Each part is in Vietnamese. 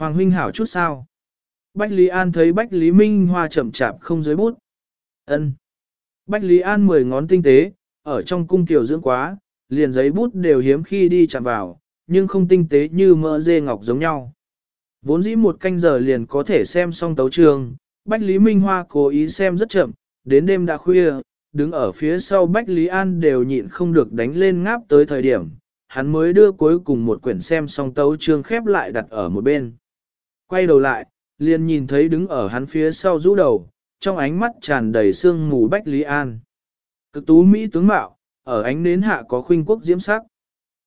Hoàng huynh hảo chút sao? Bách Lý An thấy Bách Lý Minh Hoa chậm chạp không dưới bút. ân Bách Lý An mười ngón tinh tế, ở trong cung tiểu dưỡng quá, liền giấy bút đều hiếm khi đi chạm vào, nhưng không tinh tế như mỡ dê ngọc giống nhau. Vốn dĩ một canh giờ liền có thể xem xong tấu trường, Bách Lý Minh Hoa cố ý xem rất chậm, đến đêm đã khuya, đứng ở phía sau Bách Lý An đều nhịn không được đánh lên ngáp tới thời điểm, hắn mới đưa cuối cùng một quyển xem xong tấu chương khép lại đặt ở một bên. Quay đầu lại, liền nhìn thấy đứng ở hắn phía sau rũ đầu, trong ánh mắt tràn đầy sương mù Bách Lý An. Cực tú Mỹ tướng mạo, ở ánh nến hạ có khuynh quốc diễm sắc.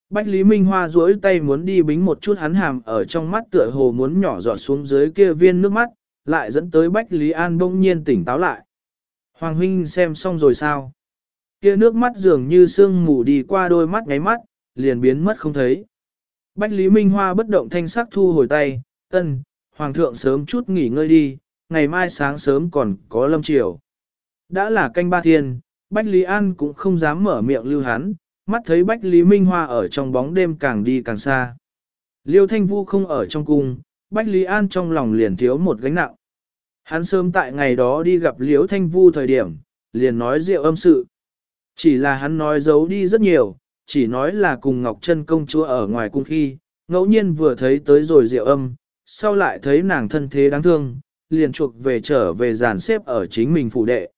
Bách Lý Minh Hoa duỗi tay muốn đi bính một chút hắn hàm ở trong mắt tựa hồ muốn nhỏ giọt xuống dưới kia viên nước mắt, lại dẫn tới Bách Lý An bỗng nhiên tỉnh táo lại. Hoàng huynh xem xong rồi sao? Kia nước mắt dường như sương mù đi qua đôi mắt ngáy mắt, liền biến mất không thấy. Bách Lý Minh Hoa bất động thanh sắc thu hồi tay, ân, Hoàng thượng sớm chút nghỉ ngơi đi, ngày mai sáng sớm còn có lâm triều. Đã là canh ba thiên, Bách Lý An cũng không dám mở miệng lưu hắn, mắt thấy Bách Lý Minh Hoa ở trong bóng đêm càng đi càng xa. Liêu Thanh Vu không ở trong cung, Bách Lý An trong lòng liền thiếu một gánh nặng. Hắn sớm tại ngày đó đi gặp Liêu Thanh Vu thời điểm, liền nói rượu âm sự. Chỉ là hắn nói giấu đi rất nhiều, chỉ nói là cùng Ngọc Trân công chúa ở ngoài cung khi, ngẫu nhiên vừa thấy tới rồi rượu âm, sau lại thấy nàng thân thế đáng thương, liền chuộc về trở về dàn xếp ở chính mình phủ đệ.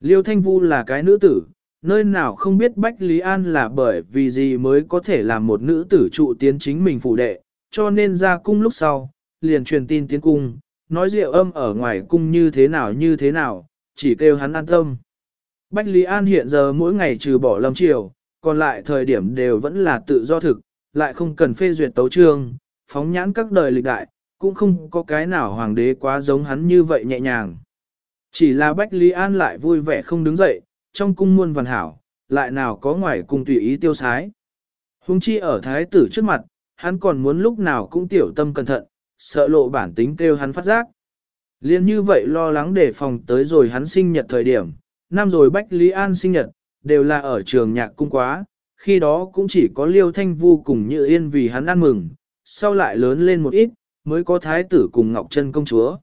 Liêu Thanh Vu là cái nữ tử, nơi nào không biết Bách Lý An là bởi vì gì mới có thể làm một nữ tử trụ tiến chính mình phủ đệ, cho nên ra cung lúc sau, liền truyền tin tiến cung, nói rượu âm ở ngoài cung như thế nào như thế nào, chỉ kêu hắn an tâm. Bách Lý An hiện giờ mỗi ngày trừ bỏ lâm triều, còn lại thời điểm đều vẫn là tự do thực, lại không cần phê duyệt tấu trương, phóng nhãn các đời lịch đại, cũng không có cái nào hoàng đế quá giống hắn như vậy nhẹ nhàng. Chỉ là Bách Lý An lại vui vẻ không đứng dậy, trong cung muôn văn hảo, lại nào có ngoài cung tùy ý tiêu sái. Hùng chi ở thái tử trước mặt, hắn còn muốn lúc nào cũng tiểu tâm cẩn thận, sợ lộ bản tính kêu hắn phát giác. Liên như vậy lo lắng để phòng tới rồi hắn sinh nhật thời điểm, năm rồi Bách Lý An sinh nhật, đều là ở trường nhạc cung quá, khi đó cũng chỉ có Liêu Thanh Vu cùng Như Yên vì hắn ăn mừng, sau lại lớn lên một ít, mới có thái tử cùng Ngọc Trân công chúa.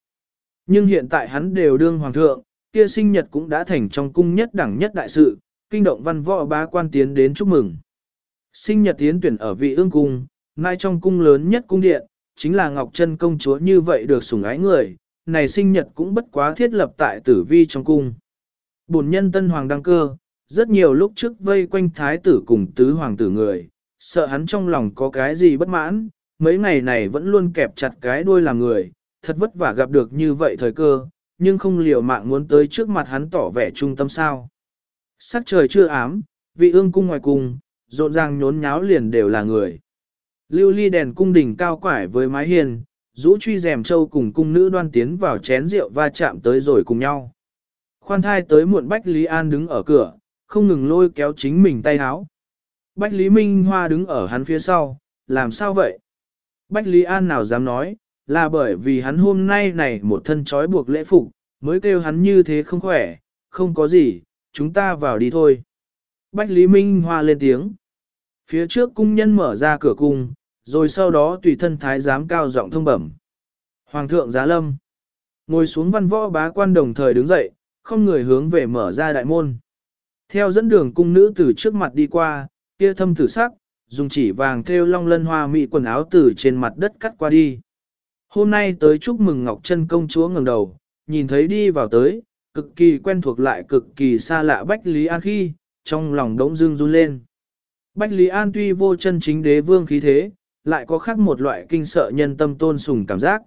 Nhưng hiện tại hắn đều đương hoàng thượng, kia sinh nhật cũng đã thành trong cung nhất đẳng nhất đại sự, kinh động văn võ bá quan tiến đến chúc mừng. Sinh nhật tiến tuyển ở vị ương cung, ngay trong cung lớn nhất cung điện, chính là Ngọc Trân công chúa như vậy được sủng ái người, này sinh nhật cũng bất quá thiết lập tại tử vi trong cung. Bổn nhân tân hoàng đăng cơ, rất nhiều lúc trước vây quanh thái tử cùng tứ hoàng tử người, sợ hắn trong lòng có cái gì bất mãn, mấy ngày này vẫn luôn kẹp chặt cái đuôi làm người, thật vất vả gặp được như vậy thời cơ, nhưng không liều mạng muốn tới trước mặt hắn tỏ vẻ trung tâm sao. Sắc trời chưa ám, vị ương cung ngoài cung, rộn ràng nhốn nháo liền đều là người. Lưu ly đèn cung đỉnh cao quải với mái hiền, rũ truy rèm châu cùng cung nữ đoan tiến vào chén rượu va chạm tới rồi cùng nhau. Khoan thai tới muộn Bách Lý An đứng ở cửa, không ngừng lôi kéo chính mình tay háo. Bách Lý Minh Hoa đứng ở hắn phía sau, làm sao vậy? Bách Lý An nào dám nói, là bởi vì hắn hôm nay này một thân trói buộc lễ phục, mới kêu hắn như thế không khỏe, không có gì, chúng ta vào đi thôi. Bách Lý Minh Hoa lên tiếng. Phía trước cung nhân mở ra cửa cung, rồi sau đó tùy thân thái giám cao giọng thông bẩm. Hoàng thượng giá lâm. Ngồi xuống văn võ bá quan đồng thời đứng dậy, không người hướng về mở ra đại môn. Theo dẫn đường cung nữ từ trước mặt đi qua, kia thâm tử sắc, dùng chỉ vàng thêu long lân hoa mỹ quần áo từ trên mặt đất cắt qua đi. Hôm nay tới chúc mừng Ngọc Trân công chúa ngẩng đầu, nhìn thấy đi vào tới, cực kỳ quen thuộc lại cực kỳ xa lạ Bách Lý An khi, trong lòng đống dương run lên. Bách Lý An tuy vô chân chính đế vương khí thế, lại có khác một loại kinh sợ nhân tâm tôn sùng cảm giác.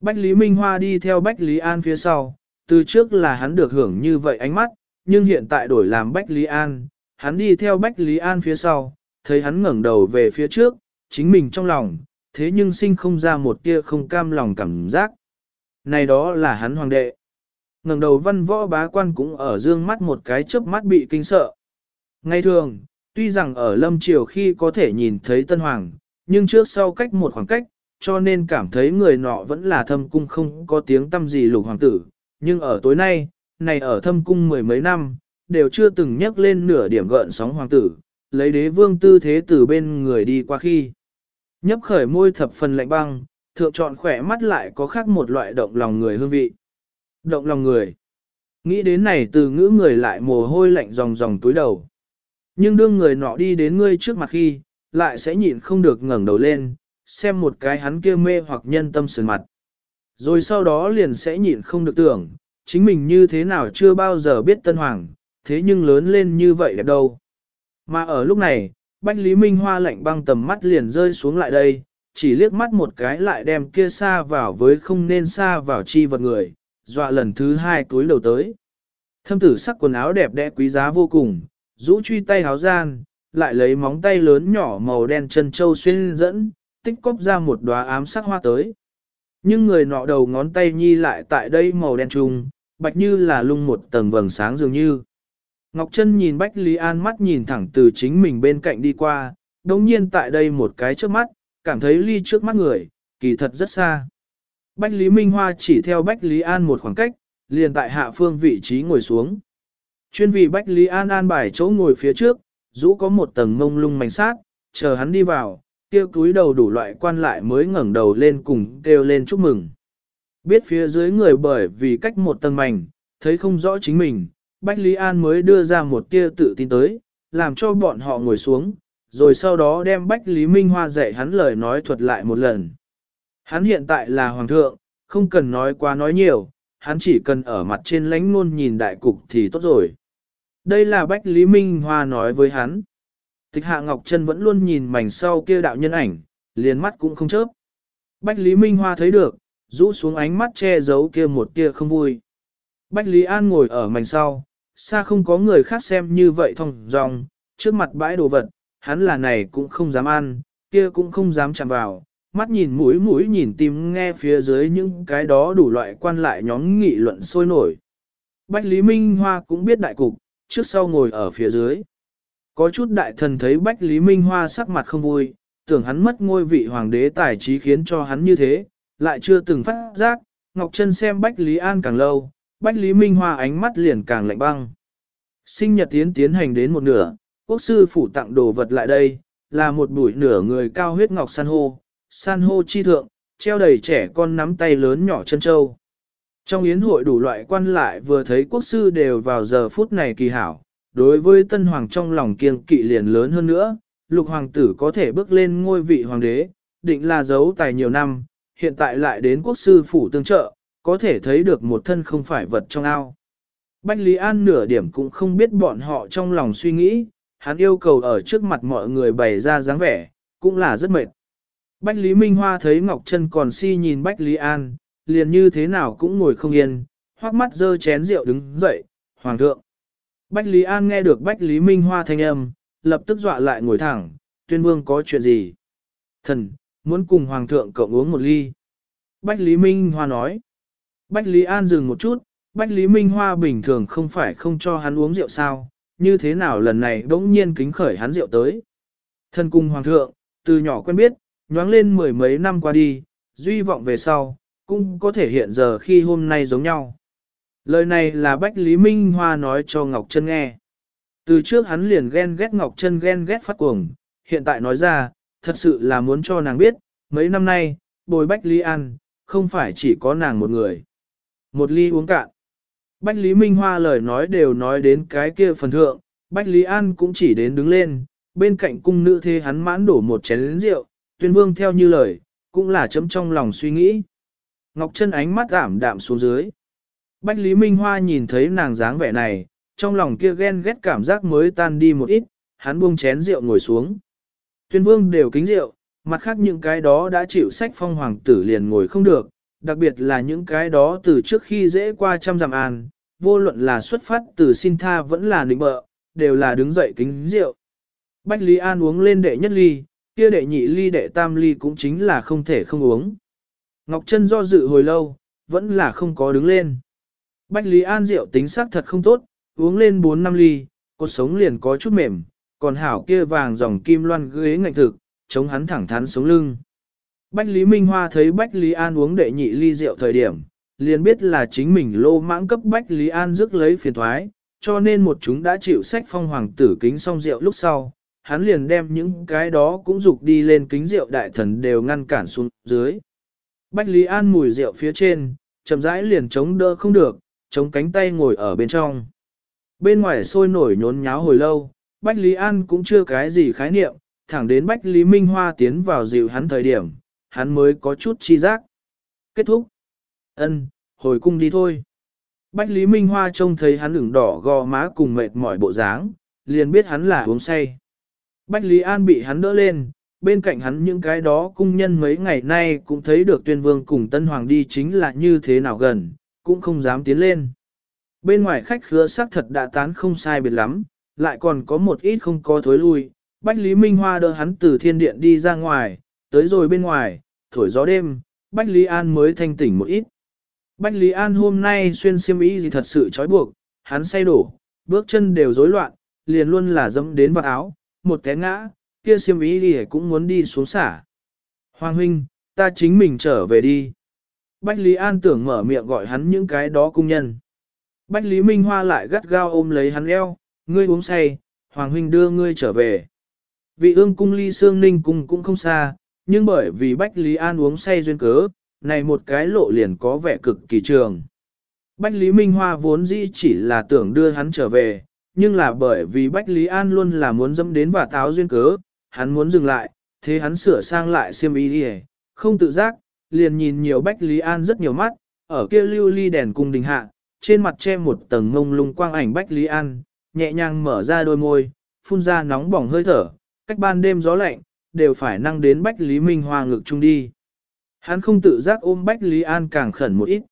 Bách Lý Minh Hoa đi theo Bách Lý An phía sau, từ trước là hắn được hưởng như vậy ánh mắt, nhưng hiện tại đổi làm Bách Lý An, hắn đi theo Bách Lý An phía sau, thấy hắn ngẩng đầu về phía trước, chính mình trong lòng, thế nhưng sinh không ra một tia không cam lòng cảm giác. Này đó là hắn hoàng đệ. ngẩng đầu văn võ bá quan cũng ở dương mắt một cái chớp mắt bị kinh sợ. Ngay thường, tuy rằng ở lâm triều khi có thể nhìn thấy tân hoàng, nhưng trước sau cách một khoảng cách, cho nên cảm thấy người nọ vẫn là thâm cung không có tiếng tâm gì lục hoàng tử. Nhưng ở tối nay, này ở thâm cung mười mấy năm, đều chưa từng nhắc lên nửa điểm gợn sóng hoàng tử, lấy đế vương tư thế từ bên người đi qua khi. Nhấp khởi môi thập phần lạnh băng, Thượng chọn khỏe mắt lại có khác một loại động lòng người hương vị. Động lòng người. Nghĩ đến này từ ngữ người lại mồ hôi lạnh ròng ròng túi đầu. Nhưng đương người nọ đi đến ngươi trước mặt khi, lại sẽ nhịn không được ngẩng đầu lên, xem một cái hắn kia mê hoặc nhân tâm sườn mặt. Rồi sau đó liền sẽ nhịn không được tưởng, chính mình như thế nào chưa bao giờ biết Tân Hoàng, thế nhưng lớn lên như vậy đẹp đâu. Mà ở lúc này, Bách Lý Minh Hoa lạnh băng tầm mắt liền rơi xuống lại đây, chỉ liếc mắt một cái lại đem kia xa vào với không nên xa vào chi vật người, dọa lần thứ hai túi đầu tới. Thâm tử sắc quần áo đẹp đẽ quý giá vô cùng, rũ truy tay háo gian, lại lấy móng tay lớn nhỏ màu đen chân châu xuyên dẫn, tích cóp ra một đóa ám sắc hoa tới. Nhưng người nọ đầu ngón tay nhi lại tại đây màu đen trùng, bạch như là lung một tầng vầng sáng dường như. Ngọc Trân nhìn Bách Lý An mắt nhìn thẳng từ chính mình bên cạnh đi qua, đồng nhiên tại đây một cái trước mắt, cảm thấy ly trước mắt người, kỳ thật rất xa. Bách Lý Minh Hoa chỉ theo Bách Lý An một khoảng cách, liền tại hạ phương vị trí ngồi xuống. Chuyên vị Bách Lý An an bài chỗ ngồi phía trước, rũ có một tầng mông lung mảnh sát, chờ hắn đi vào, kêu túi đầu đủ loại quan lại mới ngẩng đầu lên cùng kêu lên chúc mừng. Biết phía dưới người bởi vì cách một tầng mảnh, thấy không rõ chính mình, Bách Lý An mới đưa ra một tia tự tin tới, làm cho bọn họ ngồi xuống, rồi sau đó đem Bách Lý Minh Hoa dạy hắn lời nói thuật lại một lần. Hắn hiện tại là hoàng thượng, không cần nói quá nói nhiều, hắn chỉ cần ở mặt trên lánh ngôn nhìn đại cục thì tốt rồi. Đây là Bách Lý Minh Hoa nói với hắn. Tịch hạ Ngọc Trân vẫn luôn nhìn mảnh sau kia đạo nhân ảnh, liền mắt cũng không chớp. Bách Lý Minh Hoa thấy được, rũ xuống ánh mắt che giấu kia một tia không vui. Bách Lý An ngồi ở mảnh sau, xa không có người khác xem như vậy thông dòng, trước mặt bãi đồ vật, hắn là này cũng không dám ăn, kia cũng không dám chạm vào, mắt nhìn mũi mũi nhìn tim nghe phía dưới những cái đó đủ loại quan lại nhóm nghị luận sôi nổi. Bách Lý Minh Hoa cũng biết đại cục, trước sau ngồi ở phía dưới. Có chút đại thần thấy Bách Lý Minh Hoa sắc mặt không vui, tưởng hắn mất ngôi vị hoàng đế tài trí khiến cho hắn như thế, lại chưa từng phát giác, Ngọc Trân xem Bách Lý An càng lâu, Bách Lý Minh Hoa ánh mắt liền càng lạnh băng. Sinh nhật tiến tiến hành đến một nửa, quốc sư phủ tặng đồ vật lại đây, là một bụi nửa người cao huyết ngọc san hô, san hô chi thượng, treo đầy trẻ con nắm tay lớn nhỏ chân châu. Trong yến hội đủ loại quan lại vừa thấy quốc sư đều vào giờ phút này kỳ hảo, đối với tân hoàng trong lòng kiêng kỵ liền lớn hơn nữa, lục hoàng tử có thể bước lên ngôi vị hoàng đế, định là giấu tài nhiều năm, hiện tại lại đến quốc sư phủ tương trợ, có thể thấy được một thân không phải vật trong ao. Bách Lý An nửa điểm cũng không biết bọn họ trong lòng suy nghĩ, hắn yêu cầu ở trước mặt mọi người bày ra dáng vẻ, cũng là rất mệt. Bách Lý Minh Hoa thấy Ngọc Trân còn si nhìn Bách Lý An, liền như thế nào cũng ngồi không yên, hoác mắt dơ chén rượu đứng dậy, Hoàng thượng. Bách Lý An nghe được Bách Lý Minh Hoa thanh âm, lập tức dọa lại ngồi thẳng, tuyên vương có chuyện gì? Thần, muốn cùng Hoàng thượng cộng uống một ly. Bách Lý Minh Hoa nói. Bách Lý An dừng một chút, Bách Lý Minh Hoa bình thường không phải không cho hắn uống rượu sao, như thế nào lần này bỗng nhiên kính khởi hắn rượu tới. Thân cung Hoàng thượng, từ nhỏ quen biết, nhoáng lên mười mấy năm qua đi, duy vọng về sau, cũng có thể hiện giờ khi hôm nay giống nhau. Lời này là Bách Lý Minh Hoa nói cho Ngọc Trân nghe. Từ trước hắn liền ghen ghét Ngọc Trân ghen ghét phát cuồng, hiện tại nói ra, thật sự là muốn cho nàng biết, mấy năm nay, bồi Bách Lý An, không phải chỉ có nàng một người. Một ly uống cạn. Bách Lý Minh Hoa lời nói đều nói đến cái kia phần thượng, Bách Lý An cũng chỉ đến đứng lên, bên cạnh cung nữ thế hắn mãn đổ một chén rượu, tuyên vương theo như lời, cũng là chấm trong lòng suy nghĩ. Ngọc Trân ánh mắt ảm đạm xuống dưới. Bách Lý Minh Hoa nhìn thấy nàng dáng vẻ này, trong lòng kia ghen ghét cảm giác mới tan đi một ít, hắn buông chén rượu ngồi xuống. Tuyên vương đều kính rượu, mặt khác những cái đó đã chịu sách phong hoàng tử liền ngồi không được, đặc biệt là những cái đó từ trước khi dễ qua trăm dặm an, vô luận là xuất phát từ xin tha vẫn là nịnh bợ, đều là đứng dậy kính rượu. Bách Lý An uống lên đệ nhất ly, kia đệ nhị ly đệ tam ly cũng chính là không thể không uống. Ngọc Trân do dự hồi lâu, vẫn là không có đứng lên. Bách Lý An rượu tính xác thật không tốt, uống lên 4 năm ly, cột sống liền có chút mềm, còn hảo kia vàng dòng kim loan ghế ngạnh thực, chống hắn thẳng thắn sống lưng. Bách Lý Minh Hoa thấy Bách Lý An uống đệ nhị ly rượu thời điểm, liền biết là chính mình lô mãng cấp Bách Lý An rước lấy phiền thoái, cho nên một chúng đã chịu sách phong hoàng tử kính xong rượu lúc sau, hắn liền đem những cái đó cũng dục đi lên kính rượu đại thần đều ngăn cản xuống dưới. Bách Lý An mùi rượu phía trên, chậm rãi liền chống đỡ không được, chống cánh tay ngồi ở bên trong. Bên ngoài sôi nổi nhốn nháo hồi lâu, Bách Lý An cũng chưa cái gì khái niệm, thẳng đến Bách Lý Minh Hoa tiến vào dịu hắn thời điểm, hắn mới có chút chi giác. Kết thúc. Ân, hồi cung đi thôi. Bách Lý Minh Hoa trông thấy hắn ửng đỏ gò má cùng mệt mỏi bộ dáng, liền biết hắn là uống say. Bách Lý An bị hắn đỡ lên, bên cạnh hắn những cái đó cung nhân mấy ngày nay cũng thấy được tuyên vương cùng tân hoàng đi chính là như thế nào gần, cũng không dám tiến lên. Bên ngoài khách khứa xác thật đã tán không sai biệt lắm, lại còn có một ít không có thối lui. Bách Lý Minh Hoa đỡ hắn từ thiên điện đi ra ngoài, tới rồi bên ngoài, thổi gió đêm, Bách Lý An mới thanh tỉnh một ít. Bách Lý An hôm nay xuyên xiêm y gì thật sự trói buộc, hắn say đổ, bước chân đều rối loạn, liền luôn là dẫm đến vào áo, một té ngã, kia xiêm y gì cũng muốn đi xuống xả. Hoàng huynh, ta chính mình trở về đi. Bách Lý An tưởng mở miệng gọi hắn những cái đó cung nhân. Bách Lý Minh Hoa lại gắt gao ôm lấy hắn eo, ngươi uống say, Hoàng huynh đưa ngươi trở về. Vị ương cung ly xương ninh cung cũng không xa, nhưng bởi vì Bách Lý An uống say duyên cớ, này một cái lộ liền có vẻ cực kỳ trường. Bách Lý Minh Hoa vốn dĩ chỉ là tưởng đưa hắn trở về, nhưng là bởi vì Bách Lý An luôn là muốn dâm đến và táo duyên cớ, hắn muốn dừng lại, thế hắn sửa sang lại xiêm y đi không tự giác, liền nhìn nhiều Bách Lý An rất nhiều mắt, ở kia lưu ly đèn cung đình hạ, trên mặt che một tầng ngông lung quang ảnh Bách Lý An, nhẹ nhàng mở ra đôi môi, phun ra nóng bỏng hơi thở, cách ban đêm gió lạnh, đều phải năng đến Bách Lý Minh Hoa ngực chung đi. Hắn không tự giác ôm Bách Lý An càng khẩn một ít.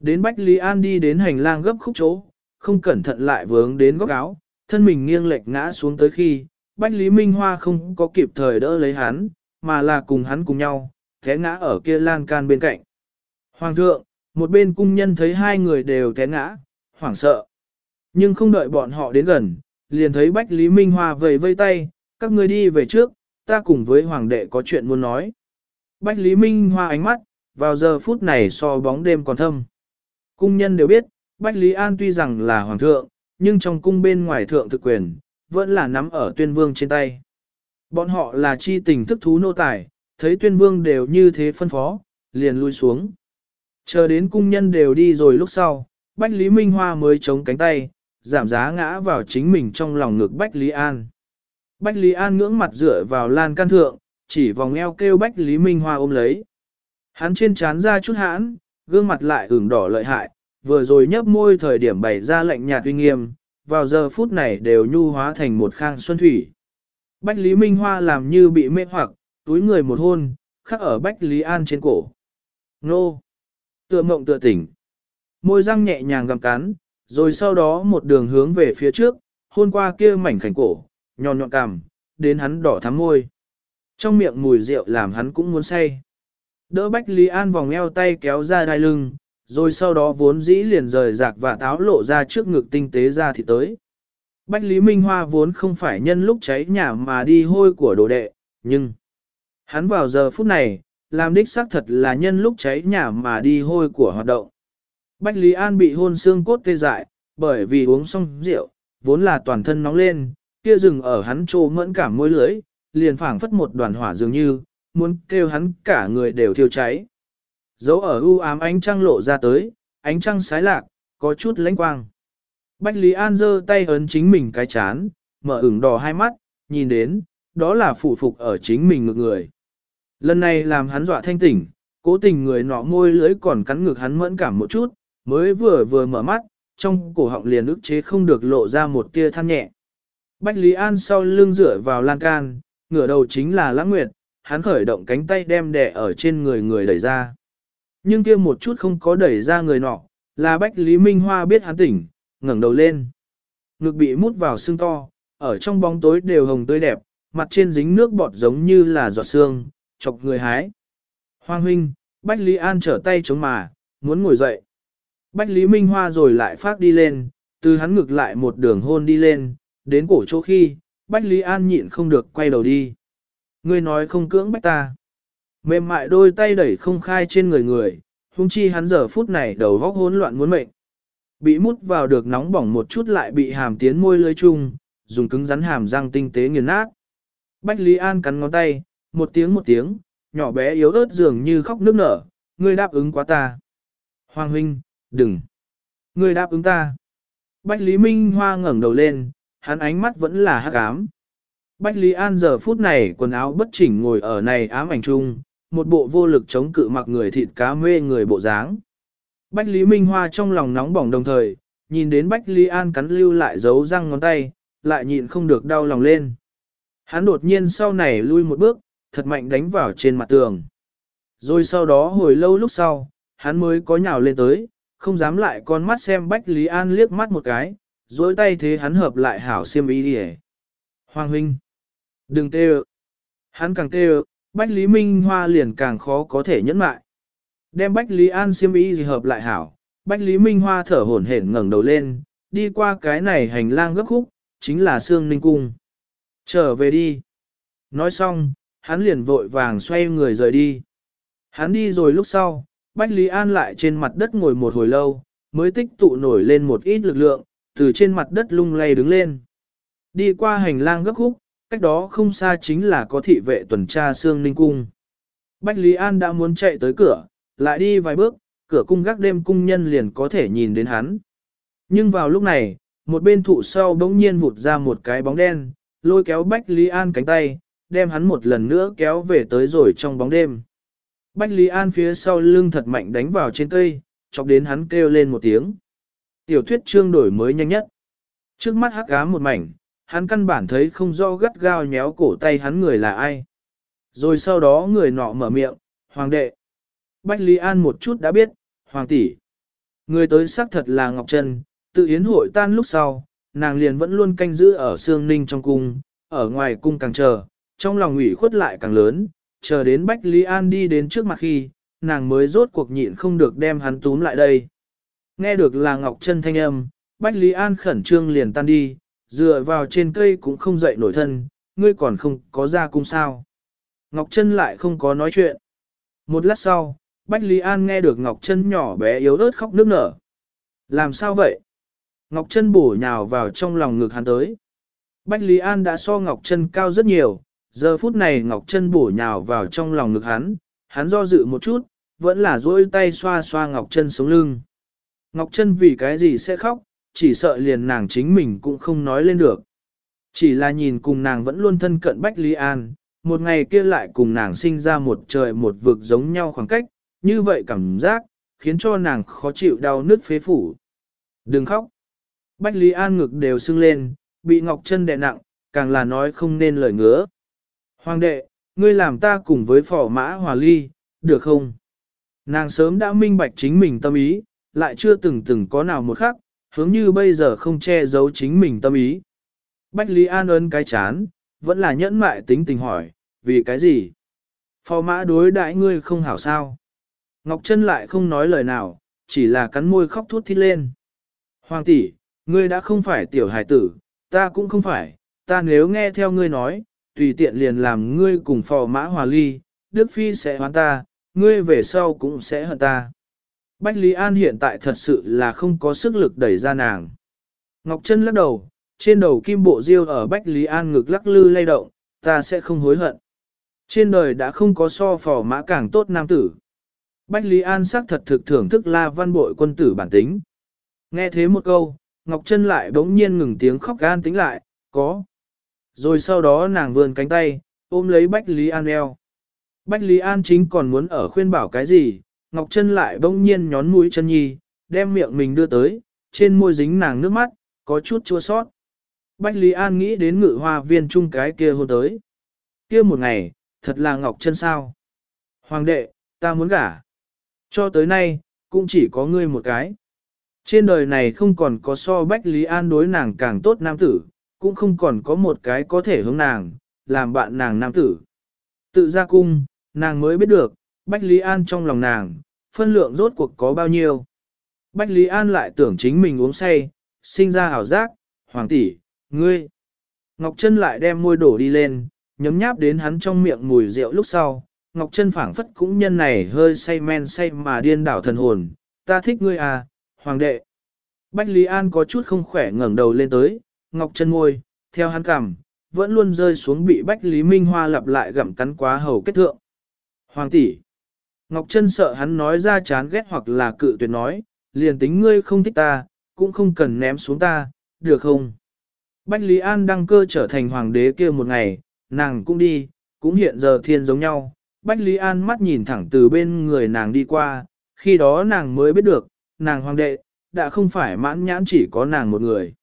Đến Bách Lý An đi đến hành lang gấp khúc chỗ, không cẩn thận lại vướng đến góc áo, thân mình nghiêng lệch ngã xuống tới khi, Bách Lý Minh Hoa không có kịp thời đỡ lấy hắn, mà là cùng hắn cùng nhau, thế ngã ở kia lan can bên cạnh. Hoàng thượng, một bên cung nhân thấy hai người đều té ngã, hoảng sợ. Nhưng không đợi bọn họ đến gần, liền thấy Bách Lý Minh Hoa vầy vây tay, các người đi về trước, ta cùng với Hoàng đệ có chuyện muốn nói. Bách Lý Minh Hoa ánh mắt, vào giờ phút này so bóng đêm còn thâm. Cung nhân đều biết, Bách Lý An tuy rằng là Hoàng thượng, nhưng trong cung bên ngoài thượng thực quyền, vẫn là nắm ở tuyên vương trên tay. Bọn họ là chi tình thức thú nô tài, thấy tuyên vương đều như thế phân phó, liền lui xuống. Chờ đến cung nhân đều đi rồi lúc sau, Bách Lý Minh Hoa mới chống cánh tay, giảm giá ngã vào chính mình trong lòng ngực Bách Lý An. Bách Lý An ngưỡng mặt dựa vào lan can thượng, chỉ vòng eo kêu Bách Lý Minh Hoa ôm lấy. Hắn trên trán ra chút hãn, gương mặt lại ửng đỏ lợi hại, vừa rồi nhấp môi thời điểm bày ra lạnh nhạt uy nghiêm, vào giờ phút này đều nhu hóa thành một khang xuân thủy. Bách Lý Minh Hoa làm như bị mê hoặc, túi người một hôn, khắc ở Bách Lý An trên cổ. Nô! Tựa mộng tựa tỉnh. Môi răng nhẹ nhàng gặm cắn, rồi sau đó một đường hướng về phía trước, hôn qua kia mảnh khảnh cổ, nhọn nhọn cằm, đến hắn đỏ thắm môi. Trong miệng mùi rượu làm hắn cũng muốn say. Đỡ Bách Lý An vòng eo tay kéo ra đai lưng, rồi sau đó vốn dĩ liền rời rạc và táo lộ ra trước ngực tinh tế ra thì tới. Bách Lý Minh Hoa vốn không phải nhân lúc cháy nhà mà đi hôi của đồ đệ, nhưng hắn vào giờ phút này, làm đích xác thật là nhân lúc cháy nhà mà đi hôi của hoạt động. Bách Lý An bị hôn xương cốt tê dại, bởi vì uống xong rượu, vốn là toàn thân nóng lên, kia rừng ở hắn trô mẫn cảm môi lưới, liền phảng phất một đoàn hỏa dường như, muốn kêu hắn cả người đều thiêu cháy. Dấu ở u ám ánh trăng lộ ra tới, ánh trăng sái lạc, có chút lãnh quang. Bách Lý An giơ tay ấn chính mình cái chán, mở ửng đỏ hai mắt, nhìn đến, đó là phụ phục ở chính mình ngược người. Lần này làm hắn dọa thanh tỉnh, cố tình người nọ môi lưới còn cắn ngược hắn mẫn cảm một chút, mới vừa vừa mở mắt, trong cổ họng liền ức chế không được lộ ra một tia than nhẹ. Bách Lý An sau lưng dựa vào lan can, ngửa đầu chính là lãng nguyệt, hắn khởi động cánh tay đem đè ở trên người người đẩy ra. Nhưng kia một chút không có đẩy ra người nọ, là Bách Lý Minh Hoa biết hắn tỉnh, ngẩng đầu lên. Ngực bị mút vào xương to, ở trong bóng tối đều hồng tươi đẹp, mặt trên dính nước bọt giống như là giọt xương, chọc người hái. Hoàng huynh, Bách Lý An trở tay chống mà, muốn ngồi dậy. Bách Lý Minh Hoa rồi lại phát đi lên, từ hắn ngực lại một đường hôn đi lên, đến cổ chỗ khi, Bách Lý An nhịn không được quay đầu đi. Ngươi nói không cưỡng bách ta. Mềm mại đôi tay đẩy không khai trên người người, hung chi hắn giờ phút này đầu góc hỗn loạn muốn mệnh. Bị mút vào được nóng bỏng một chút lại bị hàm tiến môi lưới chung, dùng cứng rắn hàm răng tinh tế nghiền nát. Bách Lý An cắn ngón tay, một tiếng một tiếng, nhỏ bé yếu ớt dường như khóc nước nở, ngươi đáp ứng quá ta. Hoàng huynh, đừng. Ngươi đáp ứng ta. Bách Lý Minh Hoa ngẩng đầu lên, hắn ánh mắt vẫn là hắc ám. Bách Lý An giờ phút này quần áo bất chỉnh ngồi ở này ám ảnh chung, một bộ vô lực chống cự mặc người thịt cá mê người bộ dáng. Bách Lý Minh Hoa trong lòng nóng bỏng đồng thời, nhìn đến Bách Lý An cắn lưu lại dấu răng ngón tay, lại nhịn không được đau lòng lên. Hắn đột nhiên sau này lui một bước, thật mạnh đánh vào trên mặt tường. Rồi sau đó hồi lâu lúc sau, hắn mới có nhào lên tới, không dám lại con mắt xem Bách Lý An liếc mắt một cái, dối tay thế hắn hợp lại hảo xiêm ý đi Hoàng huynh, đừng tê Hắn càng tê Bách Lý Minh Hoa liền càng khó có thể nhẫn mại. Đem Bách Lý An xiêm ý gì hợp lại hảo, Bách Lý Minh Hoa thở hổn hển ngẩng đầu lên, đi qua cái này hành lang gấp khúc, chính là Sương Ninh Cung. Trở về đi. Nói xong, hắn liền vội vàng xoay người rời đi. Hắn đi rồi lúc sau, Bách Lý An lại trên mặt đất ngồi một hồi lâu, mới tích tụ nổi lên một ít lực lượng, từ trên mặt đất lung lay đứng lên. Đi qua hành lang gấp khúc, cách đó không xa chính là có thị vệ tuần tra Sương Ninh Cung. Bách Lý An đã muốn chạy tới cửa, lại đi vài bước, cửa cung gác đêm cung nhân liền có thể nhìn đến hắn. Nhưng vào lúc này, một bên thụ sau bỗng nhiên vụt ra một cái bóng đen, lôi kéo Bách Lý An cánh tay, đem hắn một lần nữa kéo về tới rồi trong bóng đêm. Bách Lý An phía sau lưng thật mạnh đánh vào trên cây, chọc đến hắn kêu lên một tiếng. Tiểu thuyết chương đổi mới nhanh nhất. Trước mắt hắc ám một mảnh, hắn căn bản thấy không rõ gắt gao nhéo cổ tay hắn người là ai. Rồi sau đó người nọ mở miệng, hoàng đệ. Bách Lý An một chút đã biết, hoàng tỷ. Người tới xác thật là Ngọc Trân, tự yến hội tan lúc sau, nàng liền vẫn luôn canh giữ ở Sương Ninh trong cung, ở ngoài cung càng chờ, trong lòng ủy khuất lại càng lớn, chờ đến Bách Lý An đi đến trước mặt khi, nàng mới rốt cuộc nhịn không được đem hắn túm lại đây. Nghe được là Ngọc Trân thanh âm, Bách Lý An khẩn trương liền tan đi, dựa vào trên cây cũng không dậy nổi thân, ngươi còn không có ra cung sao. Ngọc Trân lại không có nói chuyện. Một lát sau, Bách Lý An nghe được Ngọc Trân nhỏ bé yếu ớt khóc nước nở. Làm sao vậy? Ngọc Trân bổ nhào vào trong lòng ngực hắn tới. Bách Lý An đã so Ngọc Trân cao rất nhiều, giờ phút này Ngọc Trân bổ nhào vào trong lòng ngực hắn, hắn do dự một chút, vẫn là duỗi tay xoa xoa Ngọc Trân sống lưng. Ngọc Trân vì cái gì sẽ khóc, chỉ sợ liền nàng chính mình cũng không nói lên được. Chỉ là nhìn cùng nàng vẫn luôn thân cận Bách Lý An, một ngày kia lại cùng nàng sinh ra một trời một vực giống nhau khoảng cách, như vậy cảm giác, khiến cho nàng khó chịu đau nứt phế phủ. Đừng khóc. Bách Lý An ngực đều sưng lên, bị Ngọc Trân đè nặng, càng là nói không nên lời ngứa. Hoàng đệ, ngươi làm ta cùng với phỏ mã hòa ly, được không? Nàng sớm đã minh bạch chính mình tâm ý, lại chưa từng từng có nào một khắc, hướng như bây giờ không che giấu chính mình tâm ý. Bách Lý An ơn cái chán, vẫn là nhẫn mại tính tình hỏi, vì cái gì? Phò mã đối đại ngươi không hảo sao? Ngọc Trân lại không nói lời nào, chỉ là cắn môi khóc thút thít lên. Hoàng tỷ, ngươi đã không phải tiểu hải tử, ta cũng không phải, ta nếu nghe theo ngươi nói, tùy tiện liền làm ngươi cùng phò mã hòa ly, Đức Phi sẽ hoán ta, ngươi về sau cũng sẽ hận ta. Bách Lý An hiện tại thật sự là không có sức lực đẩy ra nàng. Ngọc Trân lắc đầu, trên đầu kim bộ diêu ở Bách Lý An ngực lắc lư lay động, ta sẽ không hối hận. Trên đời đã không có so phò mã càng tốt nam tử. Bách Lý An sắc thật thực thưởng thức la văn bội quân tử bản tính. Nghe thế một câu, Ngọc Trân lại bỗng nhiên ngừng tiếng khóc gan tính lại, có. Rồi sau đó nàng vươn cánh tay, ôm lấy Bách Lý An eo. Bách Lý An chính còn muốn ở khuyên bảo cái gì, Ngọc Trân lại bỗng nhiên nhón mũi chân nhi, đem miệng mình đưa tới, trên môi dính nàng nước mắt, có chút chua sót. Bách Lý An nghĩ đến ngự hoa viên chung cái kia hôn tới. Kia một ngày, thật là Ngọc Trân sao. Hoàng đệ, ta muốn gả. Cho tới nay, cũng chỉ có ngươi một cái. Trên đời này không còn có so Bách Lý An đối nàng càng tốt nam tử, cũng không còn có một cái có thể hướng nàng, làm bạn nàng nam tử. Tự ra cung, nàng mới biết được, Bách Lý An trong lòng nàng, phân lượng rốt cuộc có bao nhiêu. Bách Lý An lại tưởng chính mình uống say, sinh ra ảo giác, hoàng tỷ, ngươi. Ngọc Trân lại đem môi đổ đi lên, nhấm nháp đến hắn trong miệng mùi rượu lúc sau. Ngọc Trân phảng phất cũng nhân này hơi say men say mà điên đảo thần hồn, ta thích ngươi à, hoàng đệ. Bách Lý An có chút không khỏe ngẩng đầu lên tới, Ngọc Trân môi, theo hắn cằm, vẫn luôn rơi xuống bị Bách Lý Minh Hoa lặp lại gặm cắn quá hầu kết thượng. Hoàng tỷ, Ngọc Trân sợ hắn nói ra chán ghét hoặc là cự tuyệt nói, liền tính ngươi không thích ta, cũng không cần ném xuống ta, được không? Bách Lý An đăng cơ trở thành hoàng đế kia một ngày, nàng cũng đi, cũng hiện giờ thiên giống nhau. Bách Lý An mắt nhìn thẳng từ bên người nàng đi qua, khi đó nàng mới biết được, nàng hoàng đệ, đã không phải mãn nhãn chỉ có nàng một người.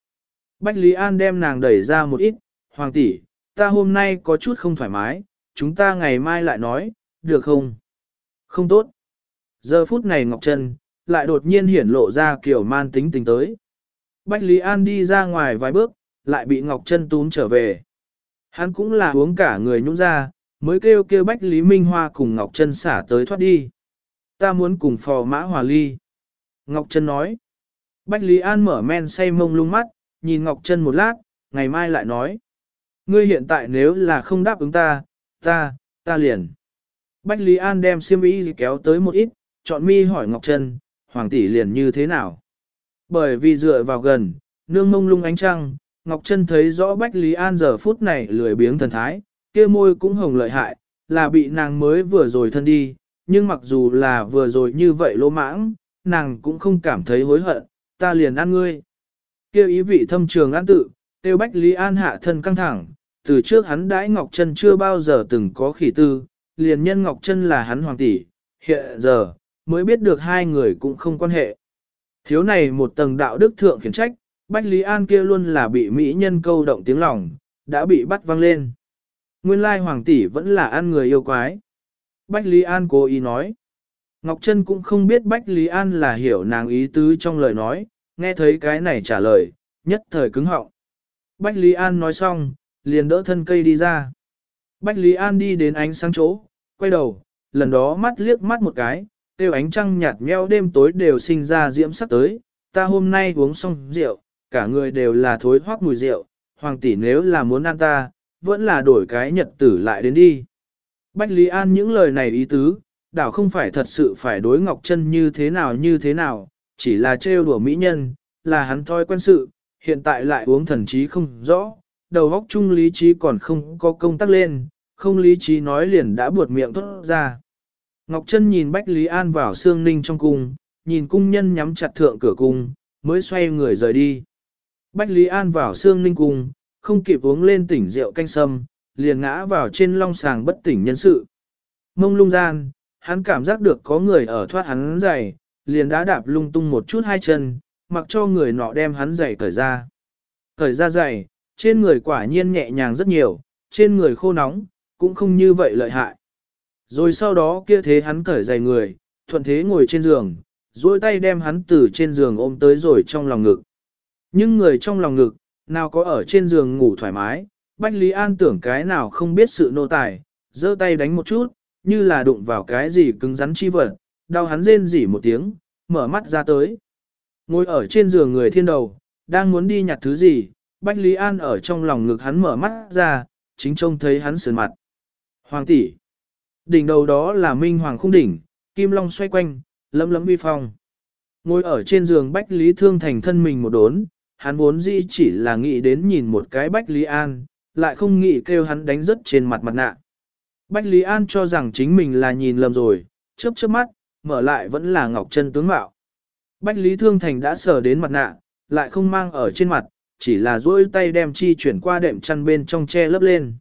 Bách Lý An đem nàng đẩy ra một ít, hoàng tỷ, ta hôm nay có chút không thoải mái, chúng ta ngày mai lại nói, được không? Không tốt. Giờ phút này Ngọc Trân, lại đột nhiên hiển lộ ra kiểu man tính tình tới. Bách Lý An đi ra ngoài vài bước, lại bị Ngọc Trân túm trở về. Hắn cũng là uống cả người nhũng ra, mới kêu kêu Bách Lý Minh Hoa cùng Ngọc Trân xả tới thoát đi. Ta muốn cùng phò mã hòa ly. Ngọc Trân nói. Bách Lý An mở men say mông lung mắt, nhìn Ngọc Trân một lát, ngày mai lại nói. Ngươi hiện tại nếu là không đáp ứng ta, ta, ta liền. Bách Lý An đem xiêm y kéo tới một ít, chọn mi hỏi Ngọc Trân, hoàng tỷ liền như thế nào? Bởi vì dựa vào gần, nương mông lung ánh trăng, Ngọc Trân thấy rõ Bách Lý An giờ phút này lười biếng thần thái, kia môi cũng hồng lợi hại, là bị nàng mới vừa rồi thân đi, nhưng mặc dù là vừa rồi như vậy lỗ mãng, nàng cũng không cảm thấy hối hận, ta liền ăn ngươi. Kêu ý vị thâm trường an tự, tiêu Bách Lý An hạ thân căng thẳng, từ trước hắn đãi Ngọc Trân chưa bao giờ từng có khỉ tư, liền nhân Ngọc Trân là hắn hoàng tỷ, hiện giờ, mới biết được hai người cũng không quan hệ. Thiếu này một tầng đạo đức thượng khiển trách, Bách Lý An kia luôn là bị mỹ nhân câu động tiếng lòng, đã bị bắt văng lên. Nguyên lai hoàng tỷ vẫn là ăn người yêu quái. Bách Lý An cố ý nói. Ngọc Trân cũng không biết Bách Lý An là hiểu nàng ý tứ trong lời nói, nghe thấy cái này trả lời, nhất thời cứng họng. Bách Lý An nói xong, liền đỡ thân cây đi ra. Bách Lý An đi đến ánh sáng chỗ, quay đầu, lần đó mắt liếc mắt một cái, tiêu ánh trăng nhạt nheo đêm tối đều sinh ra diễm sắc tới, ta hôm nay uống xong rượu, cả người đều là thối hoác mùi rượu, hoàng tỷ nếu là muốn ăn ta, vẫn là đổi cái nhật tử lại đến đi. Bách Lý An những lời này ý tứ, đảo không phải thật sự phải đối Ngọc Trân như thế nào như thế nào, chỉ là trêu đùa mỹ nhân, là hắn thói quen sự, hiện tại lại uống thần trí không rõ, đầu óc chung lý trí còn không có công tác lên, không lý trí nói liền đã buột miệng thốt ra. Ngọc Trân nhìn Bách Lý An vào xương ninh trong cung, nhìn cung nhân nhắm chặt thượng cửa cung, mới xoay người rời đi. Bách Lý An vào xương ninh cung, không kịp uống lên tỉnh rượu canh sâm, liền ngã vào trên long sàng bất tỉnh nhân sự. Mông lung gian, hắn cảm giác được có người ở thoát hắn giày, liền đã đạp lung tung một chút hai chân, mặc cho người nọ đem hắn giày cởi ra. Cởi ra giày, trên người quả nhiên nhẹ nhàng rất nhiều, trên người khô nóng, cũng không như vậy lợi hại. Rồi sau đó kia thế hắn cởi giày người, thuận thế ngồi trên giường, duỗi tay đem hắn từ trên giường ôm tới rồi trong lòng ngực. Nhưng người trong lòng ngực, nào có ở trên giường ngủ thoải mái, Bách Lý An tưởng cái nào không biết sự nô tài, giơ tay đánh một chút, như là đụng vào cái gì cứng rắn chi vật, đau hắn rên rỉ một tiếng, mở mắt ra tới. Ngồi ở trên giường người thiên đầu, đang muốn đi nhặt thứ gì, Bách Lý An ở trong lòng ngực hắn mở mắt ra, chính trông thấy hắn sườn mặt. Hoàng tỷ, Đỉnh đầu đó là Minh Hoàng khung đỉnh, kim long xoay quanh, lấm lấm uy phong. Ngồi ở trên giường Bách Lý Thương thành thân mình một đốn, hắn vốn dĩ chỉ là nghĩ đến nhìn một cái Bách Lý An, lại không nghĩ kêu hắn đánh rớt trên mặt mặt nạ. Bách Lý An cho rằng chính mình là nhìn lầm rồi, chớp chớp mắt, mở lại vẫn là Ngọc Trân tướng mạo. Bách Lý Thương Thành đã sờ đến mặt nạ, lại không mang ở trên mặt, chỉ là duỗi tay đem chi chuyển qua đệm chăn bên trong che lấp lên.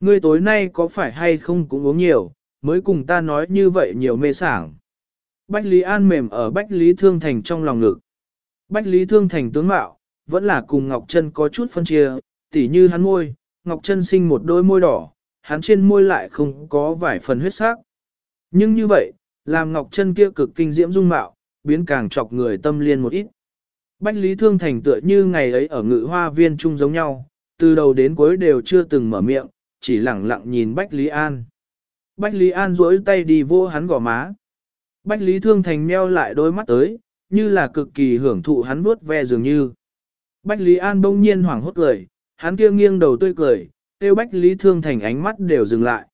Ngươi tối nay có phải hay không cũng uống nhiều, mới cùng ta nói như vậy nhiều mê sảng. Bách Lý An mềm ở Bách Lý Thương Thành trong lòng ngực. Bách Lý Thương Thành tướng mạo, vẫn là cùng Ngọc Trân có chút phân chia, tỉ như hắn môi, Ngọc Trân sinh một đôi môi đỏ, hắn trên môi lại không có vài phần huyết sắc. Nhưng như vậy, làm Ngọc Trân kia cực kinh diễm dung mạo, biến càng chọc người tâm liên một ít. Bách Lý Thương Thành tựa như ngày ấy ở ngự hoa viên chung giống nhau, từ đầu đến cuối đều chưa từng mở miệng, chỉ lẳng lặng nhìn Bách Lý An. Bách Lý An duỗi tay đi vô hắn gò má. Bách Lý Thương Thành meo lại đôi mắt tới, như là cực kỳ hưởng thụ hắn vuốt ve dường như. Bách Lý An bỗng nhiên hoảng hốt cười, hắn kia nghiêng đầu tươi cười, tiêu Bách Lý Thương Thành ánh mắt đều dừng lại.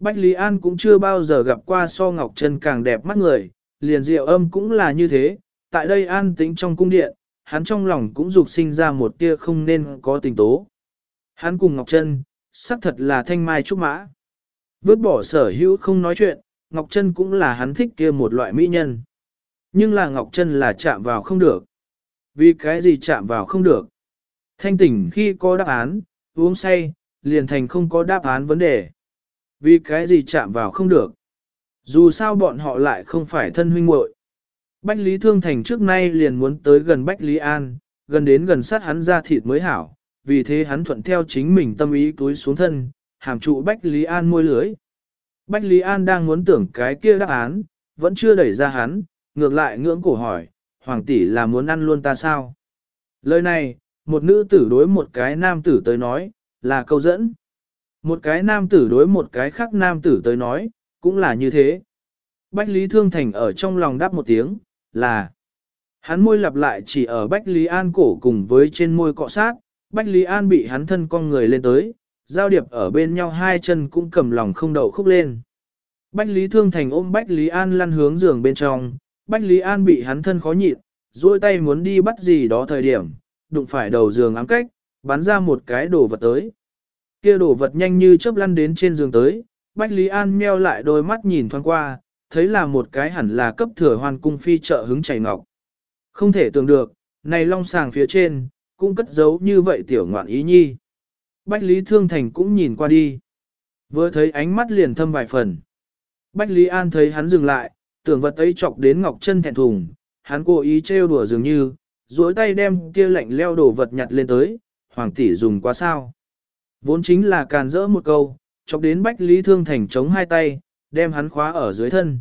Bách Lý An cũng chưa bao giờ gặp qua so ngọc chân càng đẹp mắt người, liền diệu âm cũng là như thế, tại đây an tĩnh trong cung điện, hắn trong lòng cũng dục sinh ra một tia không nên có tình tố. Hắn cùng Ngọc Trân, xác thật là thanh mai trúc mã. Vứt bỏ sở hữu không nói chuyện, Ngọc Trân cũng là hắn thích kia một loại mỹ nhân. Nhưng là Ngọc Trân là chạm vào không được. Vì cái gì chạm vào không được? Thanh tỉnh khi có đáp án, uống say, liền thành không có đáp án vấn đề. Vì cái gì chạm vào không được? Dù sao bọn họ lại không phải thân huynh muội. Bách Lý Thương Thành trước nay liền muốn tới gần Bách Lý An, gần đến gần sát hắn ra thịt mới hảo, vì thế hắn thuận theo chính mình tâm ý túi xuống thân, hàm trụ Bách Lý An môi lưới. Bách Lý An đang muốn tưởng cái kia đáp án, vẫn chưa đẩy ra hắn, ngược lại ngưỡng cổ hỏi, Hoàng tỷ là muốn ăn luôn ta sao? Lời này, một nữ tử đối một cái nam tử tới nói, là câu dẫn. Một cái nam tử đối một cái khác nam tử tới nói, cũng là như thế. Bách Lý Thương Thành ở trong lòng đáp một tiếng, là Hắn môi lặp lại chỉ ở Bách Lý An cổ cùng với trên môi cọ sát, Bách Lý An bị hắn thân con người lên tới, giao điệp ở bên nhau hai chân cũng cầm lòng không đậu khúc lên. Bách Lý Thương Thành ôm Bách Lý An lăn hướng giường bên trong, Bách Lý An bị hắn thân khó nhịn, duỗi tay muốn đi bắt gì đó thời điểm, đụng phải đầu giường ám cách, bắn ra một cái đồ vật tới. Kia đồ vật nhanh như chớp lăn đến trên giường tới, Bách Lý An meo lại đôi mắt nhìn thoáng qua, thấy là một cái hẳn là cấp thừa hoàn cung phi trợ hứng chảy ngọc. Không thể tưởng được, này long sàng phía trên, cũng cất giấu như vậy tiểu ngoạn ý nhi. Bách Lý Thương Thành cũng nhìn qua đi. Vừa thấy ánh mắt liền thâm vài phần. Bách Lý An thấy hắn dừng lại, tưởng vật ấy chọc đến Ngọc Chân thẹn thùng, hắn cố ý trêu đùa dường như, duỗi tay đem kia lạnh leo đổ vật nhặt lên tới, hoàng tỷ dùng quá sao. Vốn chính là càn rỡ một câu, chọc đến Bách Lý Thương Thành chống hai tay, đem hắn khóa ở dưới thân.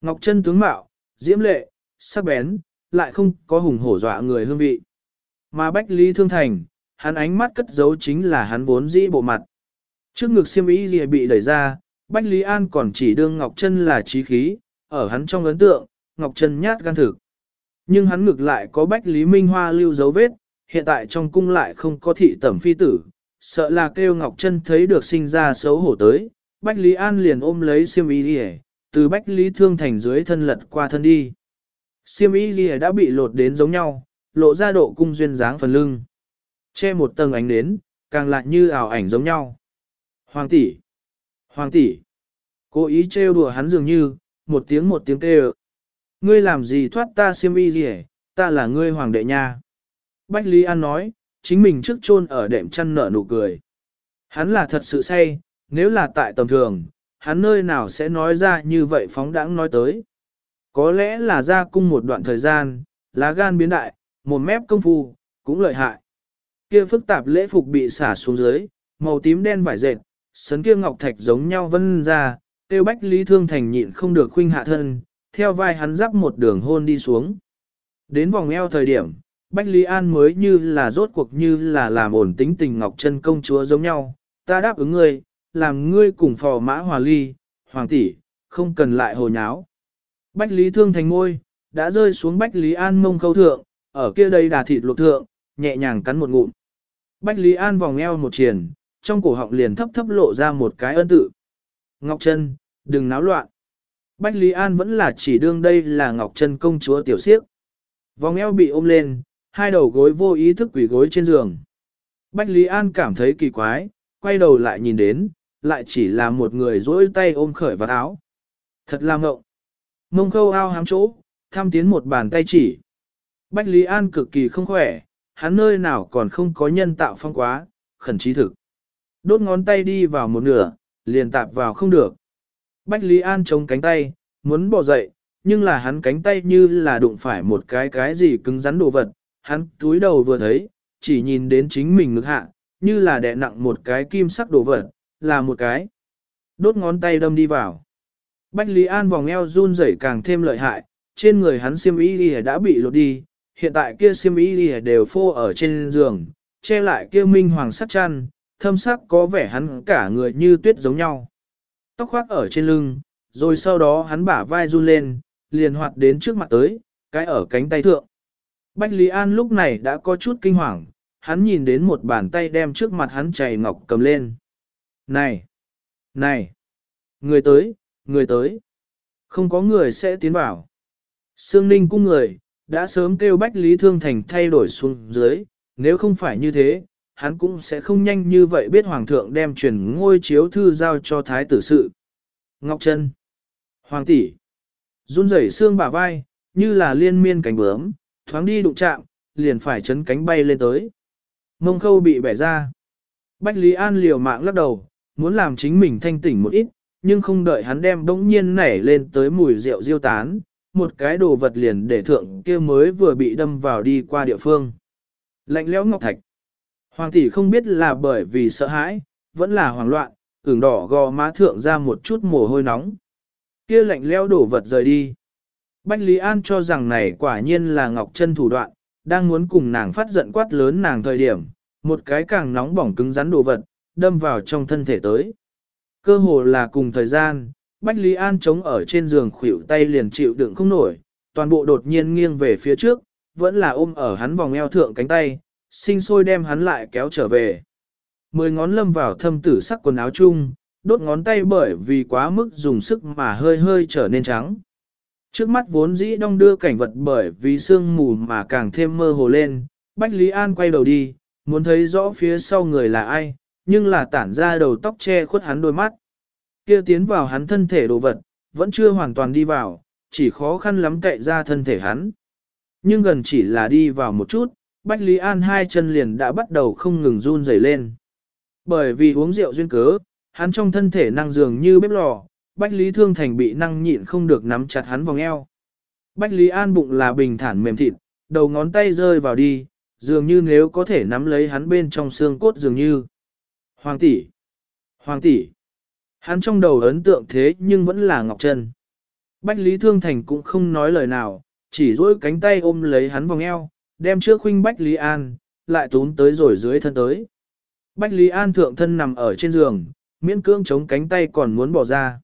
Ngọc Chân tướng mạo, diễm lệ, sắc bén, lại không có hùng hổ dọa người hương vị. Mà Bách Lý Thương Thành, hắn ánh mắt cất giấu chính là hắn vốn dĩ bộ mặt. Trước ngực siêm ý gì bị đẩy ra, Bách Lý An còn chỉ đương Ngọc Trân là trí khí, ở hắn trong ấn tượng, Ngọc Trân nhát gan thực. Nhưng hắn ngược lại có Bách Lý Minh Hoa lưu dấu vết, hiện tại trong cung lại không có thị tẩm phi tử, sợ là kêu Ngọc Trân thấy được sinh ra xấu hổ tới. Bách Lý An liền ôm lấy siêm ý gì từ Bách Lý Thương Thành dưới thân lật qua thân đi. Siêm ý gì đã bị lột đến giống nhau, lộ ra độ cung duyên dáng phần lưng. Che một tầng ánh nến, càng lại như ảo ảnh giống nhau. Hoàng tỷ, Hoàng tỷ, cố ý trêu đùa hắn dường như, một tiếng một tiếng kêu. Ngươi làm gì thoát ta siêm y gì ta là ngươi hoàng đệ nha. Bách Lý An nói, chính mình trước chôn ở đệm chăn nở nụ cười. Hắn là thật sự say, nếu là tại tầm thường, hắn nơi nào sẽ nói ra như vậy phóng đãng nói tới. Có lẽ là ra cung một đoạn thời gian, lá gan biến đại, một mép công phu, cũng lợi hại. Kia phức tạp lễ phục bị xả xuống dưới, màu tím đen vải dệt, sấn kia ngọc thạch giống nhau vân ra, tiêu bách lý thương thành nhịn không được khuynh hạ thân, theo vai hắn dắp một đường hôn đi xuống. Đến vòng eo thời điểm, Bách Lý An mới như là rốt cuộc như là làm ổn tính tình Ngọc chân công chúa giống nhau, ta đáp ứng ngươi, làm ngươi cùng phò mã hòa ly, hoàng tỷ, không cần lại hồ nháo. Bách Lý thương thành ngôi, đã rơi xuống Bách Lý An mông khâu thượng, ở kia đây đà thịt luộc thượng, nhẹ nhàng cắn một ngụm. Bách Lý An vòng eo một triển, trong cổ họng liền thấp thấp lộ ra một cái ân tự. Ngọc Trân, đừng náo loạn. Bách Lý An vẫn là chỉ đương đây là Ngọc Trân công chúa tiểu siếp. Vòng eo bị ôm lên, hai đầu gối vô ý thức quỷ gối trên giường. Bách Lý An cảm thấy kỳ quái, quay đầu lại nhìn đến, lại chỉ là một người dỗi tay ôm khởi vào áo. Thật là ngộng. Mông khâu ao hám chỗ, tham tiến một bàn tay chỉ. Bách Lý An cực kỳ không khỏe, hắn nơi nào còn không có nhân tạo phong quá, khẩn trí thực. Đốt ngón tay đi vào một nửa, liền tạp vào không được. Bách Lý An chống cánh tay, muốn bỏ dậy, nhưng là hắn cánh tay như là đụng phải một cái cái gì cứng rắn đồ vật. Hắn túi đầu vừa thấy, chỉ nhìn đến chính mình ngực hạ, như là đè nặng một cái kim sắc đồ vật, là một cái. Đốt ngón tay đâm đi vào. Bách Lý An vòng eo run rẩy càng thêm lợi hại, trên người hắn xiêm y đã bị lột đi, hiện tại kia xiêm y đều phô ở trên giường, che lại kia minh hoàng sắc chăn, thâm sắc có vẻ hắn cả người như tuyết giống nhau. Tóc khoác ở trên lưng, rồi sau đó hắn bả vai run lên, liền hoạt đến trước mặt tới, cái ở cánh tay thượng. Bách Lý An lúc này đã có chút kinh hoàng, hắn nhìn đến một bàn tay đem trước mặt hắn chảy ngọc cầm lên. Này! Này! Người tới! Người tới! Không có người sẽ tiến vào. Sương Ninh cung người, đã sớm kêu Bách Lý Thương Thành thay đổi xuống dưới, nếu không phải như thế, hắn cũng sẽ không nhanh như vậy biết Hoàng thượng đem truyền ngôi chiếu thư giao cho Thái tử sự. Ngọc Trân Hoàng tỷ, run rẩy xương bả vai, như là liên miên cánh bướm, thoáng đi đụng chạm, liền phải chấn cánh bay lên tới. Mông khâu bị bẻ ra. Bách Lý An liều mạng lắc đầu, muốn làm chính mình thanh tỉnh một ít, nhưng không đợi hắn đem bỗng nhiên nảy lên tới mùi rượu diêu tán, một cái đồ vật liền để thượng kia mới vừa bị đâm vào đi qua địa phương. Lạnh lẽo ngọc thạch. Hoàng tỷ không biết là bởi vì sợ hãi, vẫn là hoảng loạn, ửng đỏ gò má thượng ra một chút mồ hôi nóng. Kia lạnh lẽo đổ vật rời đi. Bách Lý An cho rằng này quả nhiên là Ngọc chân thủ đoạn, đang muốn cùng nàng phát giận quát lớn nàng thời điểm, một cái càng nóng bỏng cứng rắn đồ vật, đâm vào trong thân thể tới. Cơ hồ là cùng thời gian, Bách Lý An chống ở trên giường khuỷu tay liền chịu đựng không nổi, toàn bộ đột nhiên nghiêng về phía trước, vẫn là ôm ở hắn vòng eo thượng cánh tay, sinh sôi đem hắn lại kéo trở về. Mười ngón lâm vào thâm tử sắc quần áo chung, đốt ngón tay bởi vì quá mức dùng sức mà hơi hơi trở nên trắng. Trước mắt vốn dĩ đong đưa cảnh vật bởi vì sương mù mà càng thêm mơ hồ lên, Bách Lý An quay đầu đi, muốn thấy rõ phía sau người là ai, nhưng là tản ra đầu tóc che khuất hắn đôi mắt. Kia tiến vào hắn thân thể đồ vật, vẫn chưa hoàn toàn đi vào, chỉ khó khăn lắm cậy ra thân thể hắn. Nhưng gần chỉ là đi vào một chút, Bách Lý An hai chân liền đã bắt đầu không ngừng run rẩy lên. Bởi vì uống rượu duyên cớ, hắn trong thân thể năng dường như bếp lò, Bách Lý Thương Thành bị năng nhịn không được nắm chặt hắn vòng eo. Bách Lý An bụng là bình thản mềm thịt, đầu ngón tay rơi vào đi, dường như nếu có thể nắm lấy hắn bên trong xương cốt dường như. Hoàng tỷ, Hoàng tỷ. Hắn trong đầu ấn tượng thế nhưng vẫn là Ngọc Trân. Bách Lý Thương Thành cũng không nói lời nào, chỉ dỗi cánh tay ôm lấy hắn vòng eo, đem trước khuynh Bách Lý An, lại tún tới rồi dưới thân tới. Bách Lý An thượng thân nằm ở trên giường, miễn cưỡng chống cánh tay còn muốn bỏ ra.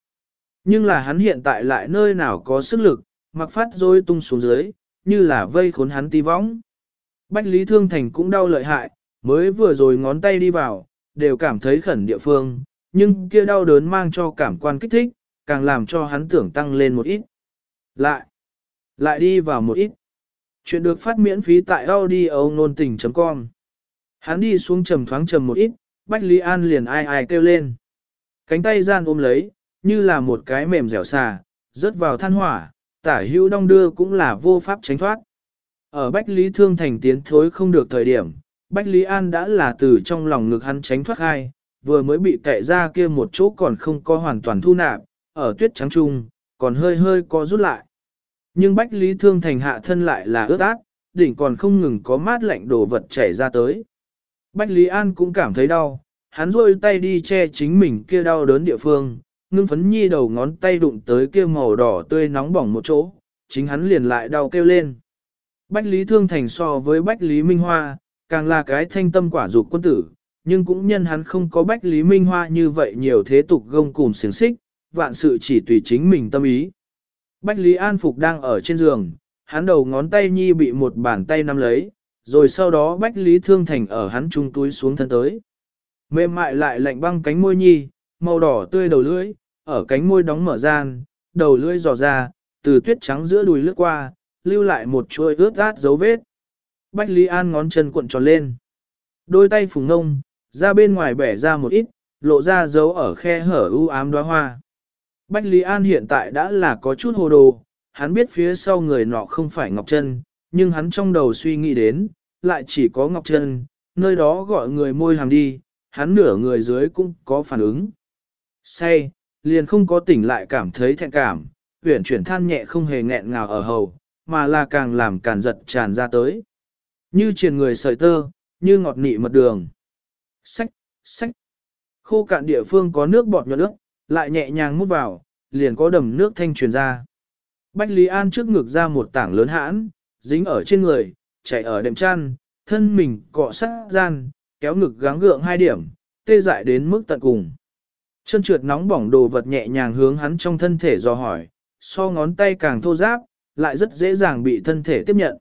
Nhưng là hắn hiện tại lại nơi nào có sức lực, mặc phát rồi tung xuống dưới, như là vây khốn hắn ti võng. Bách Lý Thương Thành cũng đau lợi hại, mới vừa rồi ngón tay đi vào, đều cảm thấy khẩn địa phương, nhưng kia đau đớn mang cho cảm quan kích thích, càng làm cho hắn tưởng tăng lên một ít. Lại, lại đi vào một ít. Chuyện được phát miễn phí tại audio nôn tình.com. Hắn đi xuống trầm thoáng trầm một ít, Bách Lý An liền ai ai kêu lên. Cánh tay gian ôm lấy, như là một cái mềm dẻo xà, rớt vào than hỏa, tả hữu đong đưa cũng là vô pháp tránh thoát. Ở Bách Lý Thương Thành tiến thối không được thời điểm, Bách Lý An đã là từ trong lòng ngực hắn tránh thoát hai, vừa mới bị kệ ra kia một chỗ còn không có hoàn toàn thu nạp, ở tuyết trắng trung, còn hơi hơi có rút lại. Nhưng Bách Lý Thương Thành hạ thân lại là ướt át, đỉnh còn không ngừng có mát lạnh đổ vật chảy ra tới. Bách Lý An cũng cảm thấy đau, hắn rôi tay đi che chính mình kia đau đớn địa phương, ngưng phấn nhi đầu ngón tay đụng tới kia màu đỏ tươi nóng bỏng một chỗ, chính hắn liền lại đau kêu lên. Bách Lý Thương Thành so với Bách Lý Minh Hoa, càng là cái thanh tâm quả dục quân tử, nhưng cũng nhân hắn không có Bách Lý Minh Hoa như vậy nhiều thế tục gông cùng xiềng xích, vạn sự chỉ tùy chính mình tâm ý. Bách Lý An Phục đang ở trên giường, hắn đầu ngón tay nhi bị một bàn tay nắm lấy, rồi sau đó Bách Lý Thương Thành ở hắn trung túi xuống thân tới. Mềm mại lại lạnh băng cánh môi nhi, màu đỏ tươi đầu lưỡi, ở cánh môi đóng mở gian, đầu lưỡi dò ra, từ tuyết trắng giữa đùi lướt qua, lưu lại một chuỗi ướt át dấu vết. Bách Lý An ngón chân cuộn tròn lên. Đôi tay phùng ngông, ra bên ngoài bẻ ra một ít, lộ ra dấu ở khe hở u ám đóa hoa. Bách Lý An hiện tại đã là có chút hồ đồ, hắn biết phía sau người nọ không phải Ngọc Trân, nhưng hắn trong đầu suy nghĩ đến, lại chỉ có Ngọc Trân, nơi đó gọi người môi hàm đi, hắn nửa người dưới cũng có phản ứng. Say, liền không có tỉnh lại cảm thấy thẹn cảm, huyển chuyển than nhẹ không hề nghẹn ngào ở hầu, mà là càng làm càn giật tràn ra tới. Như truyền người sợi tơ, như ngọt nị mật đường. Sách, sách. Khô cạn địa phương có nước bọt nhuận nước, lại nhẹ nhàng mút vào, liền có đầm nước thanh truyền ra. Bách Lý An trước ngực ra một tảng lớn hãn, dính ở trên người, chạy ở đệm chăn, thân mình cọ sát gian, kéo ngực gắng gượng hai điểm, tê dại đến mức tận cùng. Chân trượt nóng bỏng đồ vật nhẹ nhàng hướng hắn trong thân thể do hỏi, so ngón tay càng thô giáp, lại rất dễ dàng bị thân thể tiếp nhận.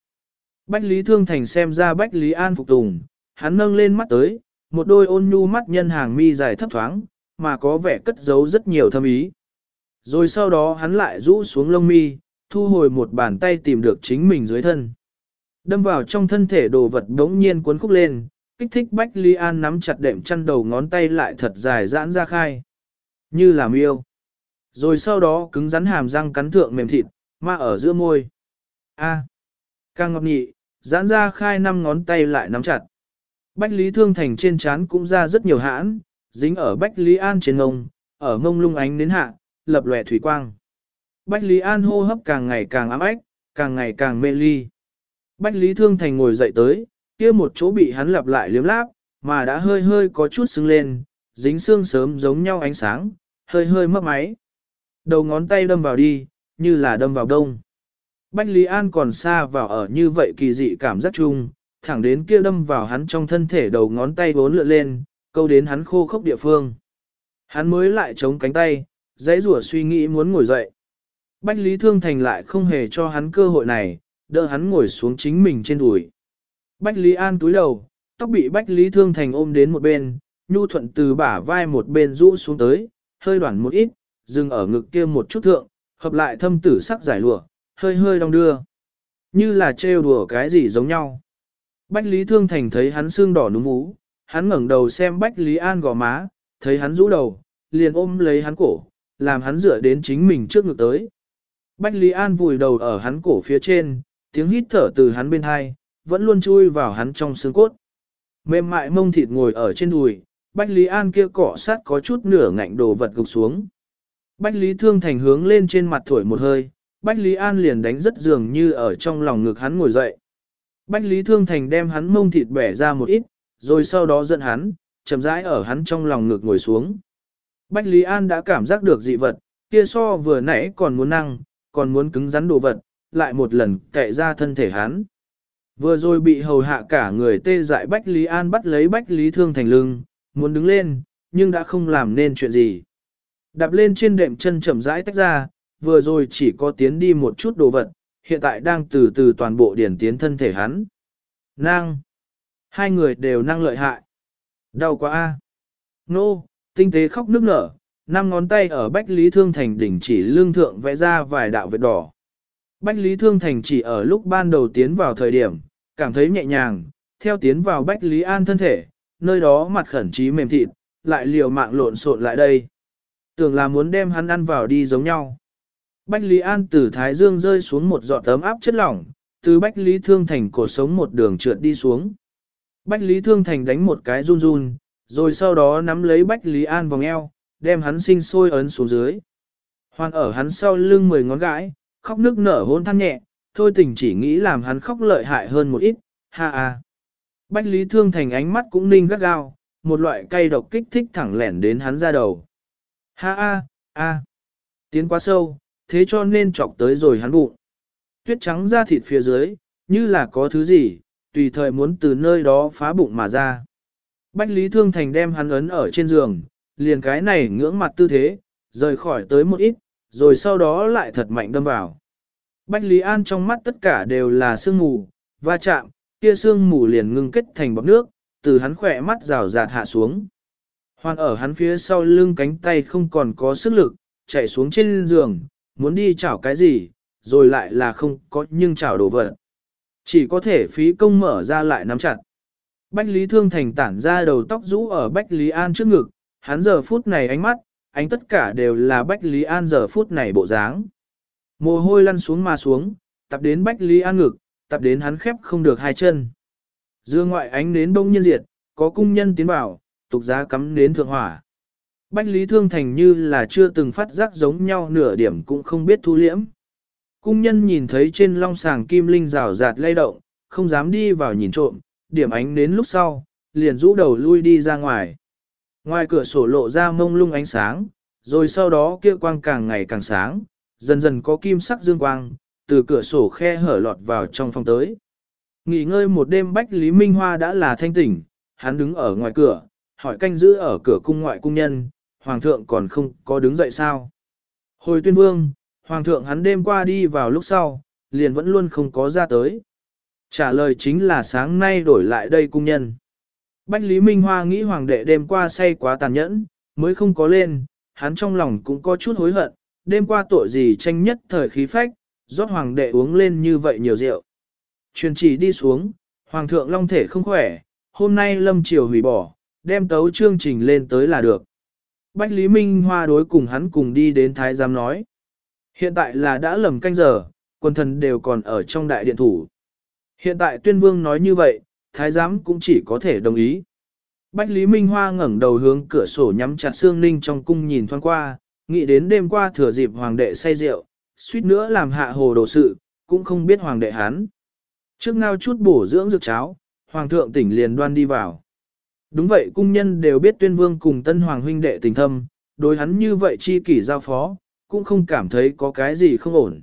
Bách Lý Thương Thành xem ra Bách Lý An phục tùng, hắn nâng lên mắt tới, một đôi ôn nhu mắt nhân hàng mi dài thấp thoáng, mà có vẻ cất giấu rất nhiều thâm ý. Rồi sau đó hắn lại rũ xuống lông mi, thu hồi một bàn tay tìm được chính mình dưới thân. Đâm vào trong thân thể đồ vật đống nhiên cuốn khúc lên, kích thích Bách Ly An nắm chặt đệm chăn đầu ngón tay lại thật dài giãn ra khai. Như làm yêu. Rồi sau đó cứng rắn hàm răng cắn thượng mềm thịt, mà ở giữa môi. A. Càng ngọt nhị, giãn ra khai năm ngón tay lại nắm chặt. Bách Lý Thương Thành trên trán cũng ra rất nhiều hãn, dính ở Bách Lý An trên ngông, ở ngông lung ánh đến hạ, lập lòe thủy quang. Bách Lý An hô hấp càng ngày càng ám ách, càng ngày càng mê ly. Bách Lý Thương Thành ngồi dậy tới, kia một chỗ bị hắn lặp lại liếm láp, mà đã hơi hơi có chút sưng lên, dính xương sớm giống nhau ánh sáng, hơi hơi mất máy. Đầu ngón tay đâm vào đi, như là đâm vào đông. Bách Lý An còn xa vào ở như vậy kỳ dị cảm giác chung, thẳng đến kia đâm vào hắn trong thân thể đầu ngón tay vốn lượn lên, câu đến hắn khô khốc địa phương. Hắn mới lại chống cánh tay, dãy rủa suy nghĩ muốn ngồi dậy. Bách Lý Thương Thành lại không hề cho hắn cơ hội này, đỡ hắn ngồi xuống chính mình trên đùi. Bách Lý An túi đầu, tóc bị Bách Lý Thương Thành ôm đến một bên, nhu thuận từ bả vai một bên rũ xuống tới, hơi đoản một ít, dừng ở ngực kia một chút thượng, hợp lại thâm tử sắc giải lụa, hơi hơi đong đưa. Như là trêu đùa cái gì giống nhau. Bách Lý Thương Thành thấy hắn xương đỏ núm vú, hắn ngẩng đầu xem Bách Lý An gò má, thấy hắn rũ đầu, liền ôm lấy hắn cổ, làm hắn dựa đến chính mình trước ngực tới. Bách Lý An vùi đầu ở hắn cổ phía trên, tiếng hít thở từ hắn bên hai, vẫn luôn chui vào hắn trong xương cốt. Mềm mại mông thịt ngồi ở trên đùi, Bách Lý An kia cọ sát có chút nửa ngạnh đồ vật gục xuống. Bách Lý Thương Thành hướng lên trên mặt thổi một hơi, Bách Lý An liền đánh rất dường như ở trong lòng ngực hắn ngồi dậy. Bách Lý Thương Thành đem hắn mông thịt bẻ ra một ít, rồi sau đó dẫn hắn, chậm rãi ở hắn trong lòng ngực ngồi xuống. Bách Lý An đã cảm giác được dị vật, kia so vừa nãy còn muốn năng, còn muốn cứng rắn đồ vật, lại một lần cậy ra thân thể hắn. Vừa rồi bị hầu hạ cả người tê dại Bách Lý An bắt lấy Bách Lý Thương Thành lưng, muốn đứng lên, nhưng đã không làm nên chuyện gì. Đạp lên trên đệm chân chậm rãi tách ra, vừa rồi chỉ có tiến đi một chút đồ vật, hiện tại đang từ từ toàn bộ điển tiến thân thể hắn. Năng! Hai người đều năng lợi hại. Đau quá a. Nô, tinh tế khóc nước nở, năm ngón tay ở Bách Lý Thương Thành đỉnh chỉ lương thượng vẽ ra vài đạo vết đỏ. Bách Lý Thương Thành chỉ ở lúc ban đầu tiến vào thời điểm, cảm thấy nhẹ nhàng, theo tiến vào Bách Lý An thân thể, nơi đó mặt khẩn trí mềm thịt, lại liều mạng lộn xộn lại đây. Tưởng là muốn đem hắn ăn vào đi giống nhau. Bách Lý An từ Thái Dương rơi xuống một giọt tấm áp chất lỏng, từ Bách Lý Thương Thành cổ sống một đường trượt đi xuống. Bách Lý Thương Thành đánh một cái run run, rồi sau đó nắm lấy Bách Lý An vòng eo, đem hắn sinh sôi ấn xuống dưới. Hoàn ở hắn sau lưng mười ngón gãi, khóc nước nở hôn than nhẹ, thôi tình chỉ nghĩ làm hắn khóc lợi hại hơn một ít, ha ha. Bách Lý Thương Thành ánh mắt cũng ninh gắt gao, một loại cay độc kích thích thẳng lẻn đến hắn ra đầu. Ha a, a. Tiến quá sâu, thế cho nên chọc tới rồi hắn bụng. Tuyết trắng ra thịt phía dưới, như là có thứ gì, tùy thời muốn từ nơi đó phá bụng mà ra. Bách Lý Thương Thành đem hắn ấn ở trên giường, liền cái này ngưỡng mặt tư thế, rời khỏi tới một ít, rồi sau đó lại thật mạnh đâm vào. Bách Lý An trong mắt tất cả đều là sương mù, va chạm, kia sương mù liền ngưng kết thành bọt nước, từ hắn khỏe mắt rào rạt hạ xuống. Hoàn ở hắn phía sau lưng cánh tay không còn có sức lực, chạy xuống trên giường, muốn đi chảo cái gì, rồi lại là không có nhưng chảo đồ vật. Chỉ có thể phí công mở ra lại nắm chặt. Bách Lý Thương Thành tản ra đầu tóc rũ ở Bách Lý An trước ngực, hắn giờ phút này ánh mắt, ánh tất cả đều là Bách Lý An giờ phút này bộ dáng. Mồ hôi lăn xuống mà xuống, tập đến Bách Lý An ngực, tập đến hắn khép không được hai chân. Dương ngoại ánh đến đông nhân diệt, có cung nhân tiến vào, tục giá cắm đến thượng hỏa. Bách Lý Thương Thành như là chưa từng phát giác giống nhau nửa điểm cũng không biết thu liễm. Cung nhân nhìn thấy trên long sàng kim linh rào rạt lay động, không dám đi vào nhìn trộm, điểm ánh đến lúc sau, liền rũ đầu lui đi ra ngoài. Ngoài cửa sổ lộ ra mông lung ánh sáng, rồi sau đó kia quang càng ngày càng sáng, dần dần có kim sắc dương quang, từ cửa sổ khe hở lọt vào trong phòng tới. Nghỉ ngơi một đêm Bách Lý Minh Hoa đã là thanh tỉnh, hắn đứng ở ngoài cửa, hỏi canh giữ ở cửa cung ngoại cung nhân, hoàng thượng còn không có đứng dậy sao. Hồi tuyên vương, hoàng thượng hắn đêm qua đi vào lúc sau, liền vẫn luôn không có ra tới. Trả lời chính là sáng nay đổi lại đây cung nhân. Bách Lý Minh Hoa nghĩ hoàng đệ đêm qua say quá tàn nhẫn, mới không có lên, hắn trong lòng cũng có chút hối hận, đêm qua tội gì tranh nhất thời khí phách, rót hoàng đệ uống lên như vậy nhiều rượu. Truyền chỉ đi xuống, hoàng thượng long thể không khỏe, hôm nay lâm triều hủy bỏ, đem tấu chương trình lên tới là được. Bách Lý Minh Hoa đối cùng hắn cùng đi đến Thái Giám nói. Hiện tại là đã lầm canh giờ, quân thần đều còn ở trong đại điện thủ. Hiện tại tuyên vương nói như vậy, Thái Giám cũng chỉ có thể đồng ý. Bách Lý Minh Hoa ngẩng đầu hướng cửa sổ nhắm chặt xương ninh trong cung nhìn thoáng qua, nghĩ đến đêm qua thừa dịp hoàng đệ say rượu, suýt nữa làm hạ hồ đồ sự, cũng không biết hoàng đệ hắn. Trước ngao chút bổ dưỡng dược cháo, hoàng thượng tỉnh liền đoan đi vào. Đúng vậy cung nhân đều biết tuyên vương cùng tân hoàng huynh đệ tình thâm, đối hắn như vậy chi kỷ giao phó, cũng không cảm thấy có cái gì không ổn.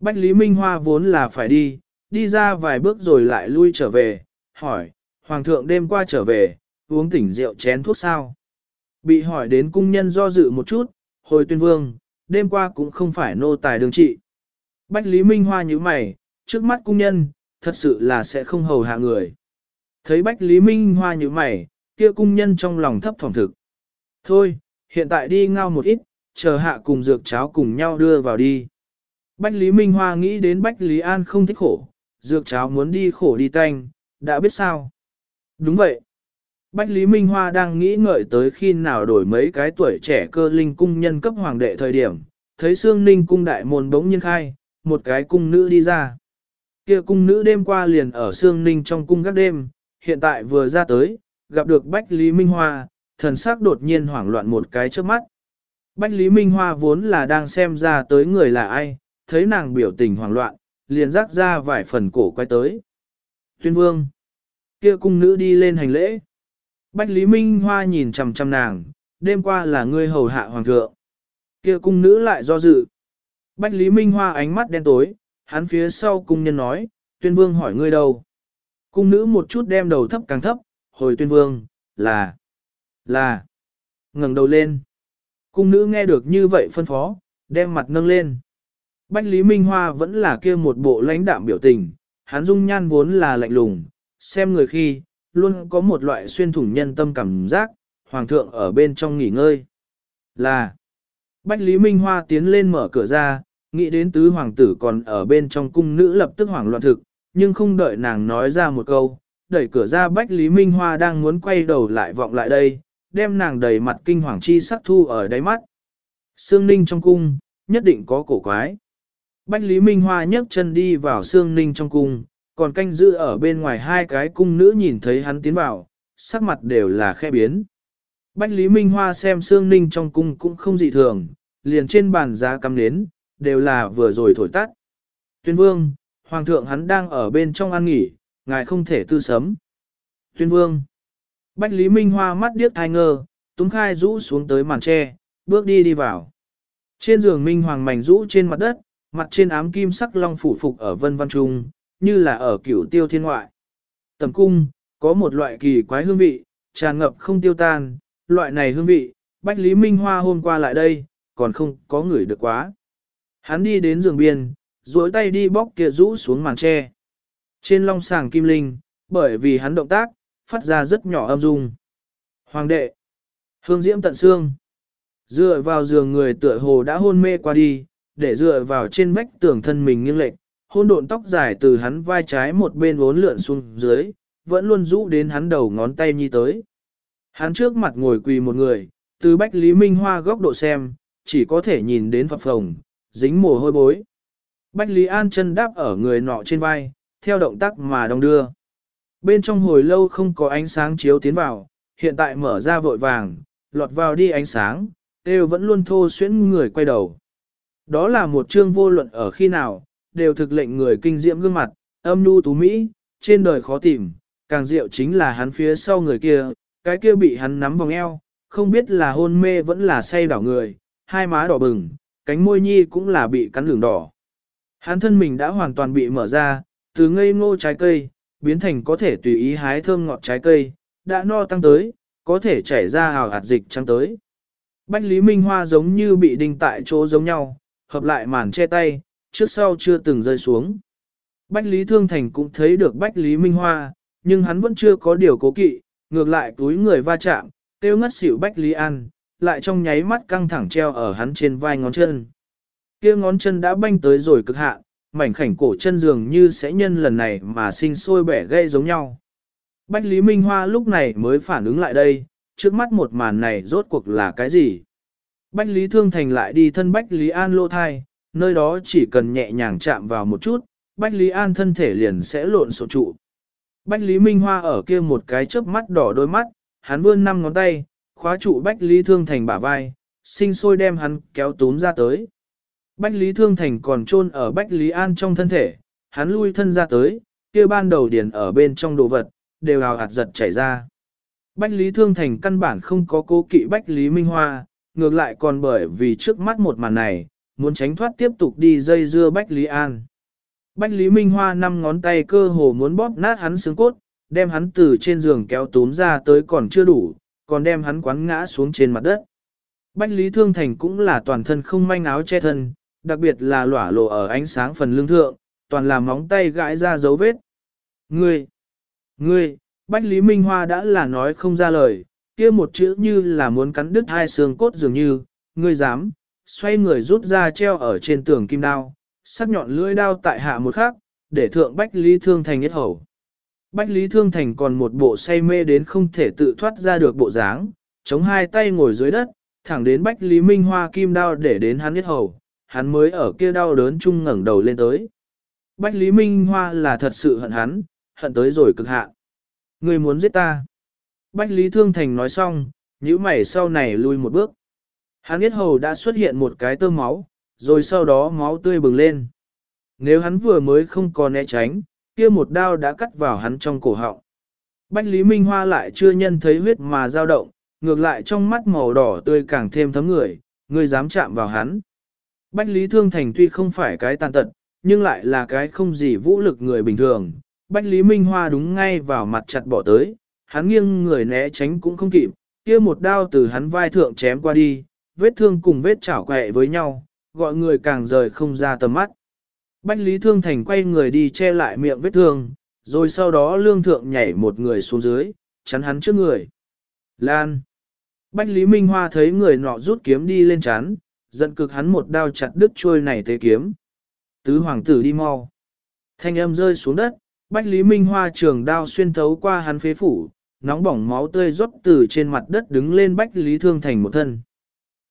Bách Lý Minh Hoa vốn là phải đi, đi ra vài bước rồi lại lui trở về, hỏi, Hoàng thượng đêm qua trở về, uống tỉnh rượu chén thuốc sao? Bị hỏi đến cung nhân do dự một chút, hồi tuyên vương, đêm qua cũng không phải nô tài đường trị. Bách Lý Minh Hoa như mày, trước mắt cung nhân, thật sự là sẽ không hầu hạ người. Thấy Bách Lý Minh Hoa như mày, kia cung nhân trong lòng thấp thỏm thực. Thôi, hiện tại đi ngao một ít, chờ hạ cùng dược cháo cùng nhau đưa vào đi. Bách Lý Minh Hoa nghĩ đến Bách Lý An không thích khổ, dược cháo muốn đi khổ đi tanh, đã biết sao. Đúng vậy. Bách Lý Minh Hoa đang nghĩ ngợi tới khi nào đổi mấy cái tuổi trẻ cơ linh cung nhân cấp hoàng đệ thời điểm, thấy Sương Ninh cung đại môn bỗng nhiên khai, một cái cung nữ đi ra. Kia cung nữ đêm qua liền ở Sương Ninh trong cung các đêm, hiện tại vừa ra tới, gặp được Bách Lý Minh Hoa, thần sắc đột nhiên hoảng loạn một cái trước mắt. Bách Lý Minh Hoa vốn là đang xem ra tới người là ai, thấy nàng biểu tình hoảng loạn, liền rắc ra vài phần cổ quay tới. Tuyên vương, kia cung nữ đi lên hành lễ. Bách Lý Minh Hoa nhìn chằm chằm nàng, đêm qua là ngươi hầu hạ hoàng thượng. Kia cung nữ lại do dự. Bách Lý Minh Hoa ánh mắt đen tối, hắn phía sau cung nhân nói, tuyên vương hỏi ngươi đâu. Cung nữ một chút đem đầu thấp càng thấp, hồi tuyên vương, là, là, ngẩng đầu lên. Cung nữ nghe được như vậy phân phó, đem mặt nâng lên. Bách Lý Minh Hoa vẫn là kia một bộ lãnh đạm biểu tình, hắn dung nhan vốn là lạnh lùng, xem người khi, luôn có một loại xuyên thủng nhân tâm cảm giác, hoàng thượng ở bên trong nghỉ ngơi. Là, Bách Lý Minh Hoa tiến lên mở cửa ra, nghĩ đến tứ hoàng tử còn ở bên trong cung nữ lập tức hoảng loạn thực, nhưng không đợi nàng nói ra một câu, đẩy cửa ra Bách Lý Minh Hoa đang muốn quay đầu lại vọng lại đây, đem nàng đầy mặt kinh hoàng chi sắc thu ở đáy mắt. Sương Ninh trong cung, nhất định có cổ quái. Bách Lý Minh Hoa nhấc chân đi vào Sương Ninh trong cung, còn canh giữ ở bên ngoài hai cái cung nữ nhìn thấy hắn tiến vào, sắc mặt đều là khe biến. Bách Lý Minh Hoa xem Sương Ninh trong cung cũng không dị thường, liền trên bàn giá cắm nến, đều là vừa rồi thổi tắt. Tuyên vương, Hoàng thượng hắn đang ở bên trong ăn nghỉ, ngài không thể tư sấm. Tuyên vương, Bách Lý Minh Hoa mắt điếc thai ngơ, túng khai rũ xuống tới màn tre, bước đi đi vào. Trên giường Minh Hoàng mảnh rũ trên mặt đất, mặt trên ám kim sắc long phủ phục ở vân văn trung, như là ở cửu tiêu thiên ngoại. Tầm cung, có một loại kỳ quái hương vị, tràn ngập không tiêu tan, loại này hương vị, Bách Lý Minh Hoa hôm qua lại đây, còn không có người được quá. Hắn đi đến giường biên, duỗi tay đi bóc kia rũ xuống màn tre. Trên long sàng kim linh, bởi vì hắn động tác, phát ra rất nhỏ âm dung. Hoàng đệ, hương diễm tận xương. Dựa vào giường người tựa hồ đã hôn mê qua đi, để dựa vào trên vách tường thân mình nghiêng lệch, hôn độn tóc dài từ hắn vai trái một bên vốn lượn xuống dưới, vẫn luôn rũ đến hắn đầu ngón tay nhi tới. Hắn trước mặt ngồi quỳ một người, từ Bách Lý Minh Hoa góc độ xem, chỉ có thể nhìn đến phập phồng, dính mồ hôi bối. Bách Lý An chân đáp ở người nọ trên vai, theo động tác mà đong đưa. Bên trong hồi lâu không có ánh sáng chiếu tiến vào, hiện tại mở ra vội vàng, lọt vào đi ánh sáng, đều vẫn luôn thô xuyễn người quay đầu. Đó là một chương vô luận ở khi nào, đều thực lệnh người kinh diễm gương mặt, âm nu tú Mỹ, trên đời khó tìm, càng diệu chính là hắn phía sau người kia, cái kia bị hắn nắm vòng eo, không biết là hôn mê vẫn là say đảo người, hai má đỏ bừng, cánh môi nhi cũng là bị cắn lửng đỏ. Hắn thân mình đã hoàn toàn bị mở ra, từ ngây ngô trái cây, biến thành có thể tùy ý hái thơm ngọt trái cây, đã no tăng tới, có thể chảy ra hào hạt dịch trăng tới. Bách Lý Minh Hoa giống như bị đinh tại chỗ giống nhau, hợp lại màn che tay, trước sau chưa từng rơi xuống. Bách Lý Thương Thành cũng thấy được Bách Lý Minh Hoa, nhưng hắn vẫn chưa có điều cố kỵ, ngược lại túi người va chạm, tiêu ngất xỉu Bách Lý An, lại trong nháy mắt căng thẳng treo ở hắn trên vai ngón chân. Kia ngón chân đã banh tới rồi cực hạn, mảnh khảnh cổ chân dường như sẽ nhân lần này mà sinh sôi bẻ gây giống nhau. Bách Lý Minh Hoa lúc này mới phản ứng lại đây, trước mắt một màn này rốt cuộc là cái gì? Bách Lý Thương Thành lại đi thân Bách Lý An lô thai, nơi đó chỉ cần nhẹ nhàng chạm vào một chút, Bách Lý An thân thể liền sẽ lộn xộn trụ. Bách Lý Minh Hoa ở kia một cái chớp mắt đỏ đôi mắt, hắn vươn năm ngón tay, khóa trụ Bách Lý Thương Thành bả vai, sinh sôi đem hắn kéo túm ra tới. Bách Lý Thương Thành còn chôn ở Bách Lý An trong thân thể, hắn lui thân ra tới, kia ban đầu điền ở bên trong đồ vật, đều hào hạt giật chảy ra. Bách Lý Thương Thành căn bản không có cố kỵ Bách Lý Minh Hoa, ngược lại còn bởi vì trước mắt một màn này, muốn tránh thoát tiếp tục đi dây dưa Bách Lý An. Bách Lý Minh Hoa năm ngón tay cơ hồ muốn bóp nát hắn xương cốt, đem hắn từ trên giường kéo túm ra tới còn chưa đủ, còn đem hắn quắn ngã xuống trên mặt đất. Bách Lý Thương Thành cũng là toàn thân không manh áo che thân, đặc biệt là lỏa lộ ở ánh sáng phần lưng thượng, toàn là móng tay gãi ra dấu vết. Ngươi! Ngươi! Bách Lý Minh Hoa đã là nói không ra lời, kia một chữ như là muốn cắn đứt hai xương cốt dường như, ngươi dám, xoay người rút ra treo ở trên tường kim đao, sắc nhọn lưỡi đao tại hạ một khắc, để thượng Bách Lý Thương Thành nhất hầu. Bách Lý Thương Thành còn một bộ say mê đến không thể tự thoát ra được bộ dáng, chống hai tay ngồi dưới đất, thẳng đến Bách Lý Minh Hoa kim đao để đến hắn nhất hầu, hắn mới ở kia đau đớn chung ngẩng đầu lên tới. Bách Lý Minh Hoa là thật sự hận hắn, hận tới rồi cực hạn. Người muốn giết ta. Bách Lý Thương Thành nói xong, nhíu mày sau này lui một bước. Hắn biết hầu đã xuất hiện một cái tơ máu, rồi sau đó máu tươi bừng lên. Nếu hắn vừa mới không còn né tránh, kia một đao đã cắt vào hắn trong cổ họng. Bách Lý Minh Hoa lại chưa nhân thấy huyết mà dao động, ngược lại trong mắt màu đỏ tươi càng thêm thấm người, người dám chạm vào hắn. Bách Lý Thương Thành tuy không phải cái tàn tật, nhưng lại là cái không gì vũ lực người bình thường. Bách Lý Minh Hoa đúng ngay vào mặt chặt bỏ tới, hắn nghiêng người né tránh cũng không kịp, kia một đao từ hắn vai thượng chém qua đi, vết thương cùng vết chảo quẹ với nhau, gọi người càng rời không ra tầm mắt. Bách Lý Thương Thành quay người đi che lại miệng vết thương, rồi sau đó lương thượng nhảy một người xuống dưới, chắn hắn trước người. Lan! Bách Lý Minh Hoa thấy người nọ rút kiếm đi lên chắn, giận cực hắn một đao chặt đứt trôi này tế kiếm. Tứ hoàng tử đi mau. Thanh âm rơi xuống đất, Bách Lý Minh Hoa trường đao xuyên thấu qua hắn phế phủ, nóng bỏng máu tươi rót từ trên mặt đất đứng lên Bách Lý Thương Thành một thân.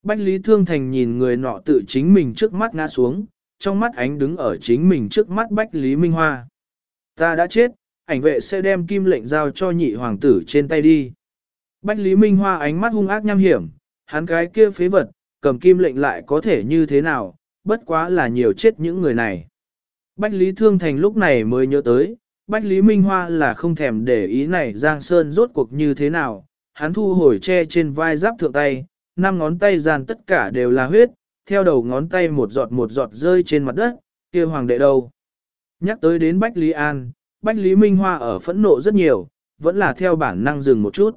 Bách Lý Thương Thành nhìn người nọ tự chính mình trước mắt ngã xuống, trong mắt ánh đứng ở chính mình trước mắt Bách Lý Minh Hoa. Ta đã chết, ảnh vệ sẽ đem kim lệnh giao cho nhị hoàng tử trên tay đi. Bách Lý Minh Hoa ánh mắt hung ác nham hiểm, hắn cái kia phế vật, cầm kim lệnh lại có thể như thế nào, bất quá là nhiều chết những người này. Bách Lý Thương Thành lúc này mới nhớ tới, Bách Lý Minh Hoa là không thèm để ý này Giang Sơn rốt cuộc như thế nào, hắn thu hồi che trên vai giáp thượng tay, năm ngón tay dàn tất cả đều là huyết, theo đầu ngón tay một giọt một giọt rơi trên mặt đất, kia hoàng đệ đâu. Nhắc tới đến Bách Lý An, Bách Lý Minh Hoa ở phẫn nộ rất nhiều, vẫn là theo bản năng dừng một chút.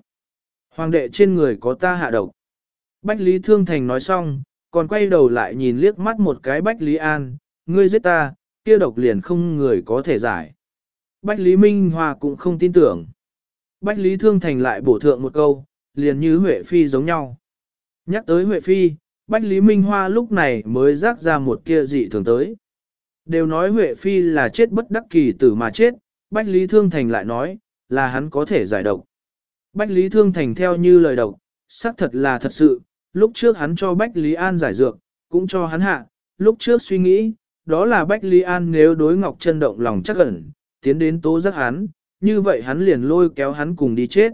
Hoàng đệ trên người có ta hạ độc. Bách Lý Thương Thành nói xong, còn quay đầu lại nhìn liếc mắt một cái Bách Lý An, ngươi giết ta, kia độc liền không người có thể giải. Bách Lý Minh Hoa cũng không tin tưởng. Bách Lý Thương Thành lại bổ thượng một câu, liền như Huệ Phi giống nhau. Nhắc tới Huệ Phi, Bách Lý Minh Hoa lúc này mới rác ra một kia dị thường tới. Đều nói Huệ Phi là chết bất đắc kỳ tử mà chết, Bách Lý Thương Thành lại nói, là hắn có thể giải độc. Bách Lý Thương Thành theo như lời độc, xác thật là thật sự, lúc trước hắn cho Bách Lý An giải dược, cũng cho hắn hạ, lúc trước suy nghĩ, đó là Bách Lý An nếu đối Ngọc Trân động lòng chắc ẩn, tiến đến tố giác hắn, như vậy hắn liền lôi kéo hắn cùng đi chết.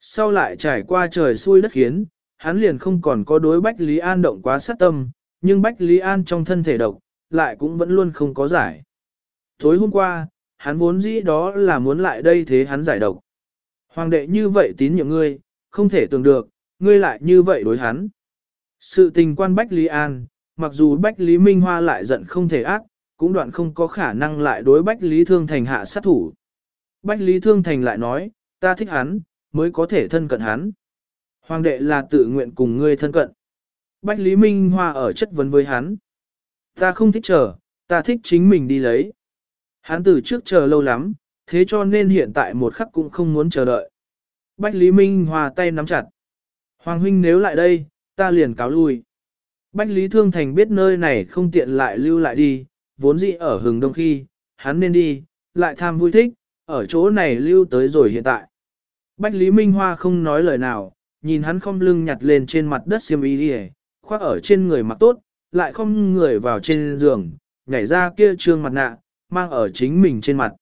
Sau lại trải qua trời xui đất khiến, hắn liền không còn có đối Bách Lý An động quá sát tâm, nhưng Bách Lý An trong thân thể độc, lại cũng vẫn luôn không có giải. Tối hôm qua, hắn vốn dĩ đó là muốn lại đây thế hắn giải độc. Hoàng đệ như vậy tín nhiệm ngươi, không thể tưởng được, ngươi lại như vậy đối hắn. Sự tình quan Bách Lý An, mặc dù Bách Lý Minh Hoa lại giận không thể ác, cũng đoạn không có khả năng lại đối Bách Lý Thương Thành hạ sát thủ. Bách Lý Thương Thành lại nói, ta thích hắn, mới có thể thân cận hắn. Hoàng đệ là tự nguyện cùng ngươi thân cận. Bách Lý Minh Hoa ở chất vấn với hắn. Ta không thích chờ, ta thích chính mình đi lấy. Hắn từ trước chờ lâu lắm, thế cho nên hiện tại một khắc cũng không muốn chờ đợi. Bách Lý Minh Hoa tay nắm chặt. Hoàng huynh nếu lại đây, ta liền cáo lui. Bách Lý Thương Thành biết nơi này không tiện lại lưu lại đi, vốn dĩ ở hừng đông khi, hắn nên đi, lại tham vui thích, ở chỗ này lưu tới rồi hiện tại. Bách Lý Minh Hoa không nói lời nào, nhìn hắn không lưng nhặt lên trên mặt đất xiêm y đi khoác ở trên người mặc tốt, lại không người vào trên giường, nhảy ra kia trương mặt nạ, mang ở chính mình trên mặt.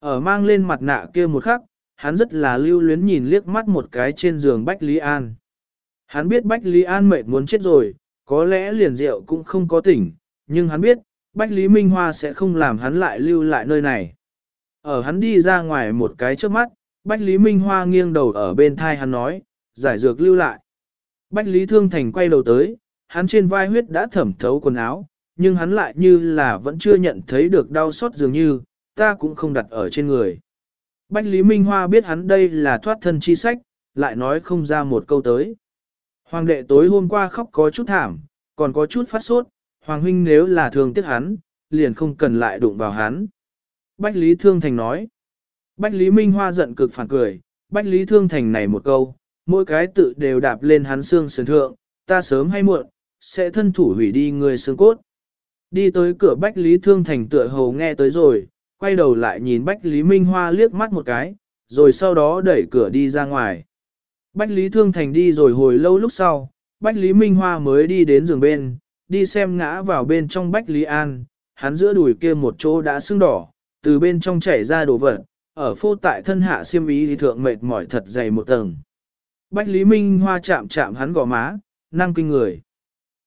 Ở mang lên mặt nạ kia một khắc, hắn rất là lưu luyến nhìn liếc mắt một cái trên giường Bách Lý An. Hắn biết Bách Lý An mệt muốn chết rồi, có lẽ liền rượu cũng không có tỉnh, nhưng hắn biết, Bách Lý Minh Hoa sẽ không làm hắn lại lưu lại nơi này. Ở hắn đi ra ngoài một cái trước mắt, Bách Lý Minh Hoa nghiêng đầu ở bên thai hắn nói, giải dược lưu lại. Bách Lý Thương Thành quay đầu tới, hắn trên vai huyết đã thẩm thấu quần áo, nhưng hắn lại như là vẫn chưa nhận thấy được đau xót dường như, ta cũng không đặt ở trên người. Bách Lý Minh Hoa biết hắn đây là thoát thân chi sách, lại nói không ra một câu tới. Hoàng đệ tối hôm qua khóc có chút thảm, còn có chút phát sốt, Hoàng huynh nếu là thường tiếc hắn, liền không cần lại đụng vào hắn. Bách Lý Thương Thành nói. Bách Lý Minh Hoa giận cực phản cười, Bách Lý Thương Thành này một câu, mỗi cái tự đều đạp lên hắn xương sườn thượng, ta sớm hay muộn, sẽ thân thủ hủy đi người xương cốt. Đi tới cửa Bách Lý Thương Thành tựa hồ nghe tới rồi, quay đầu lại nhìn Bách Lý Minh Hoa liếc mắt một cái, rồi sau đó đẩy cửa đi ra ngoài. Bách Lý Thương Thành đi rồi hồi lâu lúc sau, Bách Lý Minh Hoa mới đi đến giường bên, đi xem ngã vào bên trong Bách Lý An, hắn giữa đùi kia một chỗ đã sưng đỏ, từ bên trong chảy ra đồ vật, ở phô tại thân hạ siêm ý thì thượng mệt mỏi thật dày một tầng. Bách Lý Minh Hoa chạm chạm hắn gò má, năng kinh người.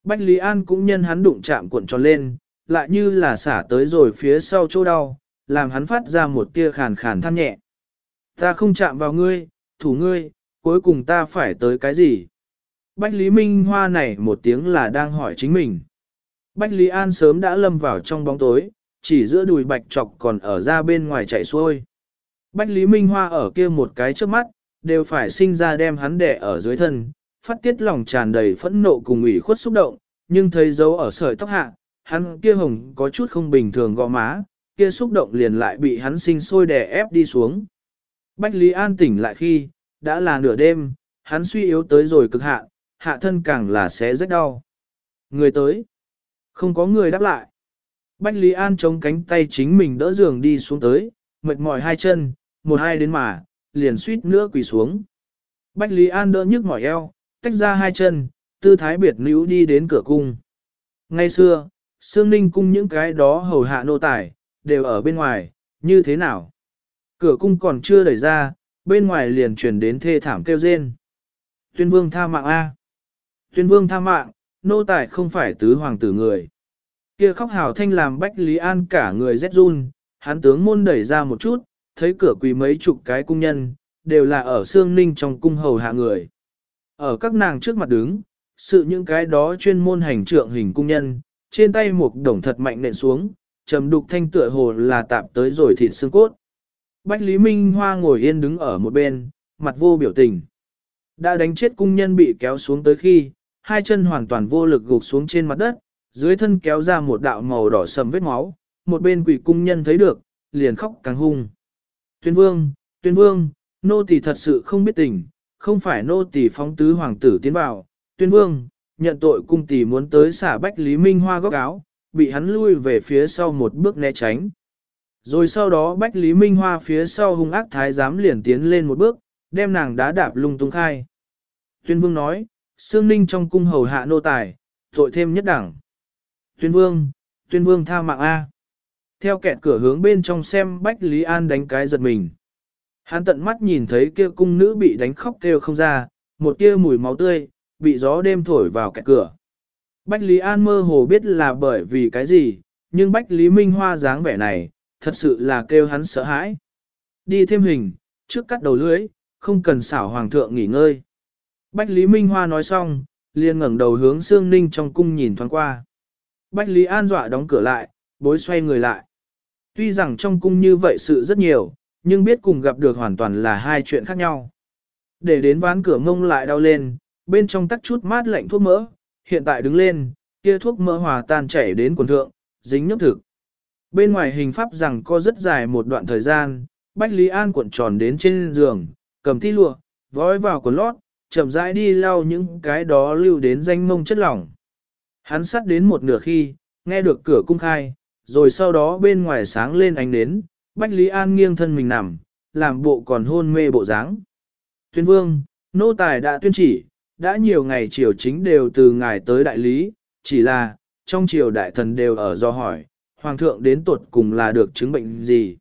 Bách Lý An cũng nhân hắn đụng chạm cuộn tròn lên, lại như là xả tới rồi phía sau chỗ đau, làm hắn phát ra một tia khàn khàn than nhẹ. Ta không chạm vào ngươi, thủ ngươi, cuối cùng ta phải tới cái gì? Bách Lý Minh Hoa này một tiếng là đang hỏi chính mình. Bách Lý An sớm đã lâm vào trong bóng tối, chỉ giữa đùi bạch trọc còn ở ra bên ngoài chạy xuôi. Bách Lý Minh Hoa ở kia một cái trước mắt, đều phải sinh ra đem hắn đẻ ở dưới thân, phát tiết lòng tràn đầy phẫn nộ cùng ủy khuất xúc động, nhưng thấy dấu ở sợi tóc hạ, hắn kia hồng có chút không bình thường gò má, kia xúc động liền lại bị hắn sinh sôi đè ép đi xuống. Bách Lý An tỉnh lại khi, đã là nửa đêm, hắn suy yếu tới rồi cực hạ, hạ thân càng là sẽ rất đau. Người tới, không có người đáp lại. Bách Lý An chống cánh tay chính mình đỡ giường đi xuống tới, mệt mỏi hai chân, một hai đến mà, liền suýt nữa quỳ xuống. Bách Lý An đỡ nhức mỏi eo, tách ra hai chân, tư thái biệt níu đi đến cửa cung. Ngay xưa, Sương Ninh cung những cái đó hầu hạ nô tài, đều ở bên ngoài, như thế nào? Cửa cung còn chưa đẩy ra, bên ngoài liền truyền đến thê thảm kêu rên. Tuyên vương tha mạng A. Tuyên vương tha mạng, nô tài không phải tứ hoàng tử người. Kia khóc hào thanh làm Bách Lý An cả người rét run, hắn tướng môn đẩy ra một chút, thấy cửa quỳ mấy chục cái cung nhân, đều là ở xương ninh trong cung hầu hạ người. Ở các nàng trước mặt đứng, sự những cái đó chuyên môn hành trượng hình cung nhân, trên tay một đồng thật mạnh nện xuống, trầm đục thanh tựa hồ là tạp tới rồi thịt xương cốt. Bách Lý Minh Hoa ngồi yên đứng ở một bên, mặt vô biểu tình. Đã đánh chết cung nhân bị kéo xuống tới khi, hai chân hoàn toàn vô lực gục xuống trên mặt đất, dưới thân kéo ra một đạo màu đỏ sầm vết máu, một bên quỷ cung nhân thấy được, liền khóc càng hung. Tuyên vương, tuyên vương, nô tỳ thật sự không biết tình, không phải nô tỳ phóng tứ hoàng tử tiến vào, tuyên vương, nhận tội cung tỳ muốn tới xả bách Lý Minh Hoa góc áo, bị hắn lui về phía sau một bước né tránh. Rồi sau đó Bách Lý Minh Hoa phía sau hung ác thái giám liền tiến lên một bước, đem nàng đá đạp lung tung khai. Tuyên vương nói, Sương Ninh trong cung hầu hạ nô tài, tội thêm nhất đẳng. Tuyên vương, tuyên vương tha mạng A. Theo kẹt cửa hướng bên trong xem Bách Lý An đánh cái giật mình. Hắn tận mắt nhìn thấy kia cung nữ bị đánh khóc kêu không ra, một tia mùi máu tươi, bị gió đêm thổi vào kẹt cửa. Bách Lý An mơ hồ biết là bởi vì cái gì, nhưng Bách Lý Minh Hoa dáng vẻ này, thật sự là kêu hắn sợ hãi. Đi thêm hình, trước cắt đầu lưới, không cần xảo hoàng thượng nghỉ ngơi. Bách Lý Minh Hoa nói xong, liền ngẩng đầu hướng Sương Ninh trong cung nhìn thoáng qua. Bách Lý An dọa đóng cửa lại, bối xoay người lại. Tuy rằng trong cung như vậy sự rất nhiều, nhưng biết cùng gặp được hoàn toàn là hai chuyện khác nhau. Để đến ván cửa ngông lại đau lên, bên trong tắt chút mát lạnh thuốc mỡ, hiện tại đứng lên, kia thuốc mỡ hòa tan chảy đến quần thượng, dính nhấp thực. Bên ngoài hình pháp rằng có rất dài một đoạn thời gian, Bách Lý An cuộn tròn đến trên giường, cầm thi lụa, vói vào quần lót, chậm rãi đi lau những cái đó lưu đến danh mông chất lỏng. Hắn sắt đến một nửa khi, nghe được cửa cung khai, rồi sau đó bên ngoài sáng lên ánh nến, Bách Lý An nghiêng thân mình nằm, làm bộ còn hôn mê bộ dáng. Tuyên vương, Nô tài đã tuyên chỉ, đã nhiều ngày triều chính đều từ ngài tới đại lý, chỉ là, trong triều đại thần đều ở do hỏi, hoàng thượng đến tuột cùng là được chứng bệnh gì.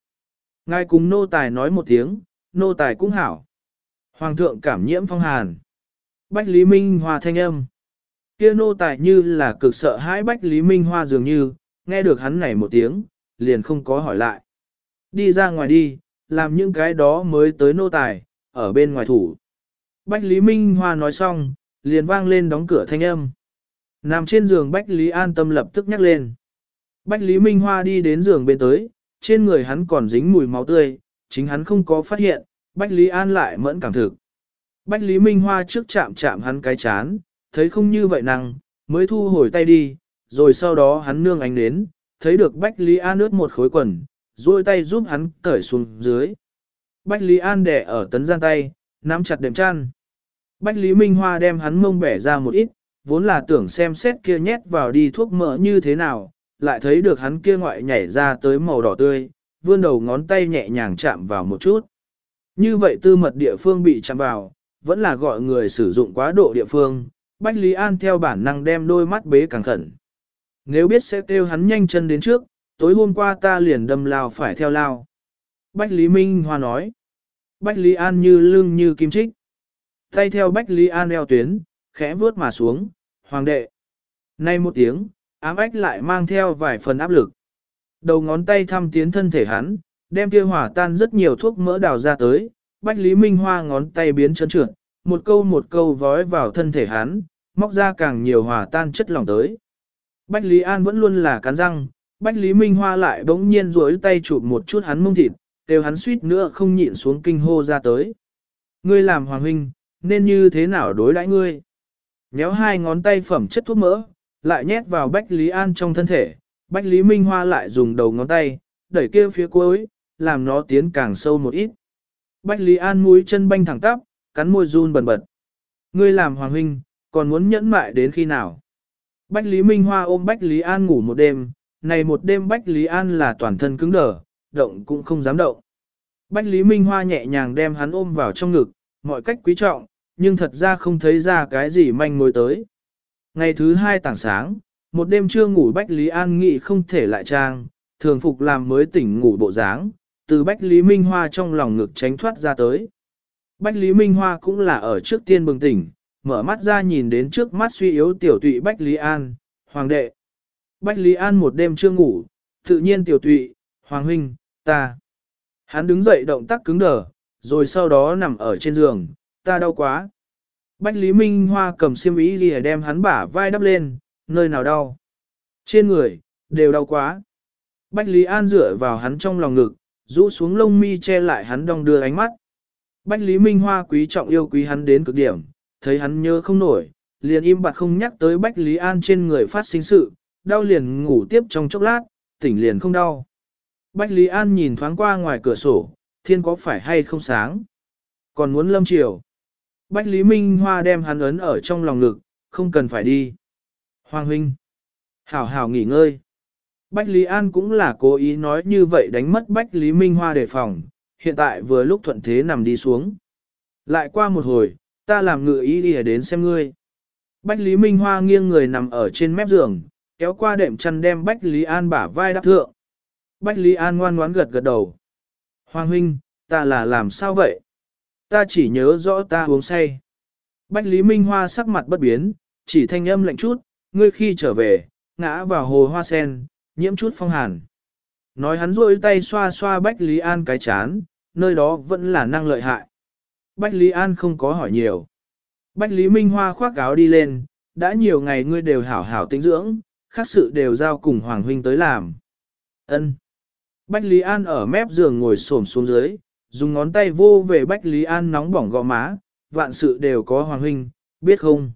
Ngài cùng nô tài nói một tiếng, nô tài cũng hảo. Hoàng thượng cảm nhiễm phong hàn. Bách Lý Minh Hoa thanh âm. Kia nô tài như là cực sợ hãi Bách Lý Minh Hoa dường như, nghe được hắn này một tiếng, liền không có hỏi lại. Đi ra ngoài đi, làm những cái đó mới tới nô tài, ở bên ngoài thủ. Bách Lý Minh Hoa nói xong, liền vang lên đóng cửa thanh âm. Nằm trên giường Bách Lý an tâm lập tức nhắc lên. Bách Lý Minh Hoa đi đến giường bên tới, trên người hắn còn dính mùi máu tươi, chính hắn không có phát hiện, Bách Lý An lại mẫn cảm thực. Bách Lý Minh Hoa trước chạm chạm hắn cái chán, thấy không như vậy năng, mới thu hồi tay đi, rồi sau đó hắn nương ánh đến, thấy được Bách Lý An ướt một khối quần, duỗi tay giúp hắn cởi xuống dưới. Bách Lý An đẻ ở tấn gian tay, nắm chặt đệm chăn. Bách Lý Minh Hoa đem hắn mông bẻ ra một ít, vốn là tưởng xem xét kia nhét vào đi thuốc mỡ như thế nào, lại thấy được hắn kia ngoại nhảy ra tới màu đỏ tươi, vươn đầu ngón tay nhẹ nhàng chạm vào một chút. Như vậy tư mật địa phương bị chạm vào, vẫn là gọi người sử dụng quá độ địa phương, Bách Lý An theo bản năng đem đôi mắt bế càng khẩn. Nếu biết sẽ kêu hắn nhanh chân đến trước, tối hôm qua ta liền đâm lao phải theo lao. Bách Lý Minh Hoa nói. Bách Lý An như lưng như kim trích. Tay theo Bách Lý An eo tuyến, khẽ vướt mà xuống, hoàng đệ. Nay một tiếng, ám ách lại mang theo vài phần áp lực. Đầu ngón tay thăm tiến thân thể hắn, đem kia hỏa tan rất nhiều thuốc mỡ đào ra tới, Bách Lý Minh Hoa ngón tay biến trơn trượt, một câu một câu vói vào thân thể hắn, móc ra càng nhiều hỏa tan chất lỏng tới. Bách Lý An vẫn luôn là cắn răng, Bách Lý Minh Hoa lại bỗng nhiên rối tay chụp một chút hắn mông thịt, đều hắn suýt nữa không nhịn xuống kinh hô ra tới. Ngươi làm hoàng huynh, nên như thế nào đối đãi ngươi? Nhéo hai ngón tay phẩm chất thuốc mỡ, lại nhét vào Bách Lý An trong thân thể, Bách Lý Minh Hoa lại dùng đầu ngón tay, đẩy kia phía cuối, làm nó tiến càng sâu một ít. Bách Lý An mũi chân banh thẳng tắp, cắn môi run bần bật. Ngươi làm hoàng huynh, còn muốn nhẫn mại đến khi nào? Bách Lý Minh Hoa ôm Bách Lý An ngủ một đêm, này một đêm Bách Lý An là toàn thân cứng đờ, động cũng không dám động. Bách Lý Minh Hoa nhẹ nhàng đem hắn ôm vào trong ngực, mọi cách quý trọng, nhưng thật ra không thấy ra cái gì manh mối tới. Ngày thứ hai tảng sáng, một đêm chưa ngủ Bách Lý An nghị không thể lại trang, thường phục làm mới tỉnh ngủ bộ dáng, từ Bách Lý Minh Hoa trong lòng ngực tránh thoát ra tới. Bách Lý Minh Hoa cũng là ở trước tiên bừng tỉnh, mở mắt ra nhìn đến trước mắt suy yếu tiểu tụy Bách Lý An, Hoàng đệ. Bách Lý An một đêm chưa ngủ, tự nhiên tiểu tụy, Hoàng huynh, ta. Hắn đứng dậy động tác cứng đờ, rồi sau đó nằm ở trên giường, ta đau quá. Bách Lý Minh Hoa cầm xiêm ý gì đem hắn bả vai đắp lên, nơi nào đau. Trên người, đều đau quá. Bách Lý An dựa vào hắn trong lòng ngực, rũ xuống lông mi che lại hắn đong đưa ánh mắt. Bách Lý Minh Hoa quý trọng yêu quý hắn đến cực điểm, thấy hắn nhớ không nổi, liền im bặt không nhắc tới Bách Lý An trên người phát sinh sự, đau liền ngủ tiếp trong chốc lát, tỉnh liền không đau. Bách Lý An nhìn thoáng qua ngoài cửa sổ, thiên có phải hay không sáng. Còn muốn lâm chiều. Bách Lý Minh Hoa đem hắn ấn ở trong lòng ngực, không cần phải đi. Hoàng huynh. Hảo hảo nghỉ ngơi. Bách Lý An cũng là cố ý nói như vậy đánh mất Bách Lý Minh Hoa đề phòng, hiện tại vừa lúc thuận thế nằm đi xuống. Lại qua một hồi, ta làm ngự ý đi đến xem ngươi. Bách Lý Minh Hoa nghiêng người nằm ở trên mép giường, kéo qua đệm chăn đem Bách Lý An bả vai đắp thượng. Bách Lý An ngoan ngoãn gật gật đầu. Hoàng huynh, ta là làm sao vậy? Ta chỉ nhớ rõ ta uống say. Bách Lý Minh Hoa sắc mặt bất biến, chỉ thanh âm lạnh chút, ngươi khi trở về, ngã vào hồ hoa sen, nhiễm chút phong hàn. Nói hắn rôi tay xoa xoa Bách Lý An cái chán, nơi đó vẫn là năng lợi hại. Bách Lý An không có hỏi nhiều. Bách Lý Minh Hoa khoác áo đi lên, đã nhiều ngày ngươi đều hảo hảo tính dưỡng, khác sự đều giao cùng Hoàng Huynh tới làm. Ân. Bách Lý An ở mép giường ngồi xổm xuống dưới, dùng ngón tay vô về Bách Lý An nóng bỏng gò má, vạn sự đều có Hoàng Huynh, biết không?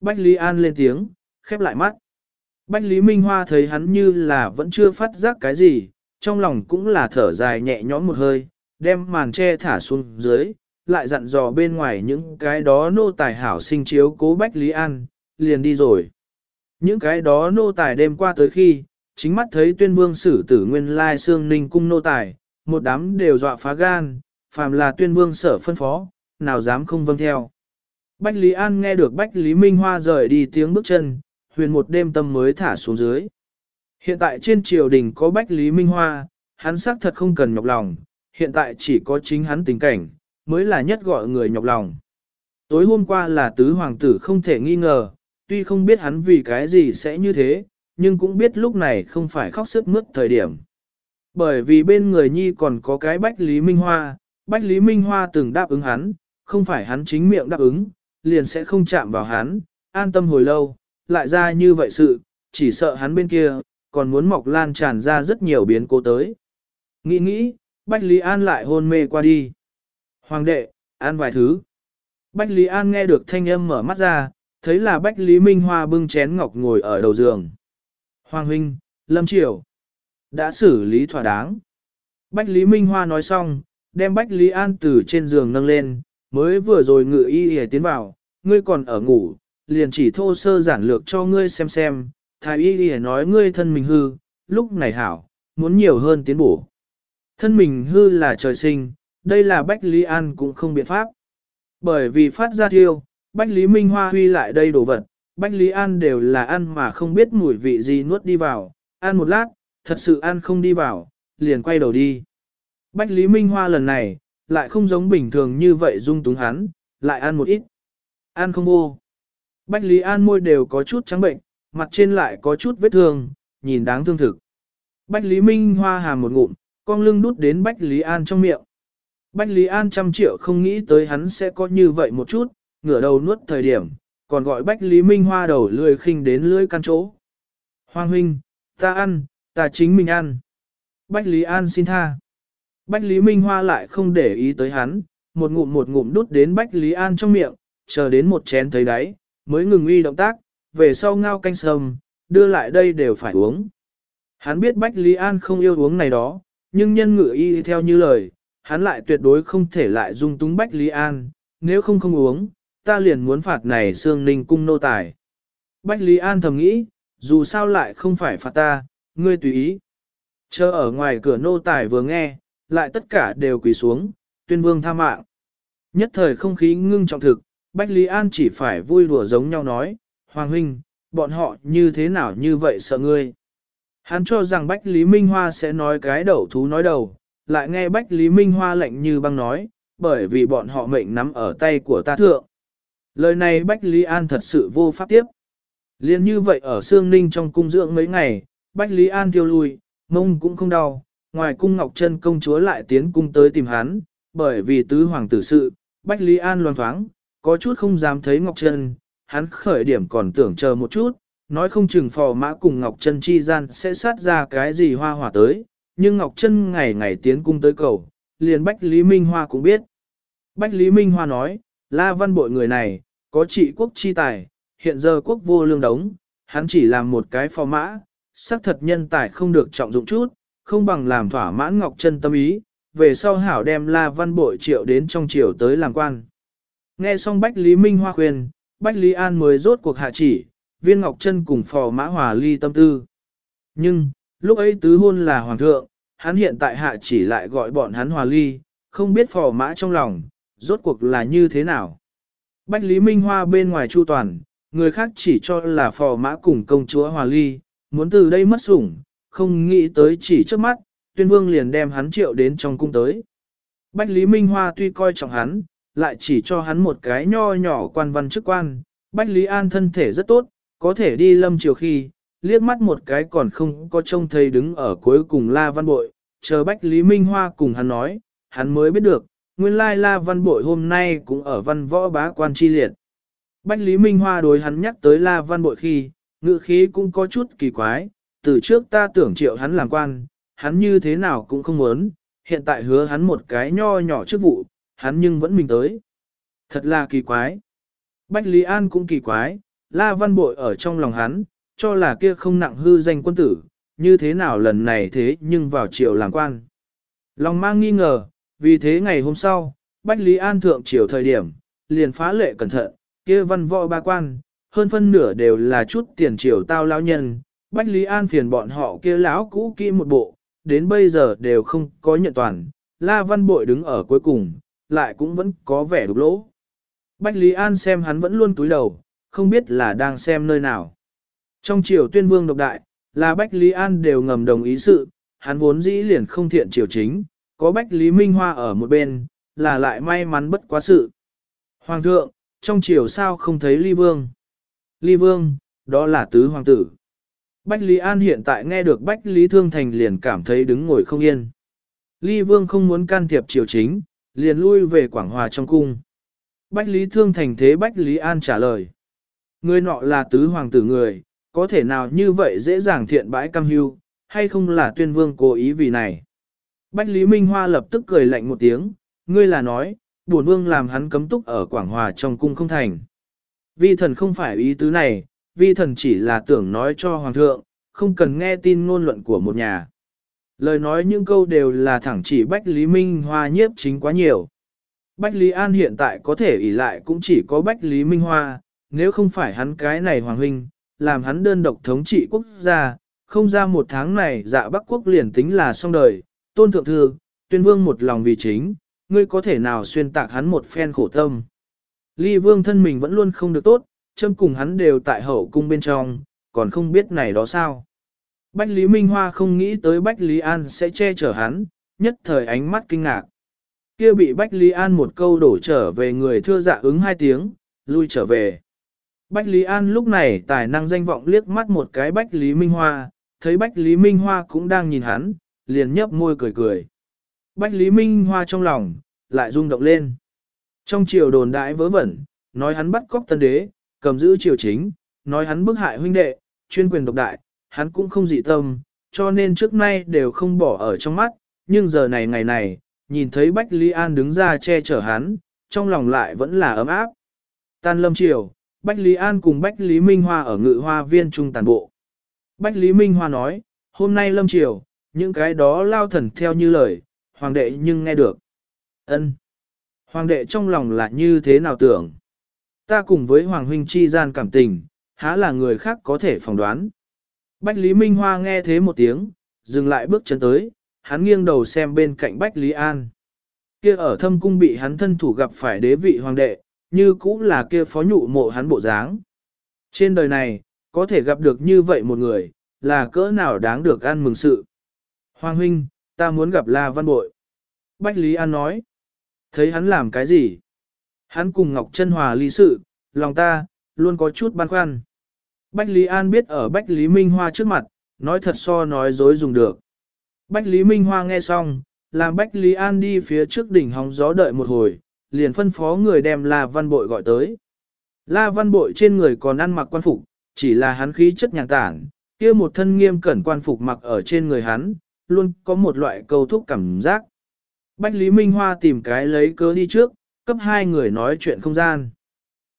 Bách Lý An lên tiếng, khép lại mắt. Bách Lý Minh Hoa thấy hắn như là vẫn chưa phát giác cái gì, trong lòng cũng là thở dài nhẹ nhõm một hơi, đem màn che thả xuống dưới, lại dặn dò bên ngoài những cái đó nô tài hảo sinh chiếu cố Bách Lý An, liền đi rồi. Những cái đó nô tài đêm qua tới khi, chính mắt thấy tuyên vương sử tử nguyên lai xương ninh cung nô tài, một đám đều dọa phá gan, phàm là tuyên vương sở phân phó, nào dám không vâng theo. Bách Lý An nghe được Bách Lý Minh Hoa rời đi tiếng bước chân, huyền một đêm tâm mới thả xuống dưới. Hiện tại trên triều đình có Bách Lý Minh Hoa, hắn xác thật không cần nhọc lòng, hiện tại chỉ có chính hắn tình cảnh, mới là nhất gọi người nhọc lòng. Tối hôm qua là tứ hoàng tử không thể nghi ngờ, tuy không biết hắn vì cái gì sẽ như thế, nhưng cũng biết lúc này không phải khóc sức mướt thời điểm. Bởi vì bên người nhi còn có cái Bách Lý Minh Hoa, Bách Lý Minh Hoa từng đáp ứng hắn, không phải hắn chính miệng đáp ứng, liền sẽ không chạm vào hắn, an tâm hồi lâu, lại ra như vậy sự, chỉ sợ hắn bên kia, còn muốn mọc lan tràn ra rất nhiều biến cố tới. Nghĩ nghĩ, Bách Lý An lại hôn mê qua đi. Hoàng đệ, ăn vài thứ. Bách Lý An nghe được thanh âm mở mắt ra, thấy là Bách Lý Minh Hoa bưng chén ngọc ngồi ở đầu giường. Hoàng huynh, Lâm Triều, đã xử lý thỏa đáng. Bách Lý Minh Hoa nói xong, đem Bách Lý An từ trên giường nâng lên, mới vừa rồi ngự y y tiến vào, ngươi còn ở ngủ, liền chỉ thô sơ giản lược cho ngươi xem xem, thái y y nói ngươi thân mình hư, lúc này hảo, muốn nhiều hơn tiến bổ. Thân mình hư là trời sinh, đây là Bách Lý An cũng không biện pháp. Bởi vì phát ra thiêu, Bách Lý Minh Hoa huy lại đây đồ vật, Bách Lý An đều là ăn mà không biết mùi vị gì nuốt đi vào, ăn một lát, thật sự ăn không đi vào, liền quay đầu đi. Bách Lý Minh Hoa lần này, lại không giống bình thường như vậy dung túng hắn, lại ăn một ít. Ăn không vô. Bách Lý An môi đều có chút trắng bệnh, mặt trên lại có chút vết thương, nhìn đáng thương thực. Bách Lý Minh Hoa hàm một ngụm, con lưng đút đến Bách Lý An trong miệng. Bách Lý An trăm triệu không nghĩ tới hắn sẽ có như vậy một chút, ngửa đầu nuốt thời điểm, còn gọi Bách Lý Minh Hoa đầu lười khinh đến lưỡi căn chỗ. Hoàng huynh, ta ăn, ta chính mình ăn. Bách Lý An xin tha. Bách Lý Minh Hoa lại không để ý tới hắn, một ngụm một ngụm đút đến Bách Lý An trong miệng, chờ đến một chén thấy đáy, mới ngừng uy động tác, về sau ngao canh sâm, đưa lại đây đều phải uống. Hắn biết Bách Lý An không yêu uống này đó, nhưng nhân ngự y theo như lời, hắn lại tuyệt đối không thể lại dung túng Bách Lý An, nếu không không uống, ta liền muốn phạt này xương ninh cung nô tài. Bách Lý An thầm nghĩ, dù sao lại không phải phạt ta, ngươi tùy ý. Chờ ở ngoài cửa nô tài vừa nghe, lại tất cả đều quỳ xuống, tuyên vương tha mạng. Nhất thời không khí ngưng trọng thực, Bách Lý An chỉ phải vui đùa giống nhau nói, Hoàng huynh, bọn họ như thế nào như vậy sợ ngươi. Hắn cho rằng Bách Lý Minh Hoa sẽ nói cái đầu thú nói đầu, lại nghe Bách Lý Minh Hoa lệnh như băng nói, bởi vì bọn họ mệnh nắm ở tay của ta thượng. Lời này Bách Lý An thật sự vô pháp tiếp. Liên như vậy ở Sương Ninh trong cung dưỡng mấy ngày, Bách Lý An tiêu lui, mông cũng không đau, ngoài cung Ngọc Trân công chúa lại tiến cung tới tìm hắn, bởi vì tứ hoàng tử sự, Bách Lý An loan thoáng, có chút không dám thấy Ngọc Trân, hắn khởi điểm còn tưởng chờ một chút, nói không chừng phò mã cùng Ngọc Trân chi gian sẽ sát ra cái gì hoa hỏa tới, nhưng Ngọc Trân ngày ngày tiến cung tới cầu, liền Bách Lý Minh Hoa cũng biết. Bách Lý Minh Hoa nói, La Văn Bội người này, có trị quốc chi tài, hiện giờ quốc vô lương đống, hắn chỉ làm một cái phò mã, xác thật nhân tài không được trọng dụng chút, không bằng làm thỏa mãn Ngọc Trân tâm ý, về sau hảo đem La Văn Bội triệu đến trong triều tới làm quan. Nghe xong Bách Lý Minh Hoa khuyên, Bách Lý An mới rốt cuộc hạ chỉ, viên Ngọc Trân cùng phò mã hòa ly tâm tư. Nhưng, lúc ấy tứ hôn là hoàng thượng, hắn hiện tại hạ chỉ lại gọi bọn hắn hòa ly, không biết phò mã trong lòng, rốt cuộc là như thế nào. Bách Lý Minh Hoa bên ngoài chu toàn, người khác chỉ cho là phò mã cùng công chúa hòa ly, muốn từ đây mất sủng, không nghĩ tới chỉ trước mắt, tuyên vương liền đem hắn triệu đến trong cung tới. Bách Lý Minh Hoa tuy coi trọng hắn, lại chỉ cho hắn một cái nho nhỏ quan văn chức quan. Bách Lý An thân thể rất tốt, có thể đi lâm chiều khi, liếc mắt một cái còn không có trông thấy đứng ở cuối cùng La Văn Bội, chờ Bách Lý Minh Hoa cùng hắn nói, hắn mới biết được, nguyên lai La Văn Bội hôm nay cũng ở văn võ bá quan chi liệt. Bách Lý Minh Hoa đối hắn nhắc tới La Văn Bội khi, ngữ khí cũng có chút kỳ quái, từ trước ta tưởng triệu hắn làm quan, hắn như thế nào cũng không muốn, hiện tại hứa hắn một cái nho nhỏ chức vụ, hắn nhưng vẫn mình tới. Thật là kỳ quái. Bách Lý An cũng kỳ quái, La Văn Bội ở trong lòng hắn, cho là kia không nặng hư danh quân tử, như thế nào lần này thế nhưng vào triều làm quan. Lòng mang nghi ngờ, vì thế ngày hôm sau, Bách Lý An thượng triều thời điểm, liền phá lệ cẩn thận, kia văn võ ba quan, hơn phân nửa đều là chút tiền triều tao lão nhân, Bách Lý An phiền bọn họ kia lão cũ kỹ một bộ, đến bây giờ đều không có nhận toàn, La Văn Bội đứng ở cuối cùng, lại cũng vẫn có vẻ đục lỗ. Bách Lý An xem hắn vẫn luôn túi đầu, không biết là đang xem nơi nào. Trong triều tuyên vương độc đại, là Bách Lý An đều ngầm đồng ý sự, hắn vốn dĩ liền không thiện triều chính, có Bách Lý Minh Hoa ở một bên, là lại may mắn bất quá sự. Hoàng thượng, trong triều sao không thấy ly vương? Ly vương, đó là tứ hoàng tử. Bách Lý An hiện tại nghe được Bách Lý Thương Thành liền cảm thấy đứng ngồi không yên. Ly vương không muốn can thiệp triều chính, liền lui về Quảng Hòa trong cung. Bách Lý Thương Thành thế Bách Lý An trả lời. Người nọ là tứ hoàng tử người, có thể nào như vậy dễ dàng thiện bãi cam hưu, hay không là tuyên vương cố ý vì này. Bách Lý Minh Hoa lập tức cười lạnh một tiếng, ngươi là nói, buồn vương làm hắn cấm túc ở Quảng Hòa trong cung không thành. Vi thần không phải ý tứ này, vi thần chỉ là tưởng nói cho hoàng thượng, không cần nghe tin ngôn luận của một nhà. Lời nói những câu đều là thẳng chỉ Bách Lý Minh Hoa nhiếp chính quá nhiều. Bách Lý An hiện tại có thể ỷ lại cũng chỉ có Bách Lý Minh Hoa, nếu không phải hắn cái này hoàng huynh, làm hắn đơn độc thống trị quốc gia, không ra một tháng này dạ Bắc quốc liền tính là xong đời, tôn thượng thư, tuyên vương một lòng vì chính, ngươi có thể nào xuyên tạc hắn một phen khổ tâm. Ly vương thân mình vẫn luôn không được tốt, châm cùng hắn đều tại hậu cung bên trong, còn không biết này đó sao. Bách Lý Minh Hoa không nghĩ tới Bách Lý An sẽ che chở hắn, nhất thời ánh mắt kinh ngạc. Kia bị Bách Lý An một câu đổ trở về người thưa dạ ứng hai tiếng, lui trở về. Bách Lý An lúc này tài năng danh vọng liếc mắt một cái Bách Lý Minh Hoa, thấy Bách Lý Minh Hoa cũng đang nhìn hắn, liền nhấp môi cười cười. Bách Lý Minh Hoa trong lòng, lại rung động lên. Trong triều đồn đại vớ vẩn, nói hắn bắt cóc tân đế, cầm giữ triều chính, nói hắn bức hại huynh đệ, chuyên quyền độc đại, hắn cũng không dị tâm, cho nên trước nay đều không bỏ ở trong mắt, nhưng giờ này ngày này, nhìn thấy Bách Lý An đứng ra che chở hắn, trong lòng lại vẫn là ấm áp. Tan lâm triều, Bách Lý An cùng Bách Lý Minh Hoa ở ngự hoa viên trung tàn bộ. Bách Lý Minh Hoa nói, hôm nay lâm triều, những cái đó lao thần theo như lời, hoàng đệ nhưng nghe được. ân Hoàng đệ trong lòng là như thế nào tưởng? Ta cùng với Hoàng huynh chi gian cảm tình, há là người khác có thể phỏng đoán. Bách Lý Minh Hoa nghe thế một tiếng, dừng lại bước chân tới, hắn nghiêng đầu xem bên cạnh Bách Lý An. Kia ở thâm cung bị hắn thân thủ gặp phải đế vị hoàng đệ, như cũng là kia phó nhụ mộ hắn bộ dáng. Trên đời này, có thể gặp được như vậy một người, là cỡ nào đáng được ăn mừng sự. Hoàng huynh, ta muốn gặp La Văn Bội. Bách Lý An nói. Thấy hắn làm cái gì? Hắn cùng Ngọc Trân Hòa ly sự, lòng ta, luôn có chút băn khoăn. Bách Lý An biết ở Bách Lý Minh Hoa trước mặt, nói thật so nói dối dùng được. Bách Lý Minh Hoa nghe xong, làm Bách Lý An đi phía trước đỉnh hóng gió đợi một hồi, liền phân phó người đem La Văn Bội gọi tới. La Văn Bội trên người còn ăn mặc quan phục, chỉ là hắn khí chất nhàn tản, kia một thân nghiêm cẩn quan phục mặc ở trên người hắn, luôn có một loại câu thúc cảm giác. Bách Lý Minh Hoa tìm cái lấy cớ đi trước, cấp hai người nói chuyện không gian.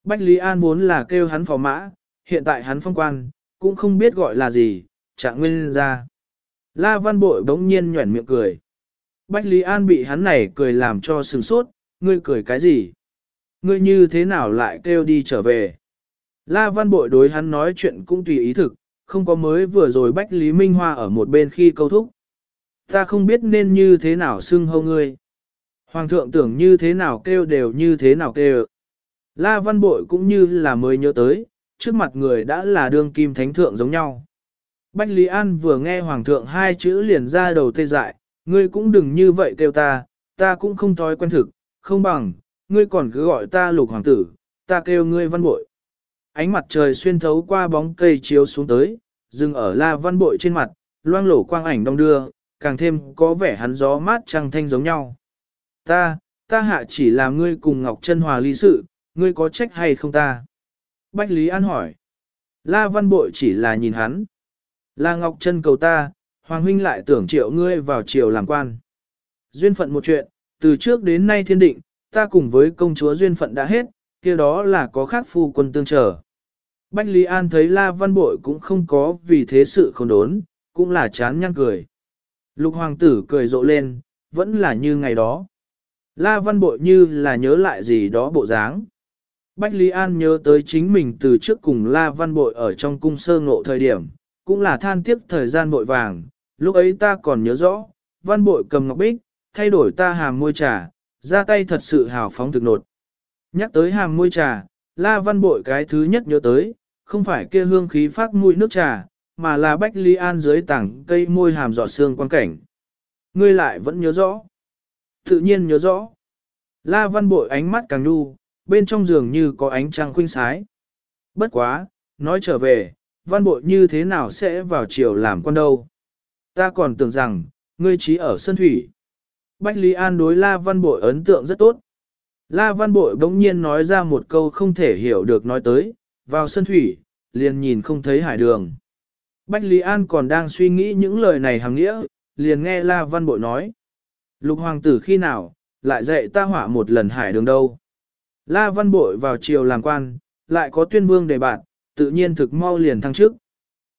Bách Lý An muốn là kêu hắn phò mã, hiện tại hắn phong quan, cũng không biết gọi là gì, trạng nguyên ra. La Văn Bội bỗng nhiên nhuẩn miệng cười. Bách Lý An bị hắn này cười làm cho sừng sốt, ngươi cười cái gì? Ngươi như thế nào lại kêu đi trở về? La Văn Bội đối hắn nói chuyện cũng tùy ý thực, không có mới vừa rồi Bách Lý Minh Hoa ở một bên khi câu thúc. Ta không biết nên như thế nào xưng hâu ngươi. Hoàng thượng tưởng như thế nào kêu đều như thế nào kêu. La Văn Bội cũng như là mới nhớ tới, trước mặt người đã là đương kim thánh thượng giống nhau. Bách Lý An vừa nghe Hoàng thượng hai chữ liền ra đầu tê dại, ngươi cũng đừng như vậy kêu ta, ta cũng không thói quen thực, không bằng, ngươi còn cứ gọi ta lục hoàng tử, ta kêu ngươi văn bội. Ánh mặt trời xuyên thấu qua bóng cây chiếu xuống tới, dừng ở la văn bội trên mặt, loang lổ quang ảnh đông đưa, càng thêm có vẻ hắn gió mát trăng thanh giống nhau. Ta, ta hạ chỉ là ngươi cùng Ngọc Trân Hòa ly sự, ngươi có trách hay không ta? Bách Lý An hỏi. La văn bội chỉ là nhìn hắn. La Ngọc Trân cầu ta, Hoàng huynh lại tưởng triệu ngươi vào triều làm quan. Duyên phận một chuyện, từ trước đến nay thiên định, ta cùng với công chúa duyên phận đã hết, kia đó là có khác phu quân tương trở. Bách Lý An thấy La Văn Bội cũng không có vì thế sự không đốn, cũng là chán nhăn cười. Lục hoàng tử cười rộ lên, vẫn là như ngày đó. La Văn Bội như là nhớ lại gì đó bộ dáng. Bách Lý An nhớ tới chính mình từ trước cùng La Văn Bội ở trong cung sơ ngộ thời điểm, cũng là than tiếc thời gian bội vàng, lúc ấy ta còn nhớ rõ, Văn Bội cầm ngọc bích, thay đổi ta hàm môi trà, ra tay thật sự hào phóng thực nột. Nhắc tới hàm môi trà, La Văn Bội cái thứ nhất nhớ tới, không phải kia hương khí phát mùi nước trà, mà là Bách Lý An dưới tảng cây môi hàm giọt xương quan cảnh. Ngươi lại vẫn nhớ rõ. Tự nhiên nhớ rõ. La Văn Bội ánh mắt càng nhu, bên trong giường như có ánh trăng khuynh sái. Bất quá, nói trở về, Văn Bội như thế nào sẽ vào chiều làm con đâu. Ta còn tưởng rằng, ngươi trí ở sân thủy. Bách Lý An đối La Văn Bội ấn tượng rất tốt. La Văn Bội bỗng nhiên nói ra một câu không thể hiểu được nói tới, vào sân thủy, liền nhìn không thấy hải đường. Bách Lý An còn đang suy nghĩ những lời này hàng nghĩa, liền nghe La Văn Bội nói. Lục hoàng tử khi nào, lại dạy ta hỏa một lần hải đường đâu. La Văn Bội vào triều làm quan, lại có tuyên vương đề bạn, tự nhiên thực mau liền thăng trước.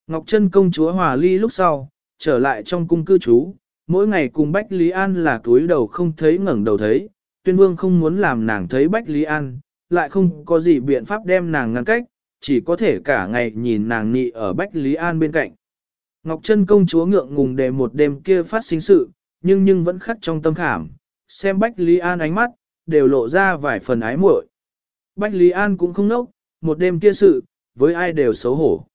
Ngọc Trân công chúa Hòa Ly lúc sau, trở lại trong cung cư trú, mỗi ngày cùng Bách Lý An là túi đầu không thấy ngẩng đầu thấy, tuyên vương không muốn làm nàng thấy Bách Lý An, lại không có gì biện pháp đem nàng ngăn cách, chỉ có thể cả ngày nhìn nàng nị ở Bách Lý An bên cạnh. Ngọc Trân công chúa ngượng ngùng để một đêm kia phát sinh sự, nhưng nhưng vẫn khắc trong tâm khảm, xem Bách Lý An ánh mắt, đều lộ ra vài phần ái muội. Bách Lý An cũng không nốc, một đêm kia sự, với ai đều xấu hổ.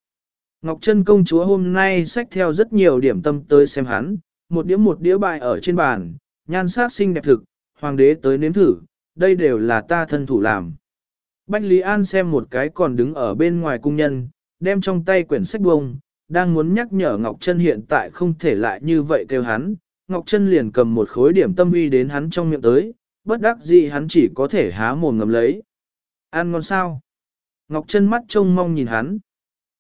Ngọc Trân công chúa hôm nay xách theo rất nhiều điểm tâm tới xem hắn, một đĩa một đĩa bài ở trên bàn, nhan sắc xinh đẹp thực, hoàng đế tới nếm thử, đây đều là ta thân thủ làm. Bách Lý An xem một cái còn đứng ở bên ngoài cung nhân, đem trong tay quyển sách bông, đang muốn nhắc nhở Ngọc Trân hiện tại không thể lại như vậy kêu hắn. Ngọc Trân liền cầm một khối điểm tâm uy đến hắn trong miệng tới, bất đắc dĩ hắn chỉ có thể há mồm ngầm lấy. Ăn ngon sao? Ngọc Trân mắt trông mong nhìn hắn.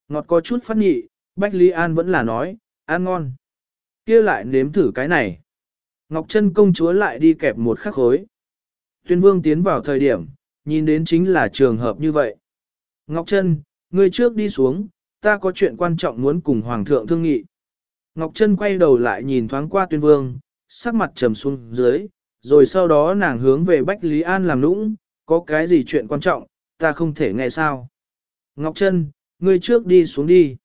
Ngọt có chút phát nhị, Bách Lý An vẫn là nói, ăn ngon. kia lại nếm thử cái này. Ngọc Trân công chúa lại đi kẹp một khắc khối. Tuyên vương tiến vào thời điểm, nhìn đến chính là trường hợp như vậy. Ngọc Trân, ngươi trước đi xuống, ta có chuyện quan trọng muốn cùng Hoàng thượng thương nghị. Ngọc Trân quay đầu lại nhìn thoáng qua tuyên vương, sắc mặt trầm xuống dưới, rồi sau đó nàng hướng về Bách Lý An làm nũng, có cái gì chuyện quan trọng, ta không thể nghe sao. Ngọc Trân, ngươi trước đi xuống đi.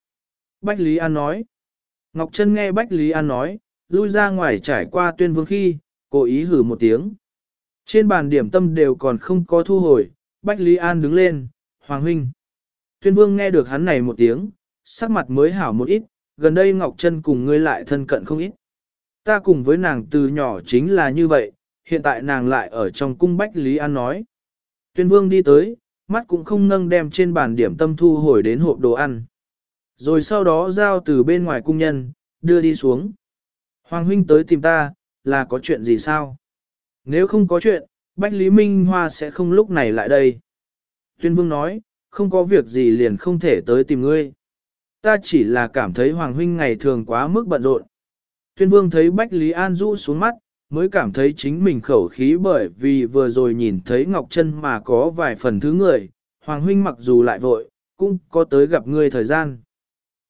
Bách Lý An nói. Ngọc Trân nghe Bách Lý An nói, lui ra ngoài trải qua tuyên vương khi, cố ý hử một tiếng. Trên bàn điểm tâm đều còn không có thu hồi, Bách Lý An đứng lên, Hoàng Huynh. Tuyên vương nghe được hắn này một tiếng, sắc mặt mới hảo một ít, gần đây Ngọc Trân cùng ngươi lại thân cận không ít. Ta cùng với nàng từ nhỏ chính là như vậy, hiện tại nàng lại ở trong cung Bách Lý An nói. Tuyên vương đi tới, mắt cũng không nâng đem trên bàn điểm tâm thu hồi đến hộp đồ ăn. Rồi sau đó giao từ bên ngoài cung nhân, đưa đi xuống. Hoàng huynh tới tìm ta, là có chuyện gì sao? Nếu không có chuyện, Bách Lý Minh Hoa sẽ không lúc này lại đây. Tuyên vương nói, không có việc gì liền không thể tới tìm ngươi. Ta chỉ là cảm thấy Hoàng huynh ngày thường quá mức bận rộn. Tuyên vương thấy Bách Lý An rũ xuống mắt, mới cảm thấy chính mình khẩu khí bởi vì vừa rồi nhìn thấy Ngọc Trân mà có vài phần thứ người, Hoàng huynh mặc dù lại vội, cũng có tới gặp ngươi thời gian.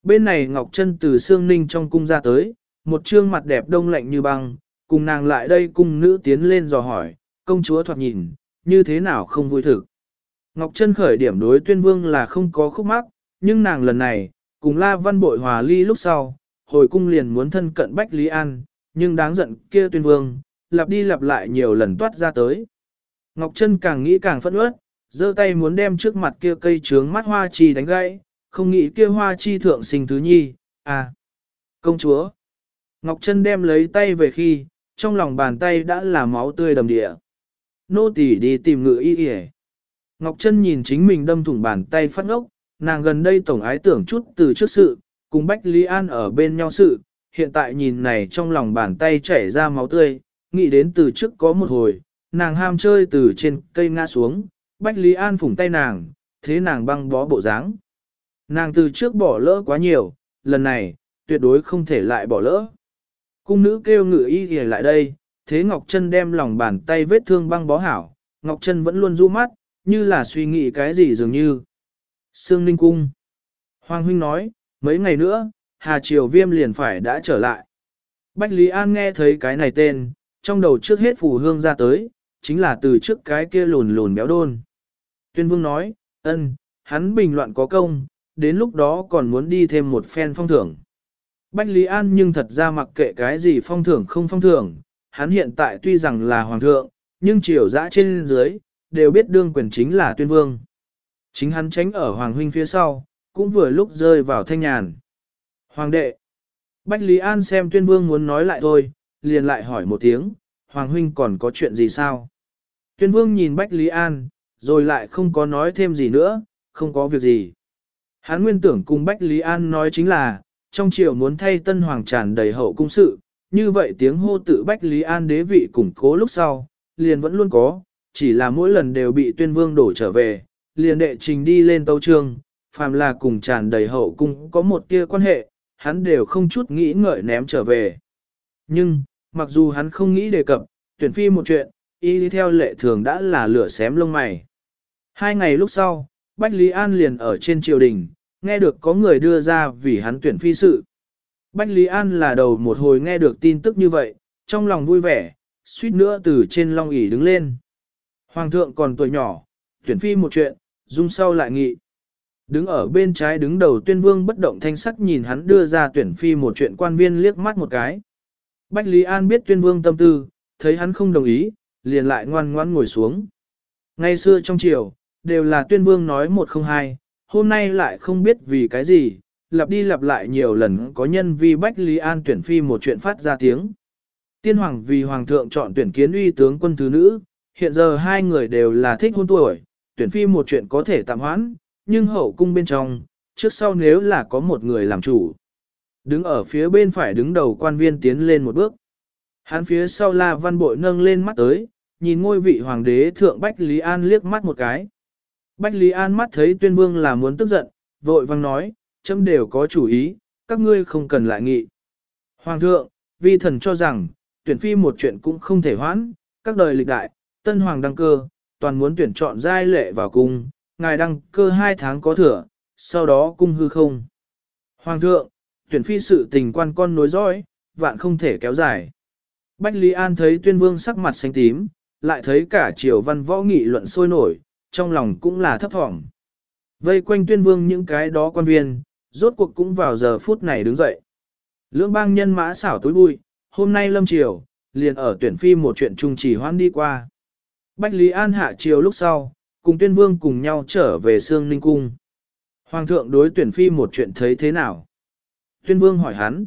Bên này Ngọc Trân từ Sương Ninh trong cung ra tới, một trương mặt đẹp đông lạnh như băng, cùng nàng lại đây cung nữ tiến lên dò hỏi, công chúa thoạt nhìn, như thế nào không vui thực. Ngọc Trân khởi điểm đối tuyên vương là không có khúc mắc, nhưng nàng lần này, cùng La Văn Bội hòa ly lúc sau, hồi cung liền muốn thân cận Bách Lý An, nhưng đáng giận kia tuyên vương, lặp đi lặp lại nhiều lần toát ra tới. Ngọc Trân càng nghĩ càng phẫn uất, giơ tay muốn đem trước mặt kia cây trướng mắt hoa chi đánh gãy, không nghĩ kia hoa chi thượng sinh thứ nhi, à, công chúa. Ngọc Trân đem lấy tay về khi, trong lòng bàn tay đã là máu tươi đầm địa. Nô tỳ đi tìm ngự y y Ngọc Trân nhìn chính mình đâm thủng bàn tay phát ngốc, nàng gần đây tổng ái tưởng chút từ trước sự, cùng Bách Lý An ở bên nhau sự, hiện tại nhìn này trong lòng bàn tay chảy ra máu tươi, nghĩ đến từ trước có một hồi, nàng ham chơi từ trên cây ngã xuống, Bách Lý An phủng tay nàng, thế nàng băng bó bộ dáng. Nàng từ trước bỏ lỡ quá nhiều, lần này, tuyệt đối không thể lại bỏ lỡ. Cung nữ kêu ngự y thì lại đây, thế Ngọc Trân đem lòng bàn tay vết thương băng bó hảo, Ngọc Trân vẫn luôn du mắt, như là suy nghĩ cái gì dường như. Sương Ninh Cung Hoàng Huynh nói, mấy ngày nữa, Hà Triều Viêm liền phải đã trở lại. Bách Lý An nghe thấy cái này tên, trong đầu trước hết phù hương ra tới, chính là từ trước cái kia lùn lùn béo đôn. Tuyên Vương nói, ân, hắn bình luận có công, đến lúc đó còn muốn đi thêm một phen phong thưởng. Bách Lý An nhưng thật ra mặc kệ cái gì phong thưởng không phong thưởng, hắn hiện tại tuy rằng là hoàng thượng, nhưng triều dã trên dưới, đều biết đương quyền chính là tuyên vương. Chính hắn tránh ở Hoàng huynh phía sau, cũng vừa lúc rơi vào thanh nhàn. Hoàng đệ, Bách Lý An xem tuyên vương muốn nói lại thôi, liền lại hỏi một tiếng, Hoàng huynh còn có chuyện gì sao? Tuyên vương nhìn Bách Lý An, rồi lại không có nói thêm gì nữa, không có việc gì. Hắn nguyên tưởng cùng Bách Lý An nói chính là, trong triều muốn thay tân hoàng tràn đầy hậu cung sự, như vậy tiếng hô tự Bách Lý An đế vị củng cố lúc sau, liền vẫn luôn có, chỉ là mỗi lần đều bị tuyên vương đổ trở về, liền đệ trình đi lên tấu trương, phàm là cùng tràn đầy hậu cung có một tia quan hệ, hắn đều không chút nghĩ ngợi ném trở về. Nhưng, mặc dù hắn không nghĩ đề cập, tuyển phi một chuyện, y theo lệ thường đã là lửa xém lông mày. Hai ngày lúc sau, Bách Lý An liền ở trên triều đình, nghe được có người đưa ra vì hắn tuyển phi sự. Bách Lý An là đầu một hồi nghe được tin tức như vậy, trong lòng vui vẻ, suýt nữa từ trên long ỷ đứng lên. Hoàng thượng còn tuổi nhỏ, tuyển phi một chuyện, dung sau lại nghị. Đứng ở bên trái đứng đầu tuyên vương bất động thanh sắc nhìn hắn đưa ra tuyển phi một chuyện quan viên liếc mắt một cái. Bách Lý An biết tuyên vương tâm tư, thấy hắn không đồng ý, liền lại ngoan ngoan ngồi xuống. Ngay xưa trong triều, đều là tuyên vương nói một không hai, hôm nay lại không biết vì cái gì, lặp đi lặp lại nhiều lần có nhân vì Bách Lý An tuyển phi một chuyện phát ra tiếng. Tiên hoàng vì hoàng thượng chọn tuyển kiến uy tướng quân thứ nữ, hiện giờ hai người đều là thích hôn tuổi, tuyển phi một chuyện có thể tạm hoãn, nhưng hậu cung bên trong, trước sau nếu là có một người làm chủ. Đứng ở phía bên phải đứng đầu quan viên tiến lên một bước. Hắn phía sau La Văn Bội nâng lên mắt tới, nhìn ngôi vị hoàng đế thượng Bách Lý An liếc mắt một cái. Bách Lý An mắt thấy tuyên vương là muốn tức giận, vội vang nói, chấm đều có chủ ý, các ngươi không cần lại nghị. Hoàng thượng, vi thần cho rằng, tuyển phi một chuyện cũng không thể hoãn, các đời lịch đại, tân hoàng đăng cơ, toàn muốn tuyển chọn giai lệ vào cung, ngài đăng cơ hai tháng có thừa, sau đó cung hư không. Hoàng thượng, tuyển phi sự tình quan con nối dõi, vạn không thể kéo dài. Bách Lý An thấy tuyên vương sắc mặt xanh tím, lại thấy cả triều văn võ nghị luận sôi nổi, trong lòng cũng là thấp thỏm. Vây quanh tuyên vương những cái đó quan viên, rốt cuộc cũng vào giờ phút này đứng dậy. Lưỡng bang nhân mã xảo tối bụi, hôm nay lâm triều, liền ở tuyển phi một chuyện trung chỉ hoan đi qua. Bách Lý An hạ chiều lúc sau, cùng tuyên vương cùng nhau trở về Sương Ninh Cung. Hoàng thượng đối tuyển phi một chuyện thấy thế nào? Tuyên vương hỏi hắn.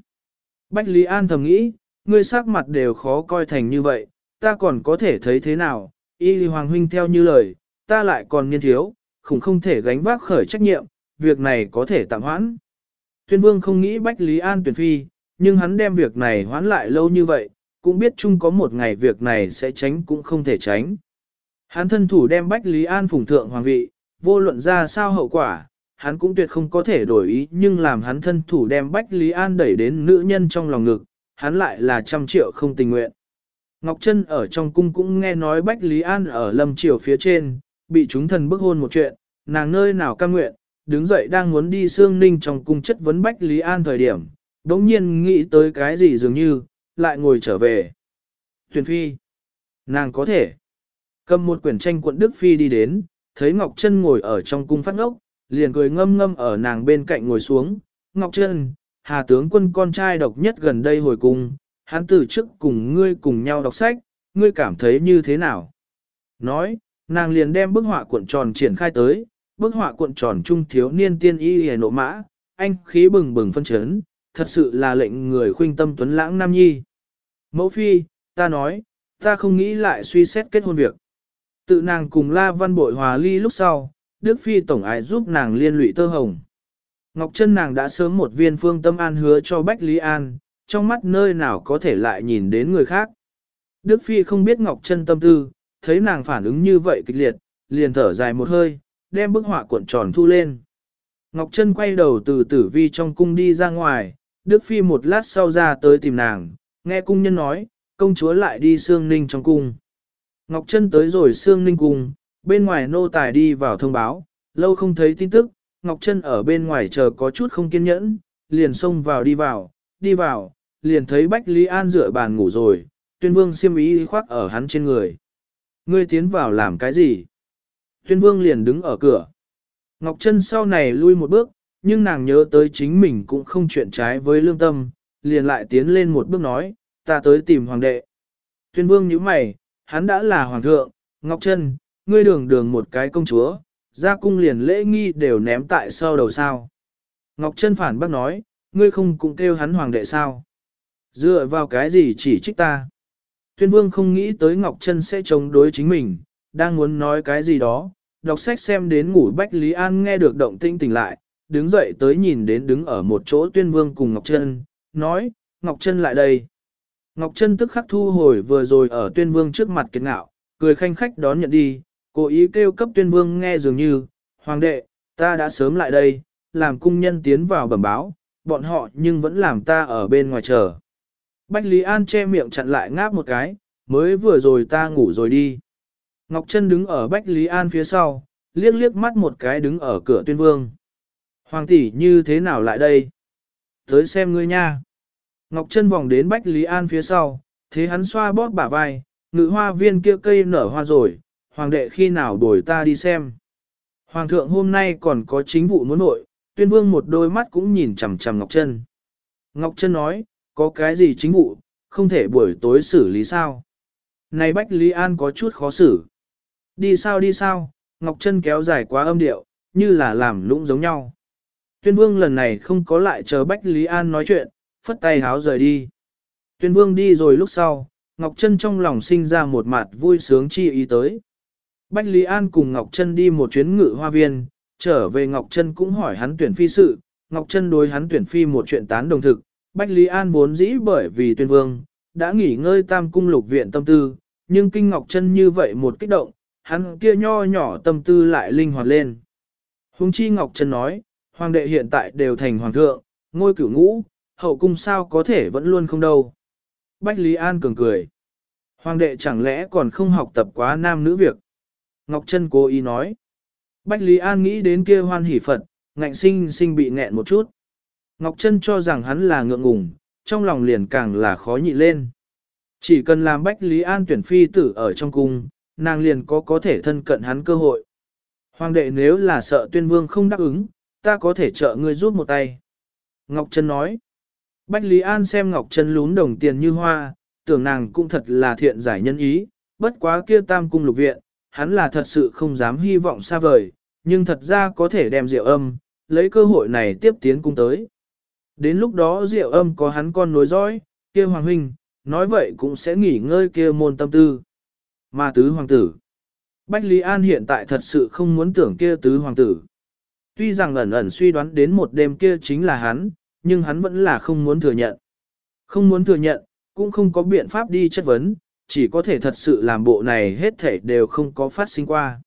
Bách Lý An thầm nghĩ, ngươi sắc mặt đều khó coi thành như vậy, ta còn có thể thấy thế nào? Y Hoàng huynh theo như lời, ta lại còn niên thiếu, khủng không thể gánh vác khởi trách nhiệm, việc này có thể tạm hoãn. Tuyên vương không nghĩ Bách Lý An tuyển phi, nhưng hắn đem việc này hoãn lại lâu như vậy, cũng biết chung có một ngày việc này sẽ tránh cũng không thể tránh. Hắn thân thủ đem Bách Lý An phủng thượng hoàng vị, vô luận ra sao hậu quả, hắn cũng tuyệt không có thể đổi ý nhưng làm hắn thân thủ đem Bách Lý An đẩy đến nữ nhân trong lòng ngực, hắn lại là trăm triệu không tình nguyện. Ngọc Trân ở trong cung cũng nghe nói Bách Lý An ở lâm triều phía trên, bị chúng thần bức hôn một chuyện, nàng nơi nào cam nguyện, đứng dậy đang muốn đi xương ninh trong cung chất vấn Bách Lý An thời điểm, đống nhiên nghĩ tới cái gì dường như, lại ngồi trở về. Tuyền Phi, nàng có thể. Cầm một quyển tranh quận Đức Phi đi đến, thấy Ngọc Trân ngồi ở trong cung phát ngốc, liền cười ngâm ngâm ở nàng bên cạnh ngồi xuống. Ngọc Trân, Hà tướng quân con trai độc nhất gần đây hồi cung, hắn từ trước cùng ngươi cùng nhau đọc sách, ngươi cảm thấy như thế nào? Nói, nàng liền đem bức họa cuộn tròn triển khai tới, bức họa cuộn tròn trung thiếu niên tiên y hề nộ mã, anh khí bừng bừng phân chấn, thật sự là lệnh người khuynh tâm tuấn lãng nam nhi. Mẫu phi, ta nói, ta không nghĩ lại suy xét kết hôn việc. Tự nàng cùng La Văn Bội hòa ly lúc sau, Đức Phi tổng ái giúp nàng liên lụy tơ hồng. Ngọc Trân nàng đã sớm một viên phương tâm an hứa cho Bách Lý An, trong mắt nơi nào có thể lại nhìn đến người khác. Đức Phi không biết Ngọc Trân tâm tư, thấy nàng phản ứng như vậy kịch liệt, liền thở dài một hơi, đem bức họa cuộn tròn thu lên. Ngọc Trân quay đầu từ tử vi trong cung đi ra ngoài, Đức Phi một lát sau ra tới tìm nàng, nghe cung nhân nói, công chúa lại đi xương ninh trong cung. Ngọc Trân tới rồi xương ninh cung, bên ngoài nô tài đi vào thông báo, lâu không thấy tin tức, Ngọc Trân ở bên ngoài chờ có chút không kiên nhẫn, liền xông vào đi vào, đi vào, liền thấy Bách Lý An dựa bàn ngủ rồi, tuyên vương siêm ý khoác ở hắn trên người. Ngươi tiến vào làm cái gì? Tuyên vương liền đứng ở cửa. Ngọc Trân sau này lui một bước, nhưng nàng nhớ tới chính mình cũng không chuyện trái với lương tâm, liền lại tiến lên một bước nói, ta tới tìm hoàng đệ. Tuyên vương nhíu mày, hắn đã là hoàng thượng, Ngọc Trân, ngươi đường đường một cái công chúa, ra cung liền lễ nghi đều ném tại sau đầu sao. Ngọc Trân phản bác nói, ngươi không cũng kêu hắn hoàng đệ sao. Dựa vào cái gì chỉ trích ta. Tuyên vương không nghĩ tới Ngọc Trân sẽ chống đối chính mình, đang muốn nói cái gì đó, đọc sách xem đến ngủ Bách Lý An nghe được động tinh tỉnh lại, đứng dậy tới nhìn đến đứng ở một chỗ tuyên vương cùng Ngọc Trân, nói, Ngọc Trân lại đây. Ngọc Trân tức khắc thu hồi vừa rồi ở tuyên vương trước mặt kiệt ngạo, cười khanh khách đón nhận đi, cố ý kêu cấp tuyên vương nghe dường như, Hoàng đệ, ta đã sớm lại đây, làm cung nhân tiến vào bẩm báo, bọn họ nhưng vẫn làm ta ở bên ngoài chờ. Bách Lý An che miệng chặn lại ngáp một cái, mới vừa rồi ta ngủ rồi đi. Ngọc Trân đứng ở Bách Lý An phía sau, liếc liếc mắt một cái đứng ở cửa tuyên vương. Hoàng tỷ như thế nào lại đây? Tới xem ngươi nha. Ngọc Trân vòng đến Bách Lý An phía sau, thế hắn xoa bóp bả vai, ngự hoa viên kia cây nở hoa rồi, hoàng đệ khi nào đổi ta đi xem. Hoàng thượng hôm nay còn có chính vụ muốn nội, tuyên vương một đôi mắt cũng nhìn chằm chằm Ngọc Trân. Ngọc Trân nói, có cái gì chính vụ, không thể buổi tối xử lý sao. Này Bách Lý An có chút khó xử. Đi sao đi sao, Ngọc Trân kéo dài quá âm điệu, như là làm lũng giống nhau. Tuyên vương lần này không có lại chờ Bách Lý An nói chuyện, phất tay háo rời đi. Tuyên vương đi rồi lúc sau, Ngọc Trân trong lòng sinh ra một mặt vui sướng chi ý tới. Bách Lý An cùng Ngọc Trân đi một chuyến ngự hoa viên, trở về Ngọc Trân cũng hỏi hắn tuyển phi sự, Ngọc Trân đối hắn tuyển phi một chuyện tán đồng thực, Bách Lý An vốn dĩ bởi vì tuyên vương, đã nghỉ ngơi tam cung lục viện tâm tư, nhưng kinh Ngọc Trân như vậy một kích động, hắn kia nho nhỏ tâm tư lại linh hoạt lên. Hùng chi Ngọc Trân nói, hoàng đệ hiện tại đều thành hoàng thượng, ngôi cửu ngũ, hậu cung sao có thể vẫn luôn không đâu. Bách Lý An cường cười. Hoàng đệ chẳng lẽ còn không học tập quá nam nữ việc. Ngọc Trân cố ý nói. Bách Lý An nghĩ đến kia hoan hỷ Phật, ngạnh sinh sinh bị nghẹn một chút. Ngọc Trân cho rằng hắn là ngượng ngùng, trong lòng liền càng là khó nhịn lên. Chỉ cần làm Bách Lý An tuyển phi tử ở trong cung, nàng liền có có thể thân cận hắn cơ hội. Hoàng đệ nếu là sợ tuyên vương không đáp ứng, ta có thể trợ ngươi giúp một tay. Ngọc Trân nói. Bách Lý An xem Ngọc Trân lún đồng tiền như hoa, tưởng nàng cũng thật là thiện giải nhân ý, bất quá kia tam cung lục viện, hắn là thật sự không dám hy vọng xa vời, nhưng thật ra có thể đem rượu âm, lấy cơ hội này tiếp tiến cung tới. Đến lúc đó rượu âm có hắn con nối dõi, kia hoàng huynh, nói vậy cũng sẽ nghỉ ngơi kia môn tâm tư. Mà tứ hoàng tử. Bách Lý An hiện tại thật sự không muốn tưởng kia tứ hoàng tử. Tuy rằng ẩn ẩn suy đoán đến một đêm kia chính là hắn, nhưng hắn vẫn là không muốn thừa nhận. Không muốn thừa nhận, cũng không có biện pháp đi chất vấn, chỉ có thể thật sự làm bộ này hết thể đều không có phát sinh qua.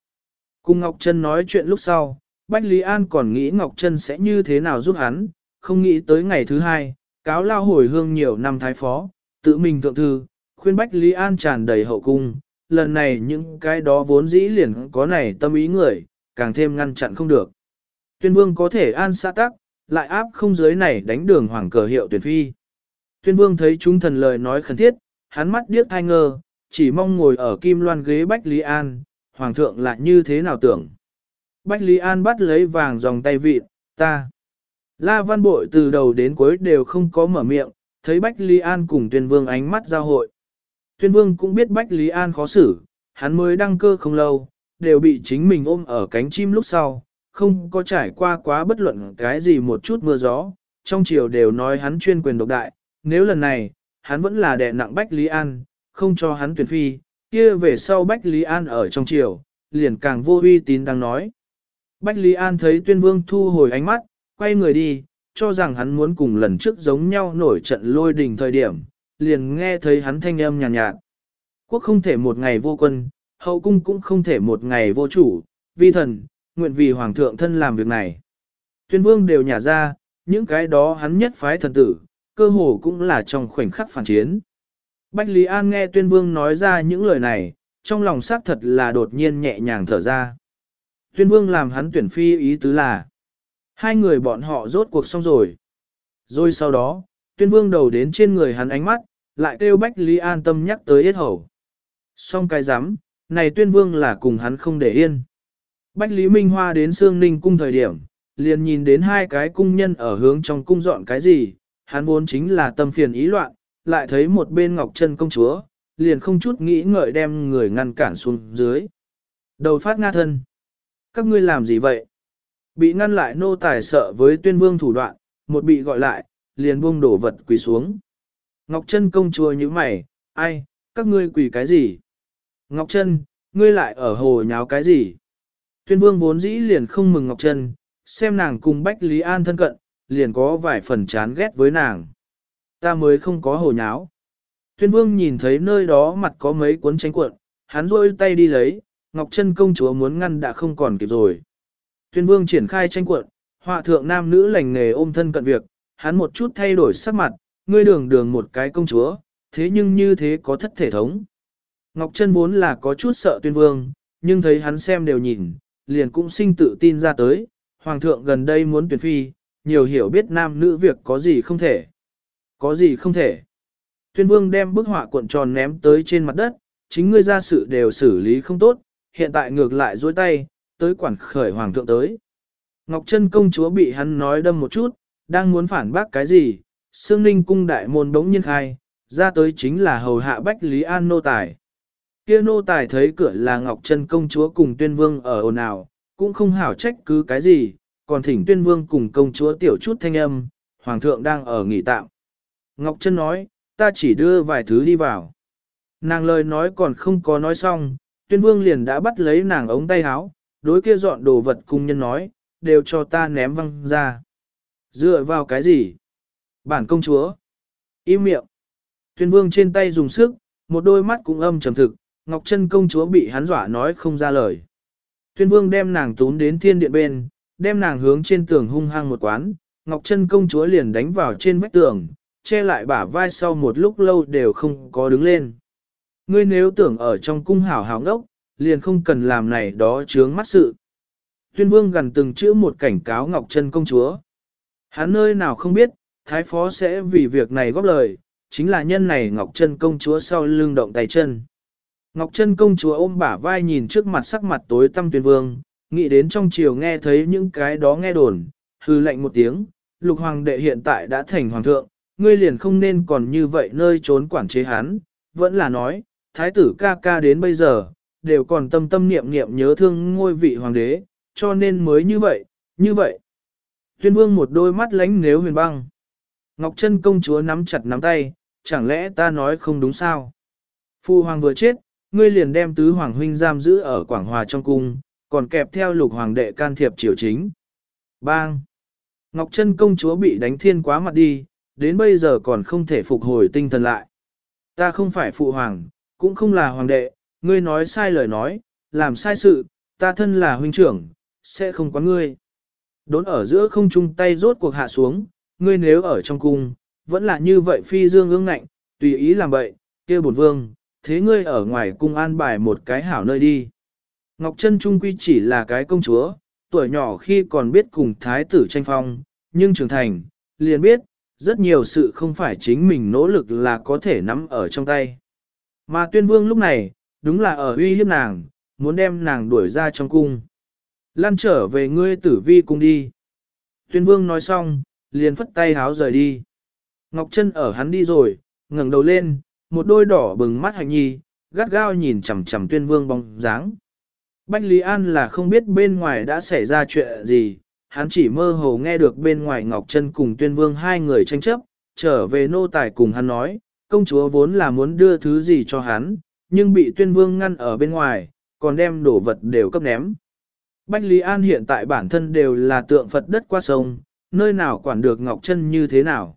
Cùng Ngọc Trân nói chuyện lúc sau, Bách Lý An còn nghĩ Ngọc Trân sẽ như thế nào giúp hắn, không nghĩ tới ngày thứ hai, cáo lao hồi hương nhiều năm thái phó, tự mình thượng thư, khuyên Bách Lý An tràn đầy hậu cung, lần này những cái đó vốn dĩ liền có này tâm ý người, càng thêm ngăn chặn không được. Tuyên vương có thể an xã tắc, lại áp không dưới này đánh đường hoàng cờ hiệu tuyển phi. Tuyên vương thấy chúng thần lời nói khẩn thiết, hắn mắt điếc thai ngơ, chỉ mong ngồi ở kim loan ghế Bách Lý An, hoàng thượng lại như thế nào tưởng. Bách Lý An bắt lấy vàng dòng tay vịt, ta. La văn bội từ đầu đến cuối đều không có mở miệng, thấy Bách Lý An cùng tuyên vương ánh mắt giao hội. Tuyên vương cũng biết Bách Lý An khó xử, hắn mới đăng cơ không lâu, đều bị chính mình ôm ở cánh chim lúc sau, không có trải qua quá bất luận cái gì một chút mưa gió, trong chiều đều nói hắn chuyên quyền độc đại, nếu lần này, hắn vẫn là đè nặng Bách Lý An, không cho hắn tuyển phi, kia về sau Bách Lý An ở trong chiều, liền càng vô uy tín đang nói. Bách Lý An thấy tuyên vương thu hồi ánh mắt, quay người đi, cho rằng hắn muốn cùng lần trước giống nhau nổi trận lôi đình thời điểm, liền nghe thấy hắn thanh âm nhàn nhạt, nhạt. Quốc không thể một ngày vô quân, hậu cung cũng không thể một ngày vô chủ, vi thần, nguyện vì hoàng thượng thân làm việc này. Tuyên vương đều nhả ra, những cái đó hắn nhất phái thần tử, cơ hồ cũng là trong khoảnh khắc phản chiến. Bách Lý An nghe tuyên vương nói ra những lời này, trong lòng xác thật là đột nhiên nhẹ nhàng thở ra. Tuyên vương làm hắn tuyển phi ý tứ là, hai người bọn họ rốt cuộc xong rồi. Rồi sau đó, tuyên vương đầu đến trên người hắn ánh mắt, lại kêu Bách Lý An tâm nhắc tới yết hầu. Xong cái rắm này tuyên vương là cùng hắn không để yên. Bách Lý Minh Hoa đến Sương Ninh cung thời điểm, liền nhìn đến hai cái cung nhân ở hướng trong cung dọn cái gì, hắn vốn chính là tâm phiền ý loạn, lại thấy một bên Ngọc Trân công chúa, liền không chút nghĩ ngợi đem người ngăn cản xuống dưới. Đầu phát nga thân. Các ngươi làm gì vậy? Bị ngăn lại nô tài sợ với tuyên vương thủ đoạn, một bị gọi lại, liền buông đổ vật quỳ xuống. Ngọc Trân công chúa như mày, ai, các ngươi quỳ cái gì? Ngọc Trân, ngươi lại ở hồ nháo cái gì? Tuyên vương vốn dĩ liền không mừng Ngọc Trân, xem nàng cùng Bách Lý An thân cận, liền có vài phần chán ghét với nàng. Ta mới không có hồ nháo. Tuyên vương nhìn thấy nơi đó mặt có mấy cuốn tranh cuộn, hắn rôi tay đi lấy, Ngọc Trân công chúa muốn ngăn đã không còn kịp rồi. Tuyên vương triển khai tranh cuộn, họa thượng nam nữ lành nghề ôm thân cận việc, hắn một chút thay đổi sắc mặt, ngươi đường đường một cái công chúa, thế nhưng như thế có thất thể thống. Ngọc Trân vốn là có chút sợ tuyên vương, nhưng thấy hắn xem đều nhìn, liền cũng sinh tự tin ra tới, hoàng thượng gần đây muốn tuyển phi, nhiều hiểu biết nam nữ việc có gì không thể. Có gì không thể. Tuyên vương đem bức họa cuộn tròn ném tới trên mặt đất, chính ngươi ra sự đều xử lý không tốt, hiện tại ngược lại dối tay, tới quản khởi hoàng thượng tới. Ngọc Trân công chúa bị hắn nói đâm một chút, đang muốn phản bác cái gì, Sương Ninh cung đại môn đống nhiên khai, ra tới chính là hầu hạ Bách Lý An nô tài. Kia nô tài thấy cửa là Ngọc Trân công chúa cùng tuyên vương ở ồn ào, cũng không hảo trách cứ cái gì, còn thỉnh tuyên vương cùng công chúa tiểu chút thanh âm, hoàng thượng đang ở nghỉ tạm. Ngọc Trân nói, ta chỉ đưa vài thứ đi vào. Nàng lời nói còn không có nói xong, tuyên vương liền đã bắt lấy nàng ống tay áo, đối kia dọn đồ vật cung nhân nói, đều cho ta ném văng ra. Dựa vào cái gì? Bản công chúa. Im miệng. Tuyên vương trên tay dùng sức, một đôi mắt cũng âm trầm thực, Ngọc Trân công chúa bị hắn dọa nói không ra lời. Tuyên vương đem nàng tún đến thiên điện bên, đem nàng hướng trên tường hung hăng một quán, Ngọc Trân công chúa liền đánh vào trên vách tường, che lại bả vai sau một lúc lâu đều không có đứng lên. Ngươi nếu tưởng ở trong cung hảo hảo ngốc, liền không cần làm này đó chướng mắt sự. Tuyên vương gần từng chữ một cảnh cáo Ngọc Trân công chúa. Hắn nơi nào không biết, thái phó sẽ vì việc này góp lời, chính là nhân này Ngọc Trân công chúa sau lưng động tay chân. Ngọc Trân công chúa ôm bả vai nhìn trước mặt sắc mặt tối tăm tuyên vương, nghĩ đến trong chiều nghe thấy những cái đó nghe đồn, hư lệnh một tiếng, lục hoàng đệ hiện tại đã thành hoàng thượng, ngươi liền không nên còn như vậy nơi trốn quản chế hắn, vẫn là nói, thái tử ca ca đến bây giờ, đều còn tâm tâm niệm niệm nhớ thương ngôi vị hoàng đế, cho nên mới như vậy, như vậy. Tuyên vương một đôi mắt lánh nếu huyền băng. Ngọc Trân công chúa nắm chặt nắm tay, chẳng lẽ ta nói không đúng sao? Phu hoàng vừa chết, ngươi liền đem tứ hoàng huynh giam giữ ở Quảng Hòa trong cung, còn kẹp theo lục hoàng đệ can thiệp triều chính. Bang! Ngọc Trân công chúa bị đánh thiên quá mặt đi, đến bây giờ còn không thể phục hồi tinh thần lại. Ta không phải phụ hoàng, cũng không là hoàng đệ, ngươi nói sai lời nói, làm sai sự, ta thân là huynh trưởng, sẽ không có ngươi. Đốn ở giữa không chung tay rốt cuộc hạ xuống, ngươi nếu ở trong cung, vẫn là như vậy phi dương ương ngạnh, tùy ý làm bậy, kia bổn vương, thế ngươi ở ngoài cung an bài một cái hảo nơi đi. Ngọc Trân Trung Quy chỉ là cái công chúa, tuổi nhỏ khi còn biết cùng thái tử tranh phong, nhưng trưởng thành, liền biết, rất nhiều sự không phải chính mình nỗ lực là có thể nắm ở trong tay. Mà tuyên vương lúc này, đúng là ở uy hiếp nàng, muốn đem nàng đuổi ra trong cung. Lan trở về ngươi tử vi cung đi. Tuyên vương nói xong, liền phất tay háo rời đi. Ngọc Trân ở hắn đi rồi, ngẩng đầu lên, một đôi đỏ bừng mắt hạnh nhi, gắt gao nhìn chằm chằm tuyên vương bóng dáng. Bách Lý An là không biết bên ngoài đã xảy ra chuyện gì, hắn chỉ mơ hồ nghe được bên ngoài Ngọc Trân cùng tuyên vương hai người tranh chấp, trở về nô tài cùng hắn nói, công chúa vốn là muốn đưa thứ gì cho hắn, nhưng bị tuyên vương ngăn ở bên ngoài, còn đem đổ vật đều cấp ném. Bách Lý An hiện tại bản thân đều là tượng Phật đất qua sông, nơi nào quản được Ngọc Trân như thế nào.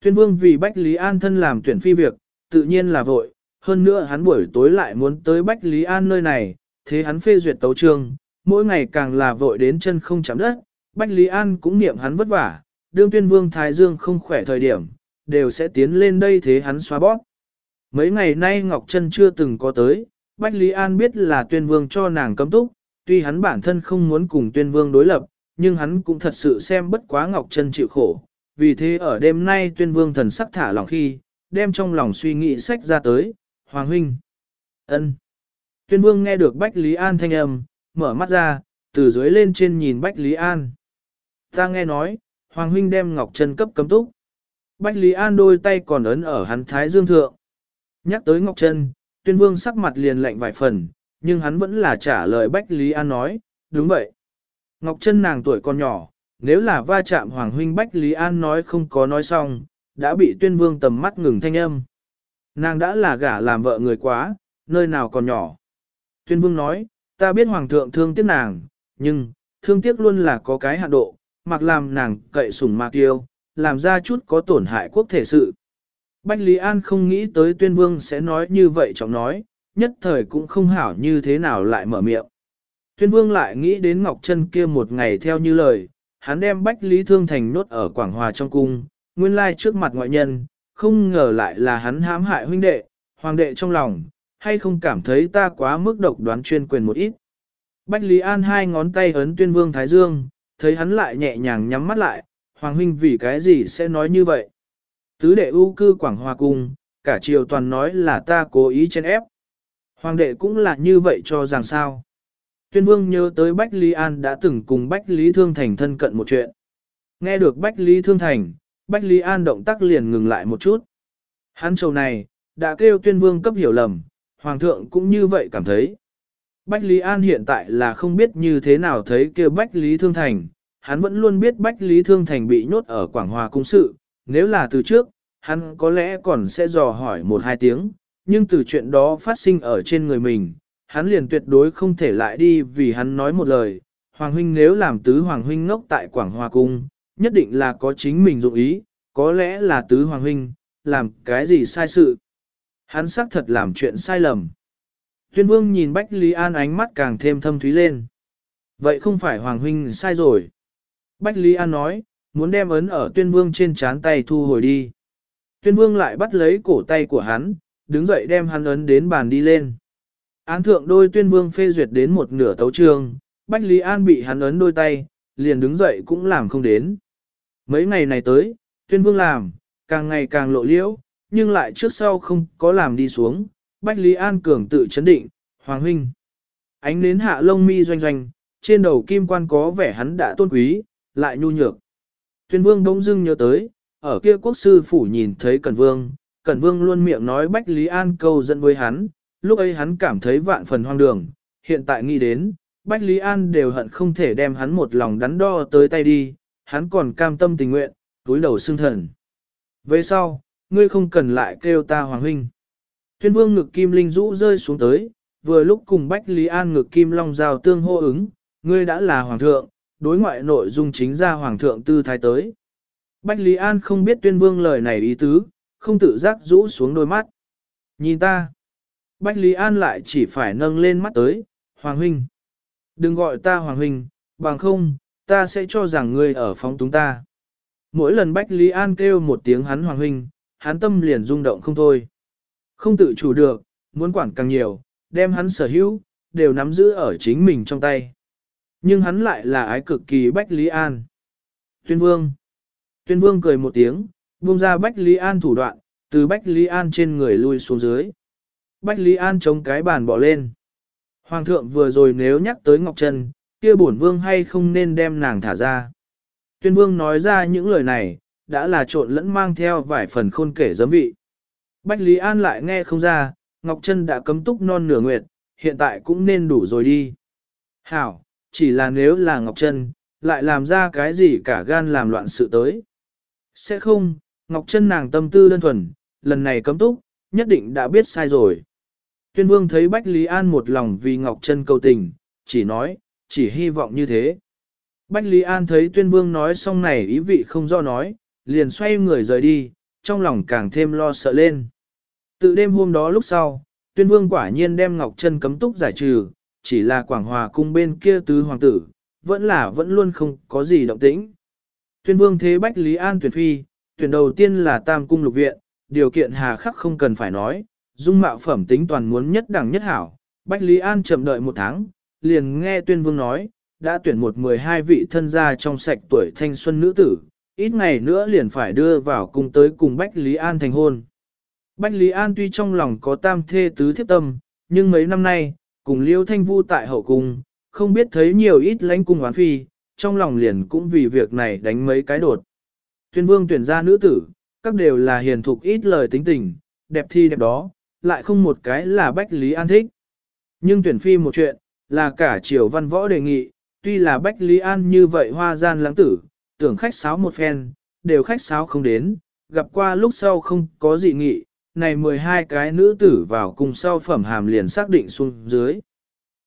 Tuyên vương vì Bách Lý An thân làm tuyển phi việc, tự nhiên là vội, hơn nữa hắn buổi tối lại muốn tới Bách Lý An nơi này, thế hắn phê duyệt tấu trương, mỗi ngày càng là vội đến chân không chạm đất, Bách Lý An cũng niệm hắn vất vả, đương tuyên vương Thái Dương không khỏe thời điểm, đều sẽ tiến lên đây thế hắn xóa bóp. Mấy ngày nay Ngọc Trân chưa từng có tới, Bách Lý An biết là tuyên vương cho nàng cấm túc, tuy hắn bản thân không muốn cùng tuyên vương đối lập, nhưng hắn cũng thật sự xem bất quá Ngọc Trân chịu khổ. Vì thế ở đêm nay tuyên vương thần sắc thả lòng khi, đem trong lòng suy nghĩ sách ra tới, Hoàng huynh. ân. Tuyên vương nghe được Bách Lý An thanh âm, mở mắt ra, từ dưới lên trên nhìn Bách Lý An. Ta nghe nói, Hoàng huynh đem Ngọc Trân cấp cấm túc. Bách Lý An đôi tay còn ấn ở hắn thái dương thượng. Nhắc tới Ngọc Trân, tuyên vương sắc mặt liền lạnh vài phần, nhưng hắn vẫn là trả lời Bách Lý An nói, đúng vậy. Ngọc Trân nàng tuổi còn nhỏ, nếu là va chạm Hoàng Huynh Bách Lý An nói không có nói xong, đã bị tuyên vương tầm mắt ngừng thanh âm. Nàng đã là gả làm vợ người quá, nơi nào còn nhỏ. Tuyên vương nói, ta biết Hoàng thượng thương tiếc nàng, nhưng, thương tiếc luôn là có cái hạn độ, mặc làm nàng cậy sủng mạc tiêu, làm ra chút có tổn hại quốc thể sự. Bách Lý An không nghĩ tới tuyên vương sẽ nói như vậy trọng nói, nhất thời cũng không hảo như thế nào lại mở miệng. Tuyên vương lại nghĩ đến Ngọc Trân kia một ngày theo như lời, hắn đem Bách Lý Thương Thành nốt ở Quảng Hòa trong cung, nguyên lai trước mặt ngoại nhân, không ngờ lại là hắn hãm hại huynh đệ, hoàng đệ trong lòng, hay không cảm thấy ta quá mức độc đoán chuyên quyền một ít. Bách Lý An hai ngón tay ấn tuyên vương Thái Dương, thấy hắn lại nhẹ nhàng nhắm mắt lại, hoàng huynh vì cái gì sẽ nói như vậy. Tứ đệ ưu cư Quảng Hòa Cung, cả triều toàn nói là ta cố ý chen ép. Hoàng đệ cũng là như vậy cho rằng sao. Tuyên vương nhớ tới Bách Lý An đã từng cùng Bách Lý Thương Thành thân cận một chuyện. Nghe được Bách Lý Thương Thành, Bách Lý An động tác liền ngừng lại một chút. Hắn trầu này, đã kêu tuyên vương cấp hiểu lầm, Hoàng thượng cũng như vậy cảm thấy. Bách Lý An hiện tại là không biết như thế nào thấy kêu Bách Lý Thương Thành, hắn vẫn luôn biết Bách Lý Thương Thành bị nhốt ở Quảng Hòa Cung Sự, nếu là từ trước, hắn có lẽ còn sẽ dò hỏi một hai tiếng, nhưng từ chuyện đó phát sinh ở trên người mình, hắn liền tuyệt đối không thể lại đi vì hắn nói một lời. Hoàng huynh nếu làm tứ hoàng huynh ngốc tại Quảng Hòa Cung, nhất định là có chính mình dụng ý, có lẽ là tứ hoàng huynh, làm cái gì sai sự. Hắn xác thật làm chuyện sai lầm. Tuyên vương nhìn Bách Lý An ánh mắt càng thêm thâm thúy lên. Vậy không phải hoàng huynh sai rồi. Bách Lý An nói, muốn đem ấn ở tuyên vương trên chán tay thu hồi đi. Tuyên vương lại bắt lấy cổ tay của hắn, đứng dậy đem hắn ấn đến bàn đi lên. Án thượng đôi tuyên vương phê duyệt đến một nửa tấu trường, Bách Lý An bị hắn ấn đôi tay, liền đứng dậy cũng làm không đến. Mấy ngày này tới, tuyên vương làm, càng ngày càng lộ liễu, nhưng lại trước sau không có làm đi xuống. Bách Lý An cường tự chấn định, Hoàng huynh. Ánh nến hạ lông mi doanh doanh, trên đầu kim quan có vẻ hắn đã tôn quý, lại nhu nhược. Tuyên vương bỗng dưng nhớ tới, ở kia quốc sư phủ nhìn thấy Cẩn Vương, Cẩn Vương luôn miệng nói Bách Lý An câu dẫn với hắn, lúc ấy hắn cảm thấy vạn phần hoang đường, hiện tại nghĩ đến, Bách Lý An đều hận không thể đem hắn một lòng đắn đo tới tay đi, hắn còn cam tâm tình nguyện, túi đầu xương thần. Về sau, ngươi không cần lại kêu ta hoàng huynh. Tuyên vương ngực kim linh rũ rơi xuống tới, vừa lúc cùng Bách Lý An ngực kim long giao tương hô ứng, ngươi đã là hoàng thượng, đối ngoại nội dung chính ra hoàng thượng tư thái tới. Bách Lý An không biết tuyên vương lời này ý tứ, không tự giác rũ xuống đôi mắt. Nhìn ta. Bách Lý An lại chỉ phải nâng lên mắt tới, Hoàng Huynh. Đừng gọi ta Hoàng Huynh, bằng không, ta sẽ cho rằng ngươi ở phóng túng ta. Mỗi lần Bách Lý An kêu một tiếng hắn Hoàng Huynh, hắn tâm liền rung động không thôi. Không tự chủ được, muốn quản càng nhiều, đem hắn sở hữu, đều nắm giữ ở chính mình trong tay. Nhưng hắn lại là ái cực kỳ Bách Lý An. Tuyên Vương. Tuyên Vương cười một tiếng, buông ra Bách Lý An thủ đoạn, từ Bách Lý An trên người lui xuống dưới. Bách Lý An chống cái bàn bỏ lên. Hoàng thượng vừa rồi nếu nhắc tới Ngọc Trân, kia bổn vương hay không nên đem nàng thả ra. Tuyên vương nói ra những lời này, đã là trộn lẫn mang theo vài phần khôn kể giấm vị. Bách Lý An lại nghe không ra, Ngọc Trân đã cấm túc non nửa nguyệt, hiện tại cũng nên đủ rồi đi. Hảo, chỉ là nếu là Ngọc Trân, lại làm ra cái gì cả gan làm loạn sự tới. Sẽ không, Ngọc Trân nàng tâm tư đơn thuần, lần này cấm túc, nhất định đã biết sai rồi. Tuyên vương thấy Bách Lý An một lòng vì Ngọc Trân cầu tình, chỉ nói, chỉ hy vọng như thế. Bách Lý An thấy tuyên vương nói xong này ý vị không do nói, liền xoay người rời đi, trong lòng càng thêm lo sợ lên. Tự đêm hôm đó lúc sau, tuyên vương quả nhiên đem Ngọc Trân cấm túc giải trừ, chỉ là Quảng Hòa cung bên kia tứ hoàng tử, vẫn là vẫn luôn không có gì động tĩnh. Tuyên vương thế Bách Lý An tuyển phi, tuyển đầu tiên là Tam cung lục viện, điều kiện hà khắc không cần phải nói, dung mạo phẩm tính toàn muốn nhất đẳng nhất hảo. Bách Lý An chậm đợi một tháng, liền nghe tuyên vương nói, đã tuyển một mười hai vị thân gia trong sạch tuổi thanh xuân nữ tử, ít ngày nữa liền phải đưa vào cung tới cùng Bách Lý An thành hôn. Bách Lý An tuy trong lòng có tam thê tứ thiếp tâm, nhưng mấy năm nay, cùng Liêu Thanh Vu tại hậu cung, không biết thấy nhiều ít lãnh cung hoán phi, trong lòng liền cũng vì việc này đánh mấy cái đột. Tuyên vương tuyển ra nữ tử, các đều là hiền thục ít lời tính tình, đẹp thi đẹp đó, lại không một cái là Bách Lý An thích. Nhưng tuyển phi một chuyện, là cả triều văn võ đề nghị, tuy là Bách Lý An như vậy hoa gian lãng tử, tưởng khách sáo một phen, đều khách sáo không đến, gặp qua lúc sau không có dị nghị, này 12 cái nữ tử vào cùng sau phẩm hàm liền xác định xuống dưới.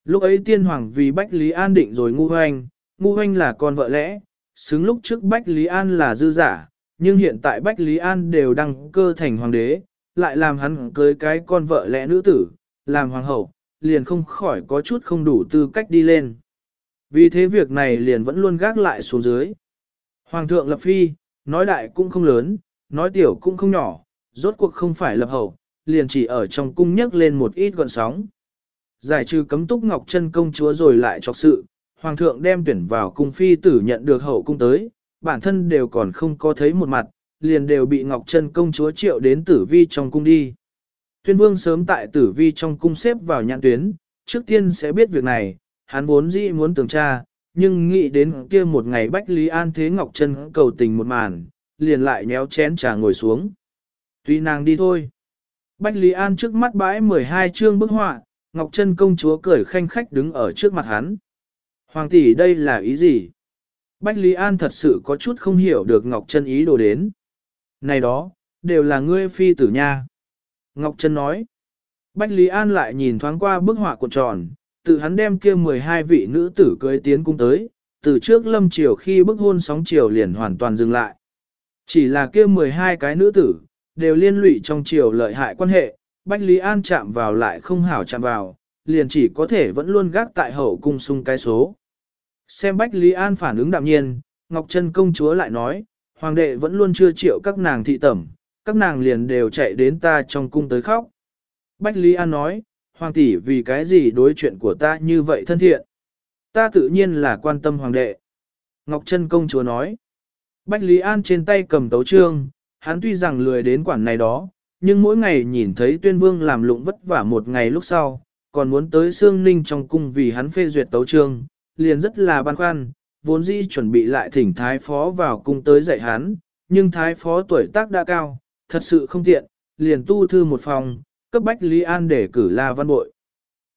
Lúc ấy tiên hoàng vì Bách Lý An định rồi ngu hoanh, ngu hoanh là con vợ lẽ, xứng lúc trước Bách Lý An là dư giả, nhưng hiện tại Bách Lý An đều đăng cơ thành hoàng đế, lại làm hắn cưới cái con vợ lẽ nữ tử, làm hoàng hậu, liền không khỏi có chút không đủ tư cách đi lên. Vì thế việc này liền vẫn luôn gác lại xuống dưới. Hoàng thượng lập phi, nói đại cũng không lớn, nói tiểu cũng không nhỏ, rốt cuộc không phải lập hậu, liền chỉ ở trong cung nhấc lên một ít gọn sóng. Giải trừ cấm túc ngọc chân công chúa rồi lại chọc sự, hoàng thượng đem tuyển vào cung phi tử nhận được hậu cung tới, bản thân đều còn không có thấy một mặt, liền đều bị ngọc chân công chúa triệu đến tử vi trong cung đi. Tuyên vương sớm tại tử vi trong cung xếp vào nhãn tuyến, trước tiên sẽ biết việc này, hắn vốn dĩ muốn tường tra, nhưng nghĩ đến kia một ngày Bách Lý An thế Ngọc Trân cầu tình một màn, liền lại nhéo chén trà ngồi xuống. Tuy nàng đi thôi. Bách Lý An trước mắt bãi 12 chương bức họa, Ngọc Trân công chúa cười khanh khách đứng ở trước mặt hắn. Hoàng tỷ đây là ý gì? Bách Lý An thật sự có chút không hiểu được Ngọc Trân ý đồ đến. Này đó, đều là ngươi phi tử nha. Ngọc Trân nói. Bách Lý An lại nhìn thoáng qua bức họa cuộn tròn, tự hắn đem kia 12 vị nữ tử cưới tiến cung tới, từ trước lâm triều khi bức hôn sóng triều liền hoàn toàn dừng lại. Chỉ là kia 12 cái nữ tử, đều liên lụy trong triều lợi hại quan hệ, Bách Lý An chạm vào lại không hảo chạm vào, liền chỉ có thể vẫn luôn gác tại hậu cung sung cái số. Xem Bách Lý An phản ứng đạm nhiên, Ngọc Trân công chúa lại nói, Hoàng đệ vẫn luôn chưa chịu các nàng thị tẩm, các nàng liền đều chạy đến ta trong cung tới khóc. Bách Lý An nói, Hoàng tỷ vì cái gì đối chuyện của ta như vậy thân thiện? Ta tự nhiên là quan tâm hoàng đệ. Ngọc Trân công chúa nói. Bách Lý An trên tay cầm tấu trương, hắn tuy rằng lười đến quản này đó, nhưng mỗi ngày nhìn thấy tuyên vương làm lụng vất vả một ngày lúc sau, còn muốn tới Sương Ninh trong cung vì hắn phê duyệt tấu trương, liền rất là băn khoăn, vốn dĩ chuẩn bị lại thỉnh thái phó vào cung tới dạy hắn, nhưng thái phó tuổi tác đã cao, thật sự không tiện, liền tu thư một phòng, cấp bách Lý An để cử La Văn Bội.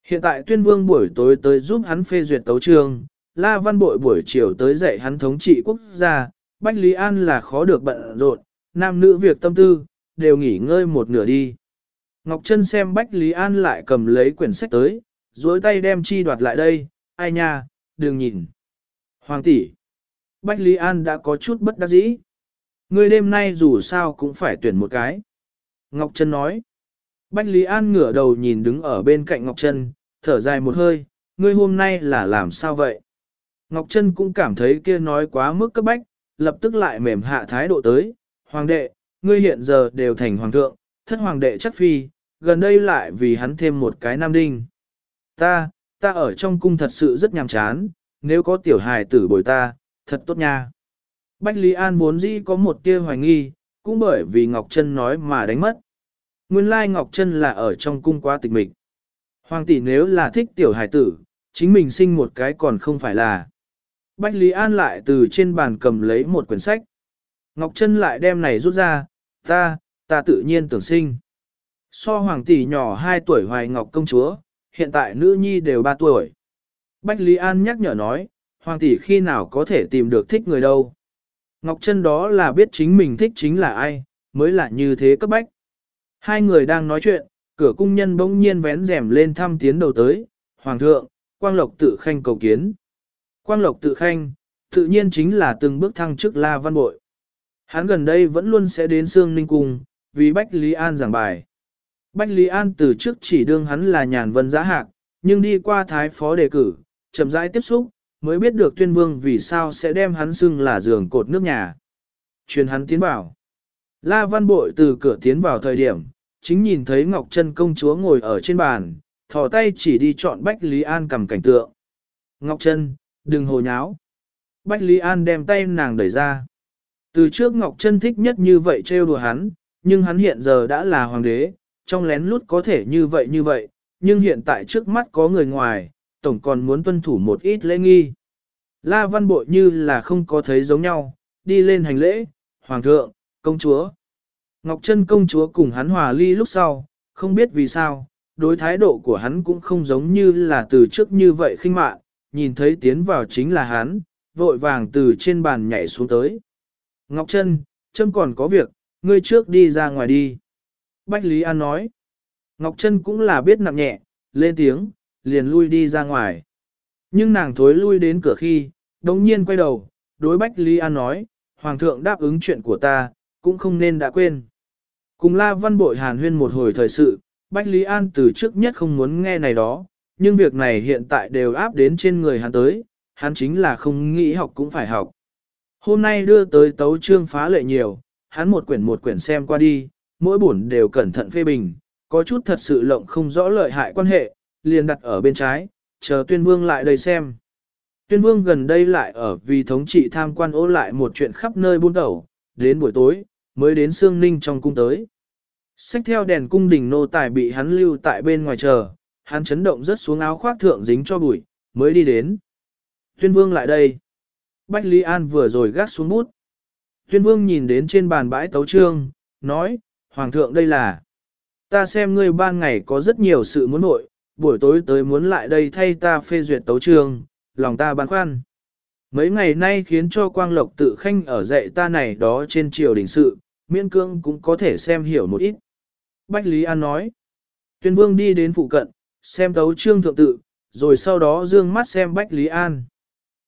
Hiện tại tuyên vương buổi tối tới giúp hắn phê duyệt tấu trường, La Văn Bội buổi chiều tới dạy hắn thống trị quốc gia, Bách Lý An là khó được bận rộn, nam nữ việc tâm tư, đều nghỉ ngơi một nửa đi. Ngọc Trân xem Bách Lý An lại cầm lấy quyển sách tới, dối tay đem chi đoạt lại đây, ai nha, đừng nhìn. Hoàng tỷ, Bách Lý An đã có chút bất đắc dĩ. Ngươi đêm nay dù sao cũng phải tuyển một cái. Ngọc Trân nói, Bách Lý An ngửa đầu nhìn đứng ở bên cạnh Ngọc Trân, thở dài một hơi, ngươi hôm nay là làm sao vậy? Ngọc Trân cũng cảm thấy kia nói quá mức cấp bách, lập tức lại mềm hạ thái độ tới, Hoàng đệ, ngươi hiện giờ đều thành Hoàng thượng, thất Hoàng đệ chắc phi, gần đây lại vì hắn thêm một cái nam đinh. Ta, ta ở trong cung thật sự rất nhàm chán, nếu có tiểu hài tử bồi ta, thật tốt nha. Bách Lý An vốn dĩ có một tia hoài nghi, cũng bởi vì Ngọc Trân nói mà đánh mất. Nguyên lai Ngọc Trân là ở trong cung quá tịch mịch. Hoàng tỷ nếu là thích tiểu hải tử, chính mình sinh một cái còn không phải là. Bách Lý An lại từ trên bàn cầm lấy một quyển sách. Ngọc Trân lại đem này rút ra, ta, ta tự nhiên tưởng sinh. So hoàng tỷ nhỏ 2 tuổi hoài ngọc công chúa, hiện tại nữ nhi đều 3 tuổi. Bách Lý An nhắc nhở nói, hoàng tỷ khi nào có thể tìm được thích người đâu. Ngọc Trân đó là biết chính mình thích chính là ai, mới là như thế cấp bách. Hai người đang nói chuyện, cửa cung nhân bỗng nhiên vén rèm lên thăm tiến đầu tới, Hoàng thượng, Quang Lộc tự khanh cầu kiến. Quang Lộc tự khanh, tự nhiên chính là từng bước thăng chức La Văn Bội. Hắn gần đây vẫn luôn sẽ đến Sương Ninh Cung, vì Bách Lý An giảng bài. Bách Lý An từ trước chỉ đương hắn là nhàn vân giã hạc, nhưng đi qua thái phó đề cử, chậm rãi tiếp xúc, mới biết được tuyên vương vì sao sẽ đem hắn xưng là giường cột nước nhà. Truyền hắn tiến vào. La Văn Bội từ cửa tiến vào thời điểm, chính nhìn thấy Ngọc Trân công chúa ngồi ở trên bàn, thò tay chỉ đi chọn Bách Lý An cầm cảnh tượng. Ngọc Trân, đừng hồ nháo. Bách Lý An đem tay nàng đẩy ra. Từ trước Ngọc Trân thích nhất như vậy trêu đùa hắn, nhưng hắn hiện giờ đã là hoàng đế, trong lén lút có thể như vậy như vậy, nhưng hiện tại trước mắt có người ngoài, tổng còn muốn tuân thủ một ít lễ nghi. La Văn Bội như là không có thấy giống nhau, đi lên hành lễ, Hoàng thượng, công chúa. Ngọc Trân công chúa cùng hắn hòa ly lúc sau, không biết vì sao, đối thái độ của hắn cũng không giống như là từ trước như vậy khinh mạn, nhìn thấy tiến vào chính là hắn, vội vàng từ trên bàn nhảy xuống tới. Ngọc Trân, Trân còn có việc, ngươi trước đi ra ngoài đi. Bách Lý An nói. Ngọc Trân cũng là biết nặng nhẹ, lên tiếng, liền lui đi ra ngoài. Nhưng nàng thối lui đến cửa khi, đồng nhiên quay đầu, đối Bách Lý An nói, Hoàng thượng đáp ứng chuyện của ta, cũng không nên đã quên. Cùng La Văn Bội hàn huyên một hồi thời sự, Bách Lý An từ trước nhất không muốn nghe này đó, nhưng việc này hiện tại đều áp đến trên người hắn tới, hắn chính là không nghĩ học cũng phải học. Hôm nay đưa tới tấu trương phá lệ nhiều, hắn một quyển một quyển xem qua đi, mỗi buồn đều cẩn thận phê bình, có chút thật sự lộng không rõ lợi hại quan hệ, liền đặt ở bên trái, chờ tuyên vương lại đây xem. Tuyên vương gần đây lại ở vì thống trị tham quan ố lại một chuyện khắp nơi buôn đầu, đến buổi tối, mới đến Sương Ninh trong cung tới. Xách theo đèn cung đình nô tài bị hắn lưu tại bên ngoài chờ, hắn chấn động rất xuống áo khoác thượng dính cho bụi, mới đi đến. Tuyên vương lại đây. Bách Lý An vừa rồi gác xuống bút. Tuyên vương nhìn đến trên bàn bãi tấu trương, nói, Hoàng thượng đây là. Ta xem ngươi ban ngày có rất nhiều sự muốn nội, buổi tối tới muốn lại đây thay ta phê duyệt tấu trường, lòng ta băn khoăn. Mấy ngày nay khiến cho Quang Lộc tự khanh ở dạy ta này đó trên triều đình sự, miễn cương cũng có thể xem hiểu một ít. Bách Lý An nói, tuyên vương đi đến phụ cận, xem tấu trương thượng tự, rồi sau đó dương mắt xem Bách Lý An.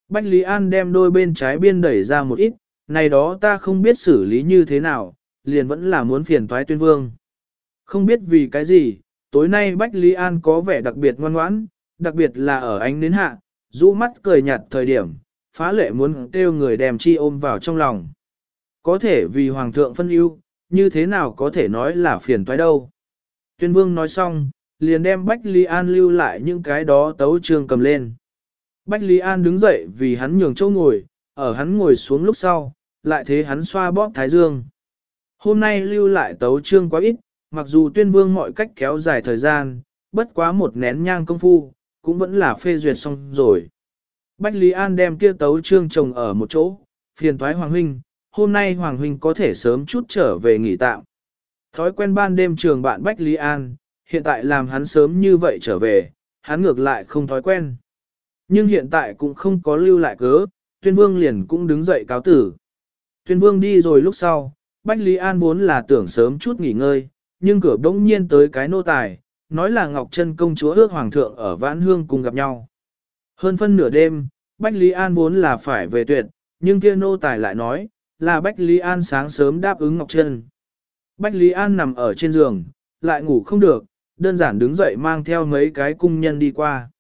Bách Lý An đem đôi bên trái biên đẩy ra một ít, này đó ta không biết xử lý như thế nào, liền vẫn là muốn phiền toái tuyên vương. Không biết vì cái gì, tối nay Bách Lý An có vẻ đặc biệt ngoan ngoãn, đặc biệt là ở ánh đến hạ, rũ mắt cười nhạt thời điểm, phá lệ muốn kêu người đem chi ôm vào trong lòng. Có thể vì Hoàng thượng phân ưu, như thế nào có thể nói là phiền toái đâu. Tuyên vương nói xong, liền đem Bách Lý An lưu lại những cái đó tấu trương cầm lên. Bách Lý An đứng dậy vì hắn nhường châu ngồi, ở hắn ngồi xuống lúc sau, lại thế hắn xoa bóp thái dương. Hôm nay lưu lại tấu trương quá ít, mặc dù tuyên vương mọi cách kéo dài thời gian, bất quá một nén nhang công phu, cũng vẫn là phê duyệt xong rồi. Bách Lý An đem kia tấu trương trồng ở một chỗ, phiền thoái Hoàng Huynh, hôm nay Hoàng Huynh có thể sớm chút trở về nghỉ tạm. Thói quen ban đêm trường bạn Bách Lý An, hiện tại làm hắn sớm như vậy trở về, hắn ngược lại không thói quen. Nhưng hiện tại cũng không có lưu lại cớ, tuyên vương liền cũng đứng dậy cáo tử. Tuyên vương đi rồi lúc sau, Bách Lý An muốn là tưởng sớm chút nghỉ ngơi, nhưng cửa bỗng nhiên tới cái nô tài, nói là Ngọc Trân công chúa ước hoàng thượng ở Vãn Hương cùng gặp nhau. Hơn phân nửa đêm, Bách Lý An vốn là phải về tuyệt, nhưng kia nô tài lại nói, là Bách Lý An sáng sớm đáp ứng Ngọc Trân. Bách Lý An nằm ở trên giường, lại ngủ không được, đơn giản đứng dậy mang theo mấy cái cung nhân đi qua.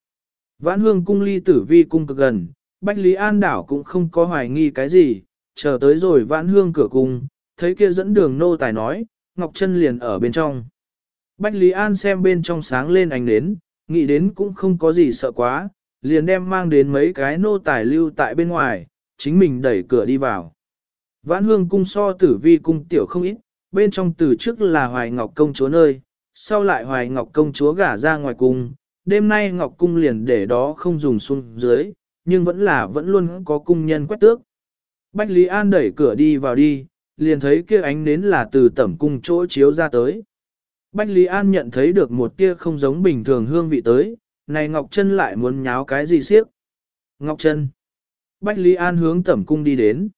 Vãn hương cung ly tử vi cung cực gần, Bách Lý An đảo cũng không có hoài nghi cái gì, chờ tới rồi vãn hương cửa cung, thấy kia dẫn đường nô tài nói, Ngọc Trân liền ở bên trong. Bách Lý An xem bên trong sáng lên ánh nến, nghĩ đến cũng không có gì sợ quá, liền đem mang đến mấy cái nô tài lưu tại bên ngoài, chính mình đẩy cửa đi vào. Vãn hương cung so tử vi cung tiểu không ít, bên trong từ trước là Hoài Ngọc công chúa nơi, sau lại Hoài Ngọc công chúa gả ra ngoài cung, đêm nay Ngọc cung liền để đó không dùng xuống dưới, nhưng vẫn là vẫn luôn có cung nhân quét tước. Bách Lý An đẩy cửa đi vào đi, liền thấy kia ánh nến là từ tẩm cung chỗ chiếu ra tới. Bách Lý An nhận thấy được một tia không giống bình thường hương vị tới, này Ngọc Trân lại muốn nháo cái gì siếc. Ngọc Trân. Bách Lý An hướng tẩm cung đi đến.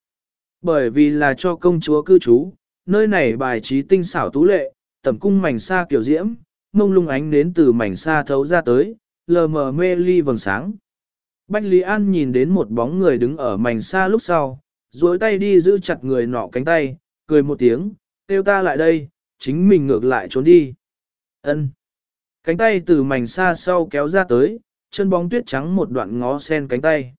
Bởi vì là cho công chúa cư trú, nơi này bài trí tinh xảo tú lệ, tẩm cung mảnh xa kiểu diễm, mông lung ánh đến từ mảnh xa thấu ra tới, lờ mờ mê ly vầng sáng. Bách Lý An nhìn đến một bóng người đứng ở mảnh xa lúc sau, duỗi tay đi giữ chặt người nọ cánh tay, cười một tiếng, kêu ta lại đây, chính mình ngược lại trốn đi. Ân. Cánh tay từ mảnh xa sau kéo ra tới, chân bóng tuyết trắng một đoạn ngó sen cánh tay.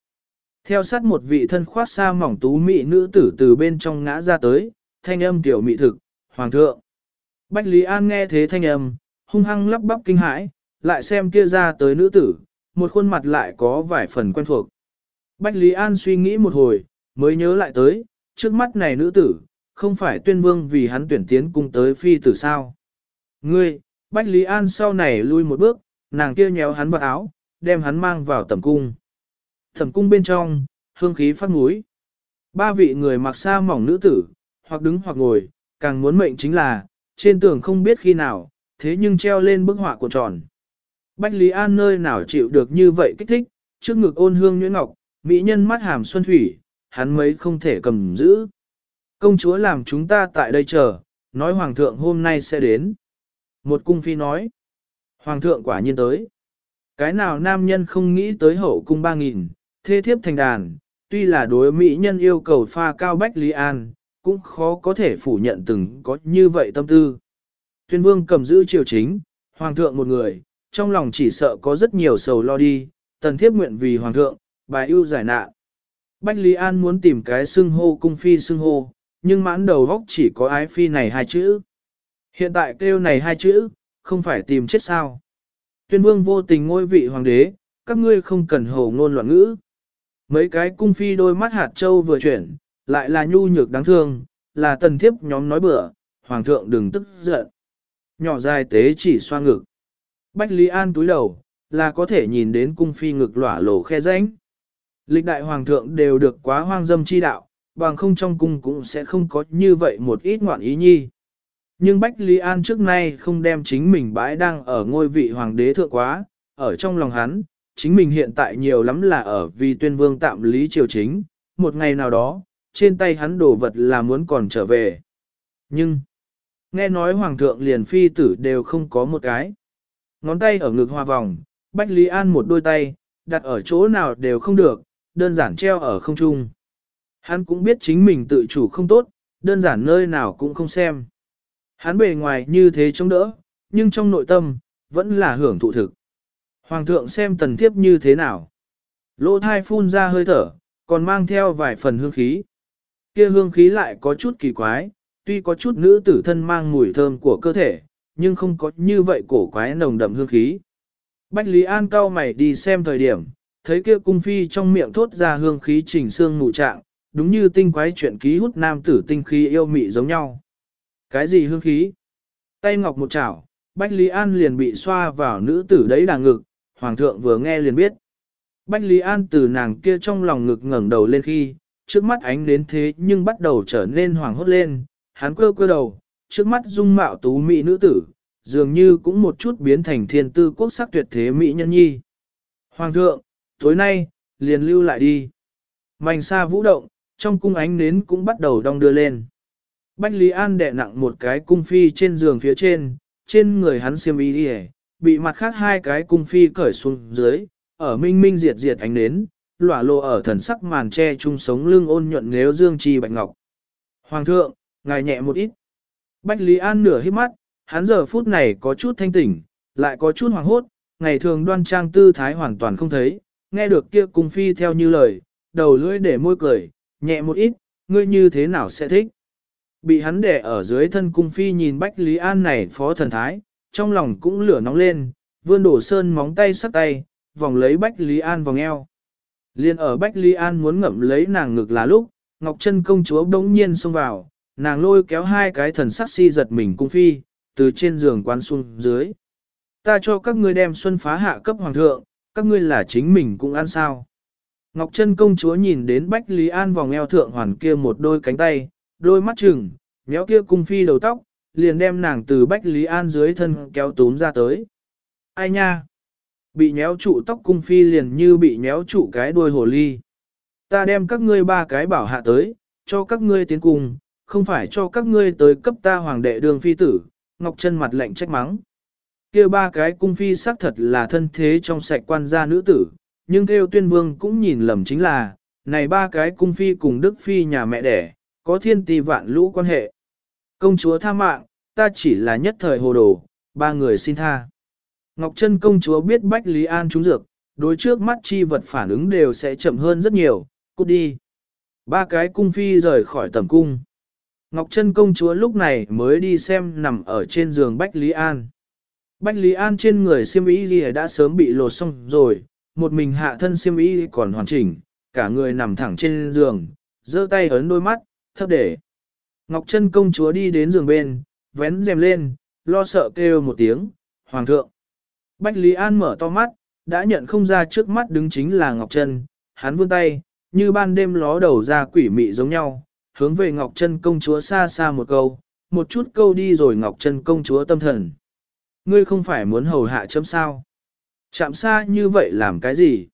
Theo sát một vị thân khoác xa mỏng tú mị nữ tử từ bên trong ngã ra tới, thanh âm tiểu mị thực, hoàng thượng. Bách Lý An nghe thế thanh âm, hung hăng lắp bắp kinh hãi, lại xem kia ra tới nữ tử, một khuôn mặt lại có vài phần quen thuộc. Bách Lý An suy nghĩ một hồi, mới nhớ lại tới, trước mắt này nữ tử, không phải tuyên vương vì hắn tuyển tiến cung tới phi tử sao. Ngươi, Bách Lý An sau này lui một bước, nàng kia nhéo hắn vào áo, đem hắn mang vào tầm cung. Tầm cung bên trong, hương khí phát núi. Ba vị người mặc xa mỏng nữ tử, hoặc đứng hoặc ngồi, càng muốn mệnh chính là, trên tường không biết khi nào, thế nhưng treo lên bức họa của tròn. Bách Lý An nơi nào chịu được như vậy kích thích, trước ngực ôn hương nhuyễn ngọc, mỹ nhân mắt hàm xuân thủy, hắn mấy không thể cầm giữ. Công chúa làm chúng ta tại đây chờ, nói hoàng thượng hôm nay sẽ đến. Một cung phi nói, hoàng thượng quả nhiên tới. Cái nào nam nhân không nghĩ tới hậu cung ba nghìn, thê thiếp thành đàn, tuy là đối mỹ nhân yêu cầu pha cao bách Lý An, cũng khó có thể phủ nhận từng có như vậy tâm tư. Tuyên vương cầm giữ triều chính, hoàng thượng một người, trong lòng chỉ sợ có rất nhiều sầu lo đi, tần thiếp nguyện vì hoàng thượng, bài ưu giải nạn. Bách Lý An muốn tìm cái xưng hô cung phi xưng hô, nhưng mãn đầu góc chỉ có ái phi này hai chữ. Hiện tại kêu này hai chữ, không phải tìm chết sao. Tuyên vương vô tình ngôi vị hoàng đế, các ngươi không cần hồ ngôn loạn ngữ. Mấy cái cung phi đôi mắt hạt châu vừa chuyển, lại là nhu nhược đáng thương, là tần thiếp nhóm nói bữa, hoàng thượng đừng tức giận. Nhỏ dài tế chỉ xoa ngực. Bách Lý An túi đầu, là có thể nhìn đến cung phi ngực lỏa lổ khe rãnh. Lịch đại hoàng thượng đều được quá hoang dâm chi đạo, bằng không trong cung cũng sẽ không có như vậy một ít ngoạn ý nhi. Nhưng Bách Lý An trước nay không đem chính mình bãi đang ở ngôi vị hoàng đế thượng quá, ở trong lòng hắn, chính mình hiện tại nhiều lắm là ở vì tuyên vương tạm lý triều chính, một ngày nào đó, trên tay hắn đồ vật là muốn còn trở về. Nhưng, nghe nói hoàng thượng liền phi tử đều không có một cái. Ngón tay ở ngực hoa vòng, Bách Lý An một đôi tay, đặt ở chỗ nào đều không được, đơn giản treo ở không trung. Hắn cũng biết chính mình tự chủ không tốt, đơn giản nơi nào cũng không xem. Hắn bề ngoài như thế chống đỡ, nhưng trong nội tâm, vẫn là hưởng thụ thực. Hoàng thượng xem tần thiếp như thế nào. Lỗ thai phun ra hơi thở, còn mang theo vài phần hương khí. Kia hương khí lại có chút kỳ quái, tuy có chút nữ tử thân mang mùi thơm của cơ thể, nhưng không có như vậy cổ quái nồng đậm hương khí. Bách Lý An cao mày đi xem thời điểm, thấy kia cung phi trong miệng thốt ra hương khí trình xương mù trạng, đúng như tinh quái chuyện ký hút nam tử tinh khí yêu mị giống nhau. Cái gì hương khí? Tay ngọc một chảo, Bách Lý An liền bị xoa vào nữ tử đấy đàng ngực, hoàng thượng vừa nghe liền biết. Bách Lý An từ nàng kia trong lòng ngực ngẩng đầu lên khi, trước mắt ánh đến thế nhưng bắt đầu trở nên hoàng hốt lên, hắn cơ cơ đầu, trước mắt dung mạo tú mỹ nữ tử, dường như cũng một chút biến thành thiên tư quốc sắc tuyệt thế mỹ nhân nhi. Hoàng thượng, tối nay, liền lưu lại đi. mành xa vũ động, trong cung ánh nến cũng bắt đầu đong đưa lên. Bách Lý An đè nặng một cái cung phi trên giường phía trên, trên người hắn xiêm y đi bị mặt khác hai cái cung phi cởi xuống dưới, ở minh minh diệt diệt ánh nến, lỏa lộ ở thần sắc màn che chung sống lưng ôn nhuận nếu dương chi bạch ngọc. Hoàng thượng, ngài nhẹ một ít. Bách Lý An nửa hít mắt, hắn giờ phút này có chút thanh tỉnh, lại có chút hoàng hốt, ngày thường đoan trang tư thái hoàn toàn không thấy, nghe được kia cung phi theo như lời, đầu lưỡi để môi cười, nhẹ một ít, ngươi như thế nào sẽ thích. Bị hắn đẻ ở dưới thân cung phi nhìn Bách Lý An này phó thần thái, trong lòng cũng lửa nóng lên, vươn đổ sơn móng tay sắt tay, vòng lấy Bách Lý An vòng eo. Liên ở Bách Lý An muốn ngậm lấy nàng ngực là lúc, Ngọc Trân công chúa đống nhiên xông vào, nàng lôi kéo hai cái thần sắc si giật mình cung phi, từ trên giường quan xuống dưới. Ta cho các ngươi đem xuân phá hạ cấp hoàng thượng, các ngươi là chính mình cũng ăn sao. Ngọc Trân công chúa nhìn đến Bách Lý An vòng eo thượng hoàn kia một đôi cánh tay, đôi mắt trừng, méo kia cung phi đầu tóc, liền đem nàng từ Bách Lý An dưới thân kéo tốn ra tới. Ai nha? Bị nhéo trụ tóc cung phi liền như bị nhéo trụ cái đuôi hồ ly. Ta đem các ngươi ba cái bảo hạ tới, cho các ngươi tiến cùng, không phải cho các ngươi tới cấp ta hoàng đệ đường phi tử, Ngọc Trân mặt lạnh trách mắng kia ba cái cung phi xác thật là thân thế trong sạch quan gia nữ tử, nhưng theo tuyên vương cũng nhìn lầm chính là, này ba cái cung phi cùng đức phi nhà mẹ đẻ, có thiên tỷ vạn lũ quan hệ. Công chúa tha mạng, ta chỉ là nhất thời hồ đồ, ba người xin tha. Ngọc Trân công chúa biết Bách Lý An trúng dược, đối trước mắt chi vật phản ứng đều sẽ chậm hơn rất nhiều, cút đi. Ba cái cung phi rời khỏi tầm cung. Ngọc Trân công chúa lúc này mới đi xem nằm ở trên giường Bách Lý An. Bách Lý An trên người siêm ý gì đã sớm bị lột xong rồi, một mình hạ thân siêm ý còn hoàn chỉnh, cả người nằm thẳng trên giường, giơ tay ấn đôi mắt, thấp để. Ngọc Trân công chúa đi đến giường bên, vén rèm lên, lo sợ kêu một tiếng, Hoàng thượng. Bách Lý An mở to mắt, đã nhận không ra trước mắt đứng chính là Ngọc Trân, hắn vươn tay, như ban đêm ló đầu ra quỷ mị giống nhau, hướng về Ngọc Trân công chúa xa xa một câu, một chút câu đi rồi Ngọc Trân công chúa tâm thần. Ngươi không phải muốn hầu hạ chấm sao? Chạm xa như vậy làm cái gì?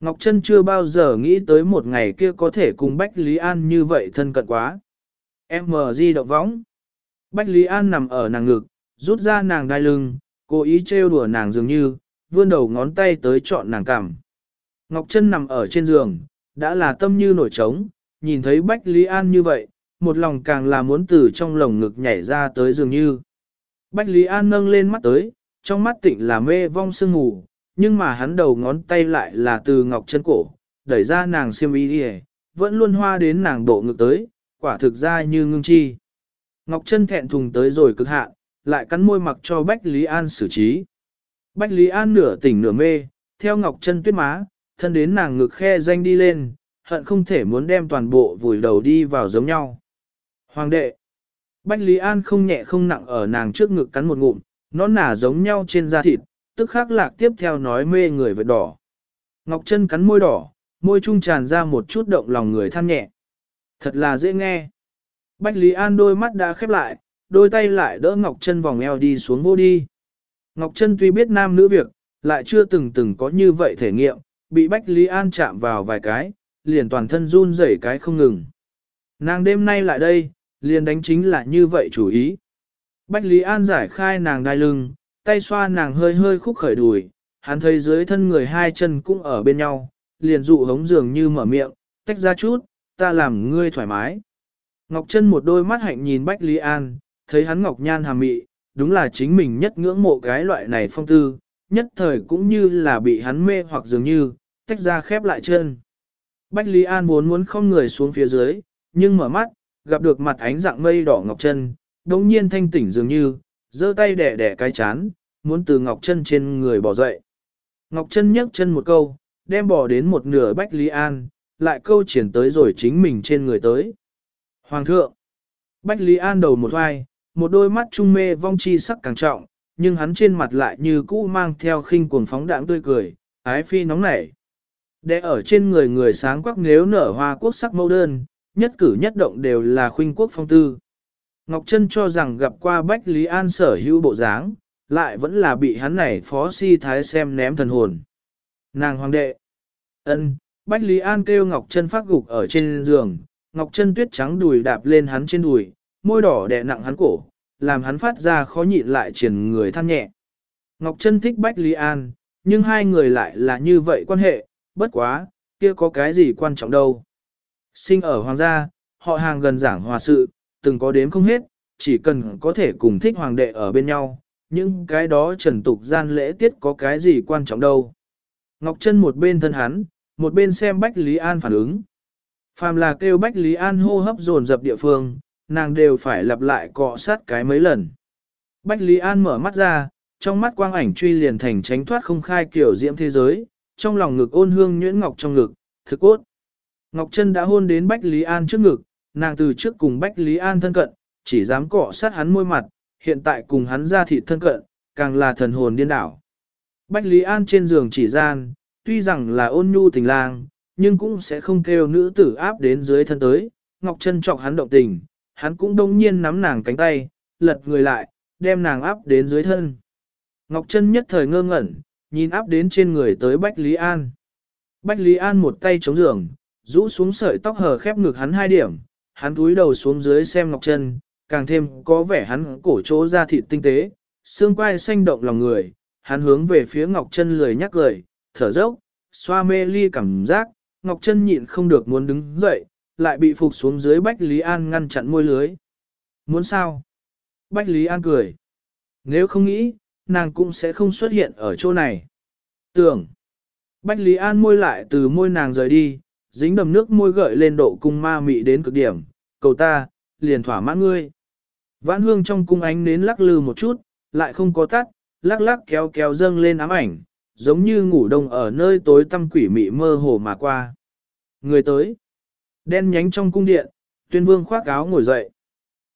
Ngọc Trân chưa bao giờ nghĩ tới một ngày kia có thể cùng Bách Lý An như vậy thân cận quá. Em mờ di động võng. Bách Lý An nằm ở nàng ngực, rút ra nàng đai lưng, cố ý trêu đùa nàng dường như, vươn đầu ngón tay tới chọn nàng cằm. Ngọc Trân nằm ở trên giường, đã là tâm như nổi trống, nhìn thấy Bách Lý An như vậy, một lòng càng là muốn từ trong lồng ngực nhảy ra tới dường như. Bách Lý An nâng lên mắt tới, trong mắt tịnh là mê vong sương ngủ, nhưng mà hắn đầu ngón tay lại là từ ngọc chân cổ, đẩy ra nàng xiêm y đi vẫn luôn hoa đến nàng bộ ngực tới, quả thực ra như ngưng chi. Ngọc chân thẹn thùng tới rồi cực hạn, lại cắn môi mặc cho Bách Lý An xử trí. Bách Lý An nửa tỉnh nửa mê, theo Ngọc chân tuyết má, thân đến nàng ngực khe danh đi lên, hận không thể muốn đem toàn bộ vùi đầu đi vào giống nhau. Hoàng đệ, Bách Lý An không nhẹ không nặng ở nàng trước ngực cắn một ngụm, nó nả giống nhau trên da thịt, tức khắc lạc tiếp theo nói mê người vật đỏ. Ngọc Trân cắn môi đỏ, môi trung tràn ra một chút động lòng người than nhẹ. Thật là dễ nghe. Bách Lý An đôi mắt đã khép lại, đôi tay lại đỡ Ngọc Trân vòng eo đi xuống vô đi. Ngọc Trân tuy biết nam nữ việc, lại chưa từng từng có như vậy thể nghiệm, bị Bách Lý An chạm vào vài cái, liền toàn thân run rẩy cái không ngừng. Nàng đêm nay lại đây, liền đánh chính là như vậy chủ ý. Bách Lý An giải khai nàng đai lưng, tay xoa nàng hơi hơi khúc khởi đùi, hắn thấy dưới thân người hai chân cũng ở bên nhau, liền dụ hống dường như mở miệng, tách ra chút, ta làm ngươi thoải mái. Ngọc chân một đôi mắt hạnh nhìn Bách Lý An, thấy hắn Ngọc Nhan hàm mị, đúng là chính mình nhất ngưỡng mộ cái loại này phong tư, nhất thời cũng như là bị hắn mê hoặc dường như, tách ra khép lại chân. Bách Lý An muốn muốn không người xuống phía dưới, nhưng mở mắt, gặp được mặt ánh dạng mây đỏ Ngọc chân, đống nhiên thanh tỉnh dường như, giơ tay đẻ đẻ cái chán, muốn từ Ngọc chân trên người bỏ dậy. Ngọc chân nhấc chân một câu, đem bỏ đến một nửa Bách Lý An, lại câu triển tới rồi chính mình trên người tới. Hoàng thượng! Bách Lý An đầu một vai, một đôi mắt trung mê vong chi sắc càng trọng, nhưng hắn trên mặt lại như cũ mang theo khinh cuồng phóng đãng tươi cười, ái phi nóng nảy. Để ở trên người người sáng quắc nếu nở hoa quốc sắc mẫu đơn, nhất cử nhất động đều là khuynh quốc phong tư. Ngọc Trân cho rằng gặp qua Bách Lý An sở hữu bộ dáng, lại vẫn là bị hắn này phó si thái xem ném thần hồn. Nàng hoàng đệ. ân Bách Lý An kêu Ngọc Trân phát gục ở trên giường, Ngọc Trân tuyết trắng đùi đạp lên hắn trên đùi, môi đỏ đè nặng hắn cổ, làm hắn phát ra khó nhịn lại triển người than nhẹ. Ngọc Trân thích Bách Lý An, nhưng hai người lại là như vậy quan hệ, bất quá, kia có cái gì quan trọng đâu. Sinh ở hoàng gia, họ hàng gần giảng hòa sự, từng có đếm không hết, chỉ cần có thể cùng thích hoàng đệ ở bên nhau, những cái đó trần tục gian lễ tiết có cái gì quan trọng đâu. Ngọc Trân một bên thân hắn, một bên xem Bách Lý An phản ứng. Phàm là kêu Bách Lý An hô hấp dồn dập địa phương, nàng đều phải lặp lại cọ sát cái mấy lần. Bách Lý An mở mắt ra, trong mắt quang ảnh truy liền thành tránh thoát không khai kiểu diễm thế giới, trong lòng ngực ôn hương nhuyễn ngọc trong ngực, thực cốt. Ngọc Trân đã hôn đến Bách Lý An trước ngực, nàng từ trước cùng Bách Lý An thân cận, chỉ dám cọ sát hắn môi mặt, hiện tại cùng hắn ra thịt thân cận, càng là thần hồn điên đảo. Bách Lý An trên giường chỉ gian, tuy rằng là ôn nhu tình lang, nhưng cũng sẽ không kêu nữ tử áp đến dưới thân tới, Ngọc Trân chọc hắn động tình, hắn cũng đông nhiên nắm nàng cánh tay, lật người lại, đem nàng áp đến dưới thân. Ngọc Trân nhất thời ngơ ngẩn, nhìn áp đến trên người tới Bách Lý An. Bách Lý An một tay chống giường, rũ xuống sợi tóc hờ khép ngực hắn hai điểm, hắn túi đầu xuống dưới xem Ngọc Trân, càng thêm có vẻ hắn cổ chỗ ra thịt tinh tế, xương quai xanh động lòng người, hắn hướng về phía Ngọc Trân lười nhắc lời, thở dốc, xoa mê ly cảm giác, Ngọc Trân nhịn không được muốn đứng dậy, lại bị phục xuống dưới Bách Lý An ngăn chặn môi lưới. Muốn sao? Bách Lý An cười. Nếu không nghĩ, nàng cũng sẽ không xuất hiện ở chỗ này. Tưởng. Bách Lý An môi lại từ môi nàng rời đi, dính đầm nước môi gợi lên độ cung ma mị đến cực điểm, cầu ta, liền thỏa mãn ngươi. Vãn hương trong cung ánh nến lắc lư một chút, lại không có tắt, lắc lắc kéo kéo dâng lên ám ảnh, giống như ngủ đông ở nơi tối tăm quỷ mị mơ hồ mà qua. Người tới, đen nhánh trong cung điện, tuyên vương khoác áo ngồi dậy.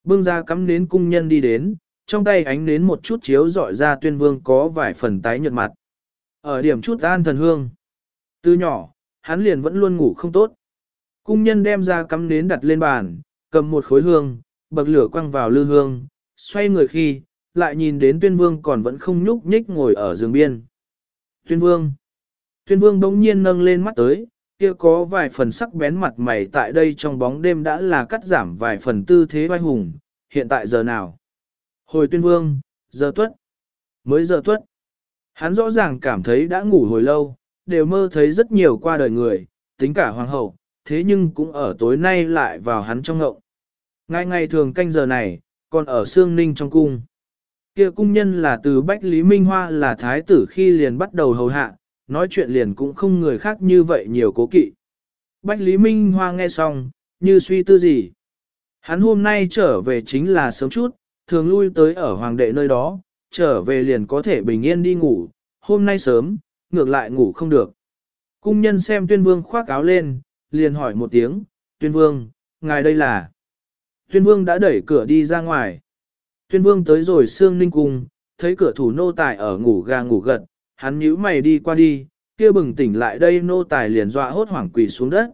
Bưng ra cắm nến cung nhân đi đến, trong tay ánh nến một chút chiếu dọi ra tuyên vương có vài phần tái nhợt mặt. Ở điểm chút an thần hương. Từ nhỏ, hắn liền vẫn luôn ngủ không tốt. Cung nhân đem ra cắm nến đặt lên bàn, cầm một khối hương, bậc lửa quăng vào lư hương, xoay người khi, lại nhìn đến tuyên vương còn vẫn không nhúc nhích ngồi ở giường biên. Tuyên vương. Tuyên vương bỗng nhiên nâng lên mắt tới, kia có vài phần sắc bén mặt mày tại đây trong bóng đêm đã là cắt giảm vài phần tư thế vai hùng, hiện tại giờ nào? Hồi tuyên vương, giờ tuất. Mới giờ tuất. Hắn rõ ràng cảm thấy đã ngủ hồi lâu, đều mơ thấy rất nhiều qua đời người, tính cả hoàng hậu, thế nhưng cũng ở tối nay lại vào hắn trong ngộng. Ngay ngày thường canh giờ này, còn ở Sương Ninh trong cung. Kia cung nhân là từ Bách Lý Minh Hoa là thái tử khi liền bắt đầu hầu hạ, nói chuyện liền cũng không người khác như vậy nhiều cố kỵ. Bách Lý Minh Hoa nghe xong, như suy tư gì. Hắn hôm nay trở về chính là sớm chút, thường lui tới ở hoàng đệ nơi đó, trở về liền có thể bình yên đi ngủ, hôm nay sớm, ngược lại ngủ không được. Cung nhân xem tuyên vương khoác áo lên, liền hỏi một tiếng, tuyên vương, ngài đây là. Tuyên vương đã đẩy cửa đi ra ngoài. Tuyên vương tới rồi xương ninh cung, thấy cửa thủ nô tài ở ngủ gà ngủ gật, hắn nhíu mày đi qua đi, kia bừng tỉnh lại đây nô tài liền dọa hốt hoảng quỳ xuống đất.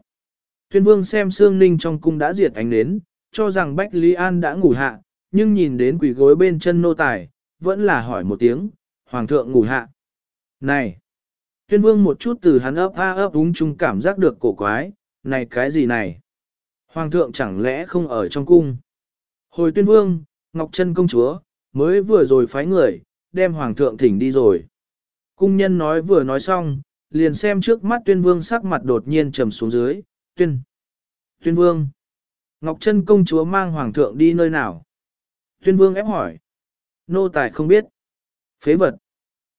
Tuyên vương xem xương ninh trong cung đã diệt ánh nến, cho rằng Bách Lý An đã ngủ hạ, nhưng nhìn đến quỷ gối bên chân nô tài, vẫn là hỏi một tiếng, Hoàng thượng ngủ hạ. Này! Tuyên vương một chút từ hắn ấp a ấp đúng chung cảm giác được cổ quái, này cái gì này? Hoàng thượng chẳng lẽ không ở trong cung? Hồi tuyên vương, Ngọc Trân công chúa, mới vừa rồi phái người, đem hoàng thượng thỉnh đi rồi. Cung nhân nói vừa nói xong, liền xem trước mắt tuyên vương sắc mặt đột nhiên trầm xuống dưới, tuyên. Tuyên vương. Ngọc Trân công chúa mang hoàng thượng đi nơi nào? Tuyên vương ép hỏi. Nô tài không biết. Phế vật.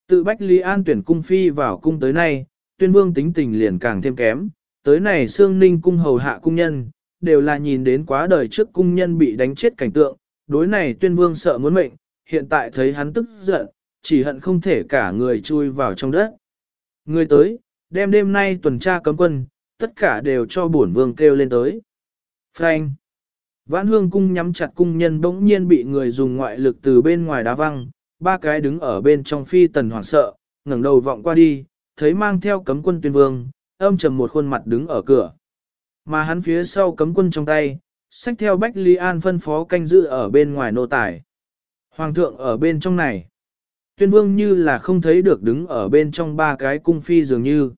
Tự Bách Lý An tuyển cung phi vào cung tới nay, tuyên vương tính tình liền càng thêm kém. Tới này xương ninh cung hầu hạ cung nhân, đều là nhìn đến quá đời trước cung nhân bị đánh chết cảnh tượng. Đối này tuyên vương sợ muốn mệnh, hiện tại thấy hắn tức giận, chỉ hận không thể cả người chui vào trong đất. Người tới, đem đêm nay tuần tra cấm quân, tất cả đều cho bổn vương kêu lên tới. Frank. Vãn hương cung nhắm chặt cung nhân bỗng nhiên bị người dùng ngoại lực từ bên ngoài đá văng, ba cái đứng ở bên trong phi tần hoảng sợ, ngẩng đầu vọng qua đi, thấy mang theo cấm quân tuyên vương, âm trầm một khuôn mặt đứng ở cửa. Mà hắn phía sau cấm quân trong tay, sách theo Bách Lý An phân phó canh giữ ở bên ngoài nô tài. Hoàng thượng ở bên trong này. Tuyên vương như là không thấy được đứng ở bên trong ba cái cung phi dường như.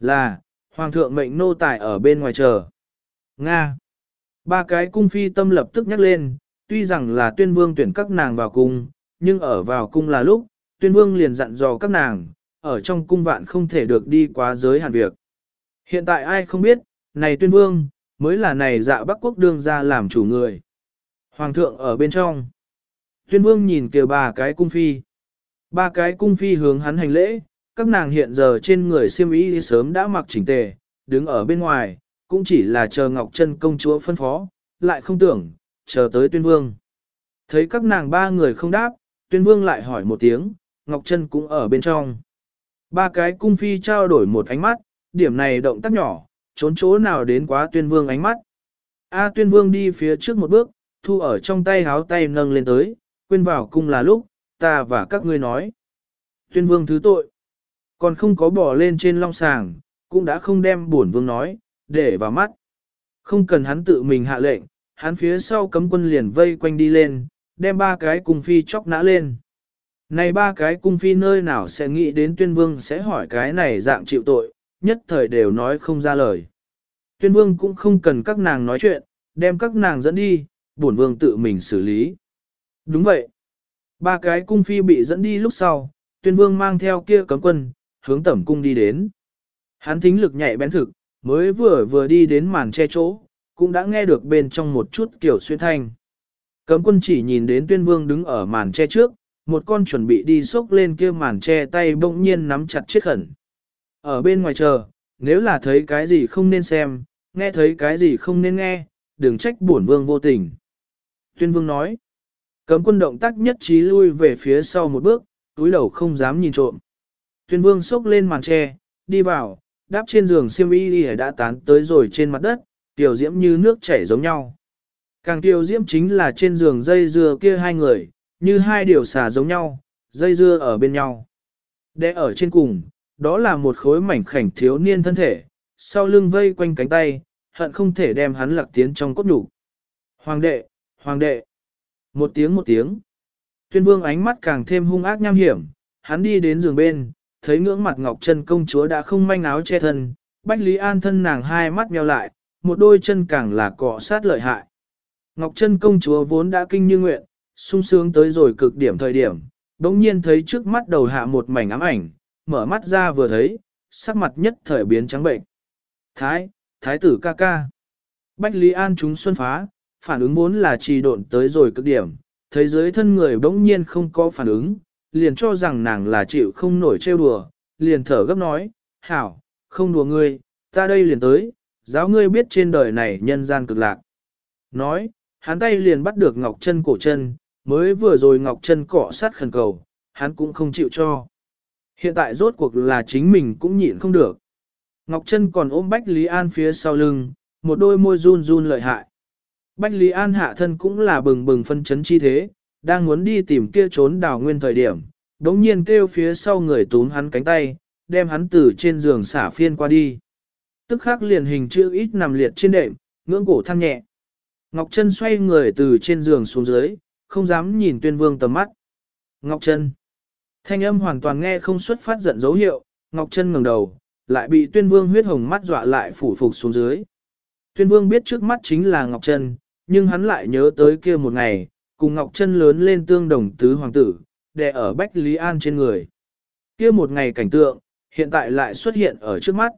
Là, Hoàng thượng mệnh nô tài ở bên ngoài chờ. Nga. Ba cái cung phi tâm lập tức nhắc lên, tuy rằng là tuyên vương tuyển các nàng vào cung, nhưng ở vào cung là lúc, tuyên vương liền dặn dò các nàng, ở trong cung vạn không thể được đi quá giới hạn việc. Hiện tại ai không biết, này tuyên vương, mới là này dạ bắc quốc đương ra làm chủ người. Hoàng thượng ở bên trong. Tuyên vương nhìn kìa ba cái cung phi. Ba cái cung phi hướng hắn hành lễ, các nàng hiện giờ trên người siêm ý sớm đã mặc chỉnh tề, đứng ở bên ngoài, cũng chỉ là chờ Ngọc Trân công chúa phân phó, lại không tưởng, chờ tới tuyên vương. Thấy các nàng ba người không đáp, tuyên vương lại hỏi một tiếng, Ngọc Trân cũng ở bên trong. Ba cái cung phi trao đổi một ánh mắt, điểm này động tác nhỏ, trốn chỗ nào đến quá tuyên vương ánh mắt. A tuyên vương đi phía trước một bước, thu ở trong tay háo tay nâng lên tới, quên vào cung là lúc, ta và các ngươi nói. Tuyên vương thứ tội, còn không có bỏ lên trên long sàng, cũng đã không đem bổn vương nói, để vào mắt. Không cần hắn tự mình hạ lệnh, hắn phía sau cấm quân liền vây quanh đi lên, đem ba cái cung phi chóc nã lên. Này ba cái cung phi nơi nào sẽ nghĩ đến tuyên vương sẽ hỏi cái này dạng chịu tội, nhất thời đều nói không ra lời. Tuyên vương cũng không cần các nàng nói chuyện, đem các nàng dẫn đi, bổn vương tự mình xử lý. Đúng vậy. Ba cái cung phi bị dẫn đi lúc sau, tuyên vương mang theo kia cấm quân, hướng tẩm cung đi đến. Hắn thính lực nhạy bén thực, mới vừa vừa đi đến màn che chỗ, cũng đã nghe được bên trong một chút kiểu xuyên thanh. Cấm quân chỉ nhìn đến tuyên vương đứng ở màn che trước, một con chuẩn bị đi xốc lên kia màn che tay bỗng nhiên nắm chặt chiếc khẩn. Ở bên ngoài chờ, nếu là thấy cái gì không nên xem, nghe thấy cái gì không nên nghe, đừng trách bổn vương vô tình. Tuyên vương nói, cấm quân động tác nhất trí lui về phía sau một bước, túi đầu không dám nhìn trộm. Tuyên vương xốc lên màn tre, đi vào, đáp trên giường siêm y đã tán tới rồi trên mặt đất, tiểu diễm như nước chảy giống nhau. Càng tiêu diễm chính là trên giường dây dưa kia hai người, như hai điều xà giống nhau, dây dưa ở bên nhau. Đẽ ở trên cùng, đó là một khối mảnh khảnh thiếu niên thân thể, sau lưng vây quanh cánh tay, hận không thể đem hắn lạc tiến trong cốt nhục. Hoàng đệ, hoàng đệ, một tiếng một tiếng. Tuyên vương ánh mắt càng thêm hung ác nham hiểm, hắn đi đến giường bên, thấy ngưỡng mặt Ngọc chân công chúa đã không manh áo che thân, Bách Lý An thân nàng hai mắt meo lại, một đôi chân càng là cọ sát lợi hại. Ngọc Trân công chúa vốn đã kinh như nguyện, sung sướng tới rồi cực điểm thời điểm, đống nhiên thấy trước mắt đầu hạ một mảnh ám ảnh, mở mắt ra vừa thấy, sắc mặt nhất thời biến trắng bệnh. Thái, thái tử ca ca. Bách Lý An chúng xuân phá, phản ứng vốn là trì độn tới rồi cực điểm, thấy dưới thân người bỗng nhiên không có phản ứng, liền cho rằng nàng là chịu không nổi trêu đùa, liền thở gấp nói, hảo, không đùa ngươi, ta đây liền tới, giáo ngươi biết trên đời này nhân gian cực lạc. Nói, hắn tay liền bắt được Ngọc Trân cổ chân, mới vừa rồi Ngọc Trân cọ sát khẩn cầu, hắn cũng không chịu cho. Hiện tại rốt cuộc là chính mình cũng nhịn không được. Ngọc Trân còn ôm Bách Lý An phía sau lưng, một đôi môi run run lợi hại. Bách Lý An hạ thân cũng là bừng bừng phân chấn chi thế, đang muốn đi tìm kia trốn đào nguyên thời điểm, đống nhiên kêu phía sau người túm hắn cánh tay, đem hắn từ trên giường xả phiên qua đi. Tức khắc liền hình chữ ít nằm liệt trên đệm, ngưỡng cổ than nhẹ. Ngọc Trân xoay người từ trên giường xuống dưới, không dám nhìn tuyên vương tầm mắt. Ngọc Trân. Thanh âm hoàn toàn nghe không xuất phát giận dấu hiệu, Ngọc Trân ngẩng đầu, lại bị tuyên vương huyết hồng mắt dọa lại phủ phục xuống dưới. Tuyên vương biết trước mắt chính là Ngọc Trân, nhưng hắn lại nhớ tới kia một ngày, cùng Ngọc Trân lớn lên tương đồng tứ hoàng tử, đè ở Bách Lý An trên người. Kia một ngày cảnh tượng, hiện tại lại xuất hiện ở trước mắt.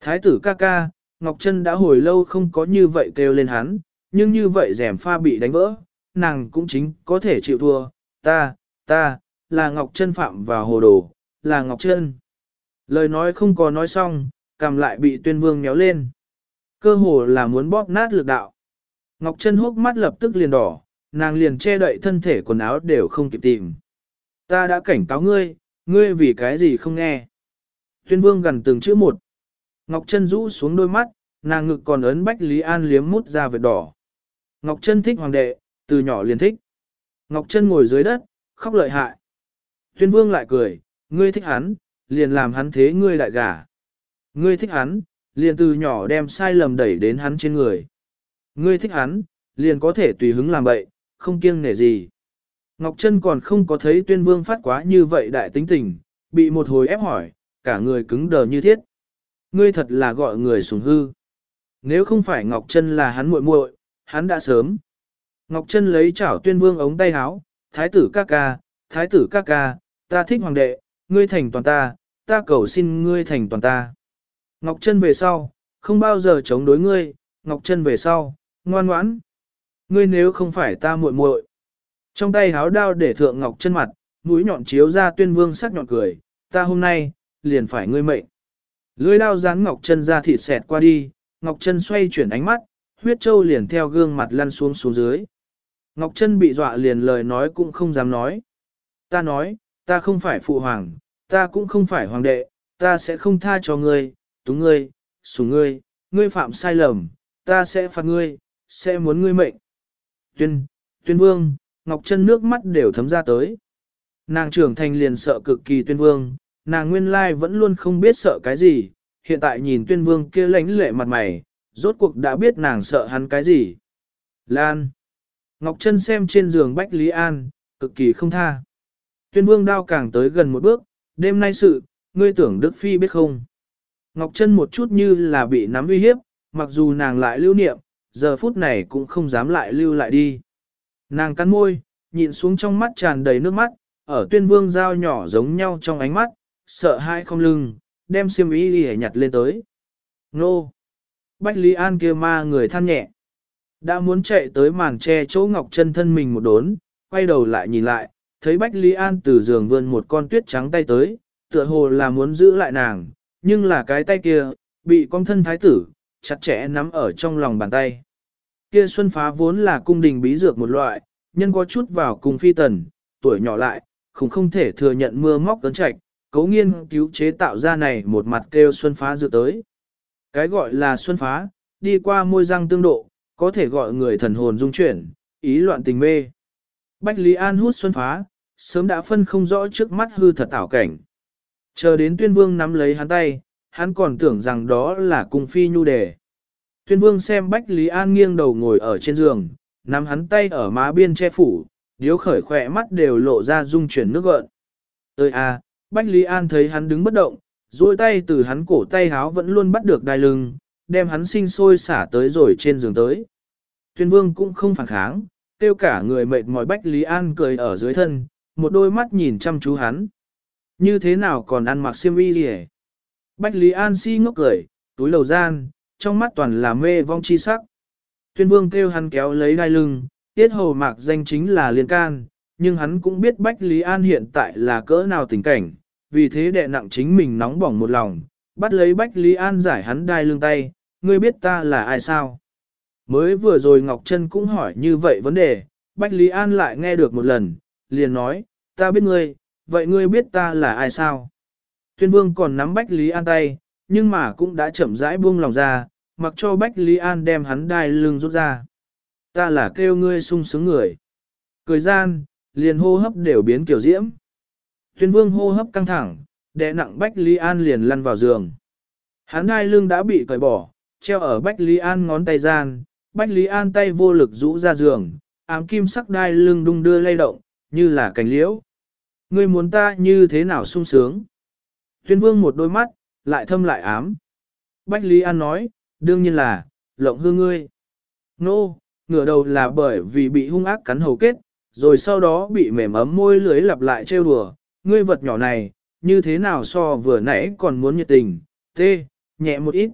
Thái tử ca ca, Ngọc Trân đã hồi lâu không có như vậy kêu lên hắn, nhưng như vậy rèm pha bị đánh vỡ, nàng cũng chính có thể chịu thua, ta, ta, là Ngọc Trân phạm vào hồ đồ, là Ngọc Trân. Lời nói không có nói xong, cầm lại bị tuyên vương nhéo lên. Cơ hồ là muốn bóp nát lực đạo. Ngọc Trân hốc mắt lập tức liền đỏ, nàng liền che đậy thân thể quần áo đều không kịp tìm. Ta đã cảnh cáo ngươi, ngươi vì cái gì không nghe. Tuyên vương gần từng chữ một. Ngọc Trân rũ xuống đôi mắt, nàng ngực còn ấn Bách Lý An liếm mút ra vệt đỏ. Ngọc Trân thích hoàng đệ, từ nhỏ liền thích. Ngọc Trân ngồi dưới đất, khóc lợi hại. Tuyên vương lại cười, ngươi thích hắn, liền làm hắn thế ngươi lại gả. Ngươi thích hắn, liền từ nhỏ đem sai lầm đẩy đến hắn trên người. Ngươi thích hắn, liền có thể tùy hứng làm bậy, không kiêng nể gì. Ngọc Trân còn không có thấy tuyên vương phát quá như vậy đại tính tình, bị một hồi ép hỏi, cả người cứng đờ như thiết. Ngươi thật là gọi người sùng hư. Nếu không phải Ngọc Trân là hắn muội muội, hắn đã sớm. Ngọc Trân lấy chảo tuyên vương ống tay háo thái tử ca ca, thái tử ca ca, ta thích hoàng đệ, ngươi thành toàn ta, ta cầu xin ngươi thành toàn ta. Ngọc Trân về sau, không bao giờ chống đối ngươi, Ngọc Trân về sau, ngoan ngoãn. Ngươi nếu không phải ta muội muội. Trong tay háo đao để thượng Ngọc Trân mặt, mũi nhọn chiếu ra tuyên vương sắc nhọn cười, ta hôm nay, liền phải ngươi mệnh. Lưỡi đao rán Ngọc Trân ra thịt xẹt qua đi, Ngọc Trân xoay chuyển ánh mắt, huyết châu liền theo gương mặt lăn xuống xuống dưới. Ngọc Trân bị dọa liền lời nói cũng không dám nói. Ta nói, ta không phải phụ hoàng, ta cũng không phải hoàng đệ, ta sẽ không tha cho ngươi, túng ngươi, sủng ngươi, ngươi phạm sai lầm, ta sẽ phạt ngươi, sẽ muốn ngươi mệnh. Tuyên, tuyên vương, Ngọc Trân nước mắt đều thấm ra tới. Nàng trưởng thành liền sợ cực kỳ tuyên vương, nàng nguyên lai vẫn luôn không biết sợ cái gì, hiện tại nhìn tuyên vương kia lánh lệ mặt mày, rốt cuộc đã biết nàng sợ hắn cái gì. Lan. Ngọc Trân xem trên giường Bách Lý An, cực kỳ không tha. Tuyên vương đao càng tới gần một bước, đêm nay sự, ngươi tưởng Đức Phi biết không? Ngọc Trân một chút như là bị nắm uy hiếp, mặc dù nàng lại lưu niệm, giờ phút này cũng không dám lại lưu lại đi. Nàng cắn môi, nhìn xuống trong mắt tràn đầy nước mắt, ở tuyên vương dao nhỏ giống nhau trong ánh mắt, sợ hai không lưng, đem xiêm y đi nhặt lên tới. Nô! Bách Lý An kia ma người than nhẹ. Đã muốn chạy tới màn che chỗ Ngọc chân thân mình một đốn, quay đầu lại nhìn lại, thấy Bách Lý An từ giường vươn một con tuyết trắng tay tới, tựa hồ là muốn giữ lại nàng, nhưng là cái tay kia, bị con thân thái tử, chặt chẽ nắm ở trong lòng bàn tay. Kia xuân phá vốn là cung đình bí dược một loại, nhân có chút vào cùng phi tần, tuổi nhỏ lại, cũng không thể thừa nhận mưa móc tấn trạch, cấu nghiên cứu chế tạo ra này một mặt kêu xuân phá dược tới. Cái gọi là xuân phá, đi qua môi răng tương độ, có thể gọi người thần hồn dung chuyển, ý loạn tình mê. Bách Lý An hút xuân phá, sớm đã phân không rõ trước mắt hư thật ảo cảnh. Chờ đến tuyên vương nắm lấy hắn tay, hắn còn tưởng rằng đó là cung phi nhu đề. Tuyên vương xem Bách Lý An nghiêng đầu ngồi ở trên giường, nắm hắn tay ở má biên che phủ, điếu khởi khỏe mắt đều lộ ra dung chuyển nước gợn. Ơi à, Bách Lý An thấy hắn đứng bất động, duỗi tay từ hắn cổ tay háo vẫn luôn bắt được đai lưng, đem hắn sinh sôi xả tới rồi trên giường tới. Tuyên vương cũng không phản kháng, tiêu cả người mệt mỏi Bách Lý An cười ở dưới thân, một đôi mắt nhìn chăm chú hắn. Như thế nào còn ăn mặc xiêm y gì Bách Lý An si ngốc cười, túi lầu gian, trong mắt toàn là mê vong chi sắc. Tuyên vương kêu hắn kéo lấy đai lưng, tiết hầu mạc danh chính là liên can, nhưng hắn cũng biết Bách Lý An hiện tại là cỡ nào tình cảnh, vì thế đệ nặng chính mình nóng bỏng một lòng, bắt lấy Bách Lý An giải hắn đai lưng tay, ngươi biết ta là ai sao? Mới vừa rồi Ngọc Trân cũng hỏi như vậy vấn đề, Bách Lý An lại nghe được một lần, liền nói, ta biết ngươi, vậy ngươi biết ta là ai sao? Tuyên Vương còn nắm Bách Lý An tay, nhưng mà cũng đã chậm rãi buông lòng ra, mặc cho Bách Lý An đem hắn đai lưng rút ra. Ta là kêu ngươi sung sướng người. Cười gian, liền hô hấp đều biến kiểu diễm. Tuyên Vương hô hấp căng thẳng, đè nặng Bách Lý An liền lăn vào giường. Hắn hai lưng đã bị cởi bỏ, treo ở Bách Lý An ngón tay gian, Bách Lý An tay vô lực rũ ra giường, ám kim sắc đai lưng đung đưa lay động, như là cành liễu. Ngươi muốn ta như thế nào sung sướng? Tuyên vương một đôi mắt, lại thâm lại ám. Bách Lý An nói, đương nhiên là, lộng hư ngươi. Nô, no, ngửa đầu là bởi vì bị hung ác cắn hầu kết, rồi sau đó bị mềm ấm môi lưới lặp lại trêu đùa, ngươi vật nhỏ này, như thế nào so vừa nãy còn muốn nhiệt tình, tê, nhẹ một ít.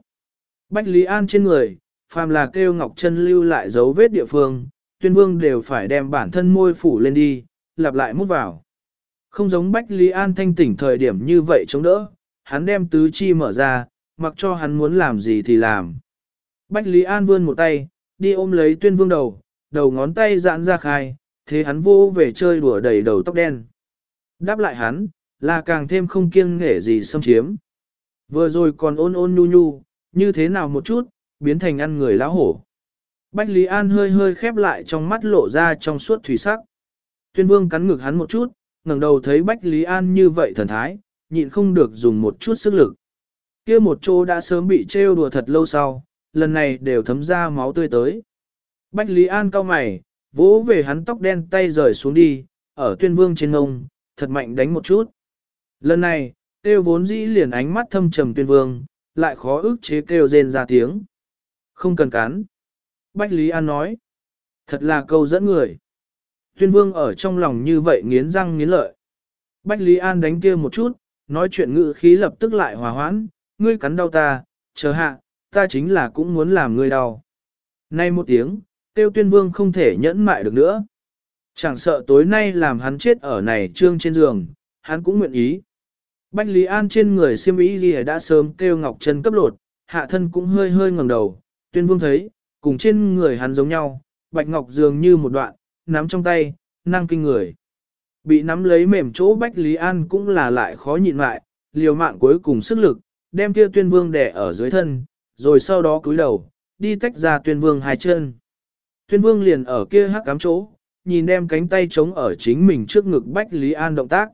Bách Lý An trên người, phàm là kêu Ngọc Trân lưu lại dấu vết địa phương, tuyên vương đều phải đem bản thân môi phủ lên đi, lặp lại mút vào. Không giống Bách Lý An thanh tỉnh thời điểm như vậy chống đỡ, hắn đem tứ chi mở ra, mặc cho hắn muốn làm gì thì làm. Bách Lý An vươn một tay, đi ôm lấy tuyên vương đầu, đầu ngón tay giãn ra khai, thế hắn vô về chơi đùa đầy đầu tóc đen. Đáp lại hắn, là càng thêm không kiêng nghể gì xâm chiếm. Vừa rồi còn ôn ôn nhu nhu, như thế nào một chút, biến thành ăn người lão hổ. Bách Lý An hơi hơi khép lại trong mắt lộ ra trong suốt thủy sắc. Tuyên vương cắn ngực hắn một chút, ngẩng đầu thấy Bách Lý An như vậy thần thái, nhịn không được dùng một chút sức lực. kia một chỗ đã sớm bị trêu đùa thật lâu sau, lần này đều thấm ra máu tươi tới. Bách Lý An cau mày, vỗ về hắn tóc đen tay rời xuống đi, ở tuyên vương trên ngông, thật mạnh đánh một chút. Lần này, tiêu vốn dĩ liền ánh mắt thâm trầm tuyên vương, lại khó ức chế kêu rên ra tiếng. Không cần cắn. Bách Lý An nói. Thật là câu dẫn người. Tuyên vương ở trong lòng như vậy nghiến răng nghiến lợi. Bách Lý An đánh kia một chút, nói chuyện ngữ khí lập tức lại hòa hoãn, ngươi cắn đau ta, chờ hạ, ta chính là cũng muốn làm ngươi đau. Nay một tiếng, tiêu tuyên vương không thể nhẫn mại được nữa. Chẳng sợ tối nay làm hắn chết ở này trương trên giường, hắn cũng nguyện ý. Bách Lý An trên người siêm ý gì đã sớm kêu ngọc chân cấp lột, hạ thân cũng hơi hơi ngẩng đầu, tuyên vương thấy, cùng trên người hắn giống nhau, bạch ngọc dường như một đoạn, nắm trong tay, năng kinh người. Bị nắm lấy mềm chỗ Bách Lý An cũng là lại khó nhịn lại, liều mạng cuối cùng sức lực, đem kia tuyên vương đè ở dưới thân, rồi sau đó cúi đầu, đi tách ra tuyên vương hai chân. Tuyên vương liền ở kia hắc cám chỗ, nhìn đem cánh tay chống ở chính mình trước ngực Bách Lý An động tác.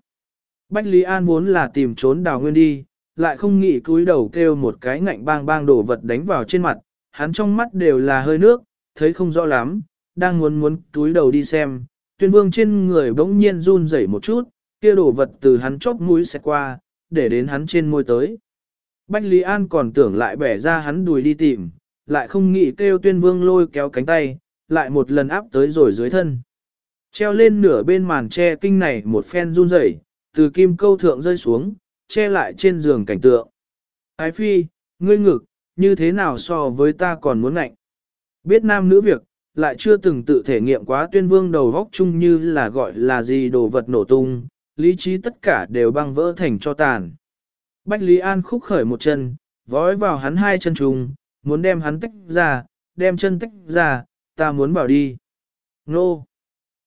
Bách Lý An vốn là tìm trốn đào nguyên đi, lại không nghĩ cúi đầu kêu một cái ngạnh bang bang đổ vật đánh vào trên mặt, hắn trong mắt đều là hơi nước, thấy không rõ lắm, đang muốn muốn túi đầu đi xem, tuyên vương trên người bỗng nhiên run rẩy một chút, kia đổ vật từ hắn chóp mũi xẹt qua, để đến hắn trên môi tới. Bách Lý An còn tưởng lại bẻ ra hắn đùi đi tìm, lại không nghĩ kêu tuyên vương lôi kéo cánh tay, lại một lần áp tới rồi dưới thân. Treo lên nửa bên màn che kinh này một phen run rẩy, từ kim câu thượng rơi xuống, che lại trên giường cảnh tượng. Ái phi, ngươi ngực, như thế nào so với ta còn muốn ngạnh. Biết nam nữ việc, lại chưa từng tự thể nghiệm quá tuyên vương đầu góc chung như là gọi là gì đồ vật nổ tung, lý trí tất cả đều băng vỡ thành cho tàn. Bách Lý An khúc khởi một chân, vói vào hắn hai chân trùng, muốn đem hắn tách ra, đem chân tách ra, ta muốn bảo đi. Nô!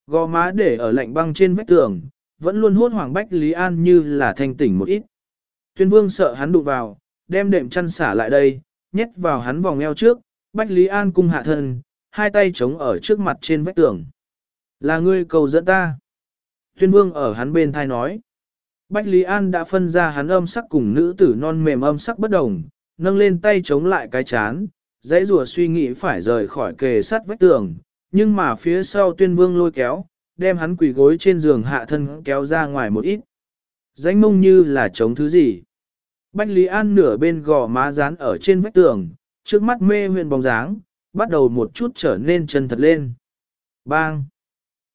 Gò má để ở lạnh băng trên vách tường, vẫn luôn hốt hoảng Bách Lý An như là thanh tỉnh một ít. Tuyên vương sợ hắn đụng vào, đem đệm chăn xả lại đây, nhét vào hắn vòng eo trước, Bách Lý An cung hạ thân, hai tay chống ở trước mặt trên vách tường. Là ngươi cầu dẫn ta. Tuyên vương ở hắn bên thai nói. Bách Lý An đã phân ra hắn âm sắc cùng nữ tử non mềm âm sắc bất đồng, nâng lên tay chống lại cái chán, dãy rùa suy nghĩ phải rời khỏi kề sát vách tường, nhưng mà phía sau tuyên vương lôi kéo, đem hắn quỳ gối trên giường hạ thân kéo ra ngoài một ít. Danh mông như là chống thứ gì. Bách Lý An nửa bên gò má dán ở trên vách tường, trước mắt mê huyền bóng dáng, bắt đầu một chút trở nên chân thật lên. Bang!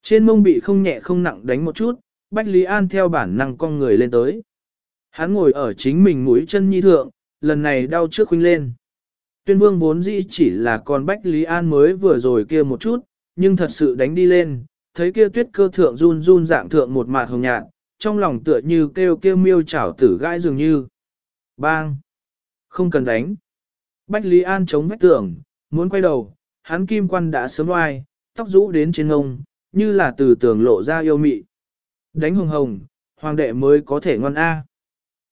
Trên mông bị không nhẹ không nặng đánh một chút, Bách Lý An theo bản năng con người lên tới. Hắn ngồi ở chính mình mũi chân nhi thượng, lần này đau trước khuynh lên. Tuyên vương vốn dĩ chỉ là con Bách Lý An mới vừa rồi kia một chút, nhưng thật sự đánh đi lên, thấy kia tuyết cơ thượng run run dạng thượng một mạt hồng nhạt, trong lòng tựa như kêu kêu miêu chảo tử gãi dường như. Bang! Không cần đánh. Bách Lý An chống vách tường, muốn quay đầu, hắn kim quan đã sớm oai, tóc rũ đến trên ngông, như là từ tường lộ ra yêu mị. Đánh hồng hồng, hoàng đệ mới có thể ngon A.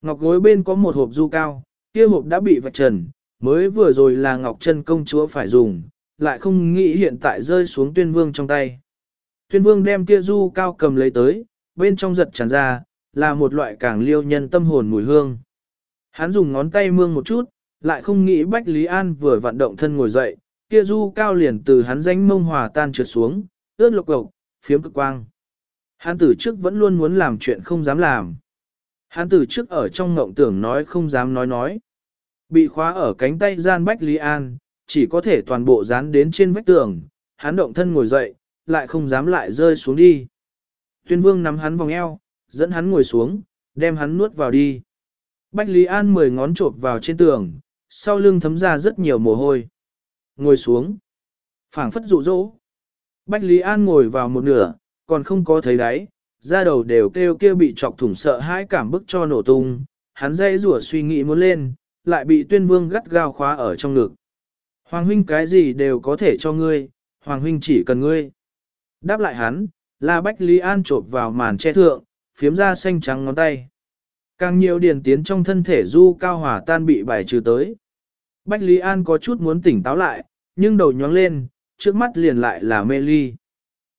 Ngọc gối bên có một hộp du cao, kia hộp đã bị vạch trần, mới vừa rồi là Ngọc chân công chúa phải dùng, lại không nghĩ hiện tại rơi xuống tuyên vương trong tay. Tuyên vương đem kia du cao cầm lấy tới, bên trong giật tràn ra, là một loại càng liêu nhân tâm hồn mùi hương. Hắn dùng ngón tay mương một chút, lại không nghĩ Bách Lý An vừa vận động thân ngồi dậy, kia du cao liền từ hắn danh mông hòa tan trượt xuống, ướt lục lục, phiếm cực quang. Hắn từ trước vẫn luôn muốn làm chuyện không dám làm. Hắn từ trước ở trong ngộng tưởng nói không dám nói nói. Bị khóa ở cánh tay gian Bách Lý An, chỉ có thể toàn bộ dán đến trên vách tường, hắn động thân ngồi dậy, lại không dám lại rơi xuống đi. Tuyên vương nắm hắn vòng eo, dẫn hắn ngồi xuống, đem hắn nuốt vào đi. Bách Lý An mười ngón trộp vào trên tường, sau lưng thấm ra rất nhiều mồ hôi. Ngồi xuống. phảng phất dụ dỗ. Bách Lý An ngồi vào một nửa, còn không có thấy đáy, da đầu đều kêu kêu bị chọc thủng sợ hãi cảm bức cho nổ tung, hắn dây rủa suy nghĩ muốn lên, lại bị tuyên vương gắt gao khóa ở trong ngực. Hoàng huynh cái gì đều có thể cho ngươi, Hoàng huynh chỉ cần ngươi. Đáp lại hắn, là Bách Lý An trộp vào màn che thượng, phiếm ra xanh trắng ngón tay. Càng nhiều điền tiến trong thân thể du cao hỏa tan bị bài trừ tới. Bách Lý An có chút muốn tỉnh táo lại, nhưng đầu nhóng lên, trước mắt liền lại là mê ly.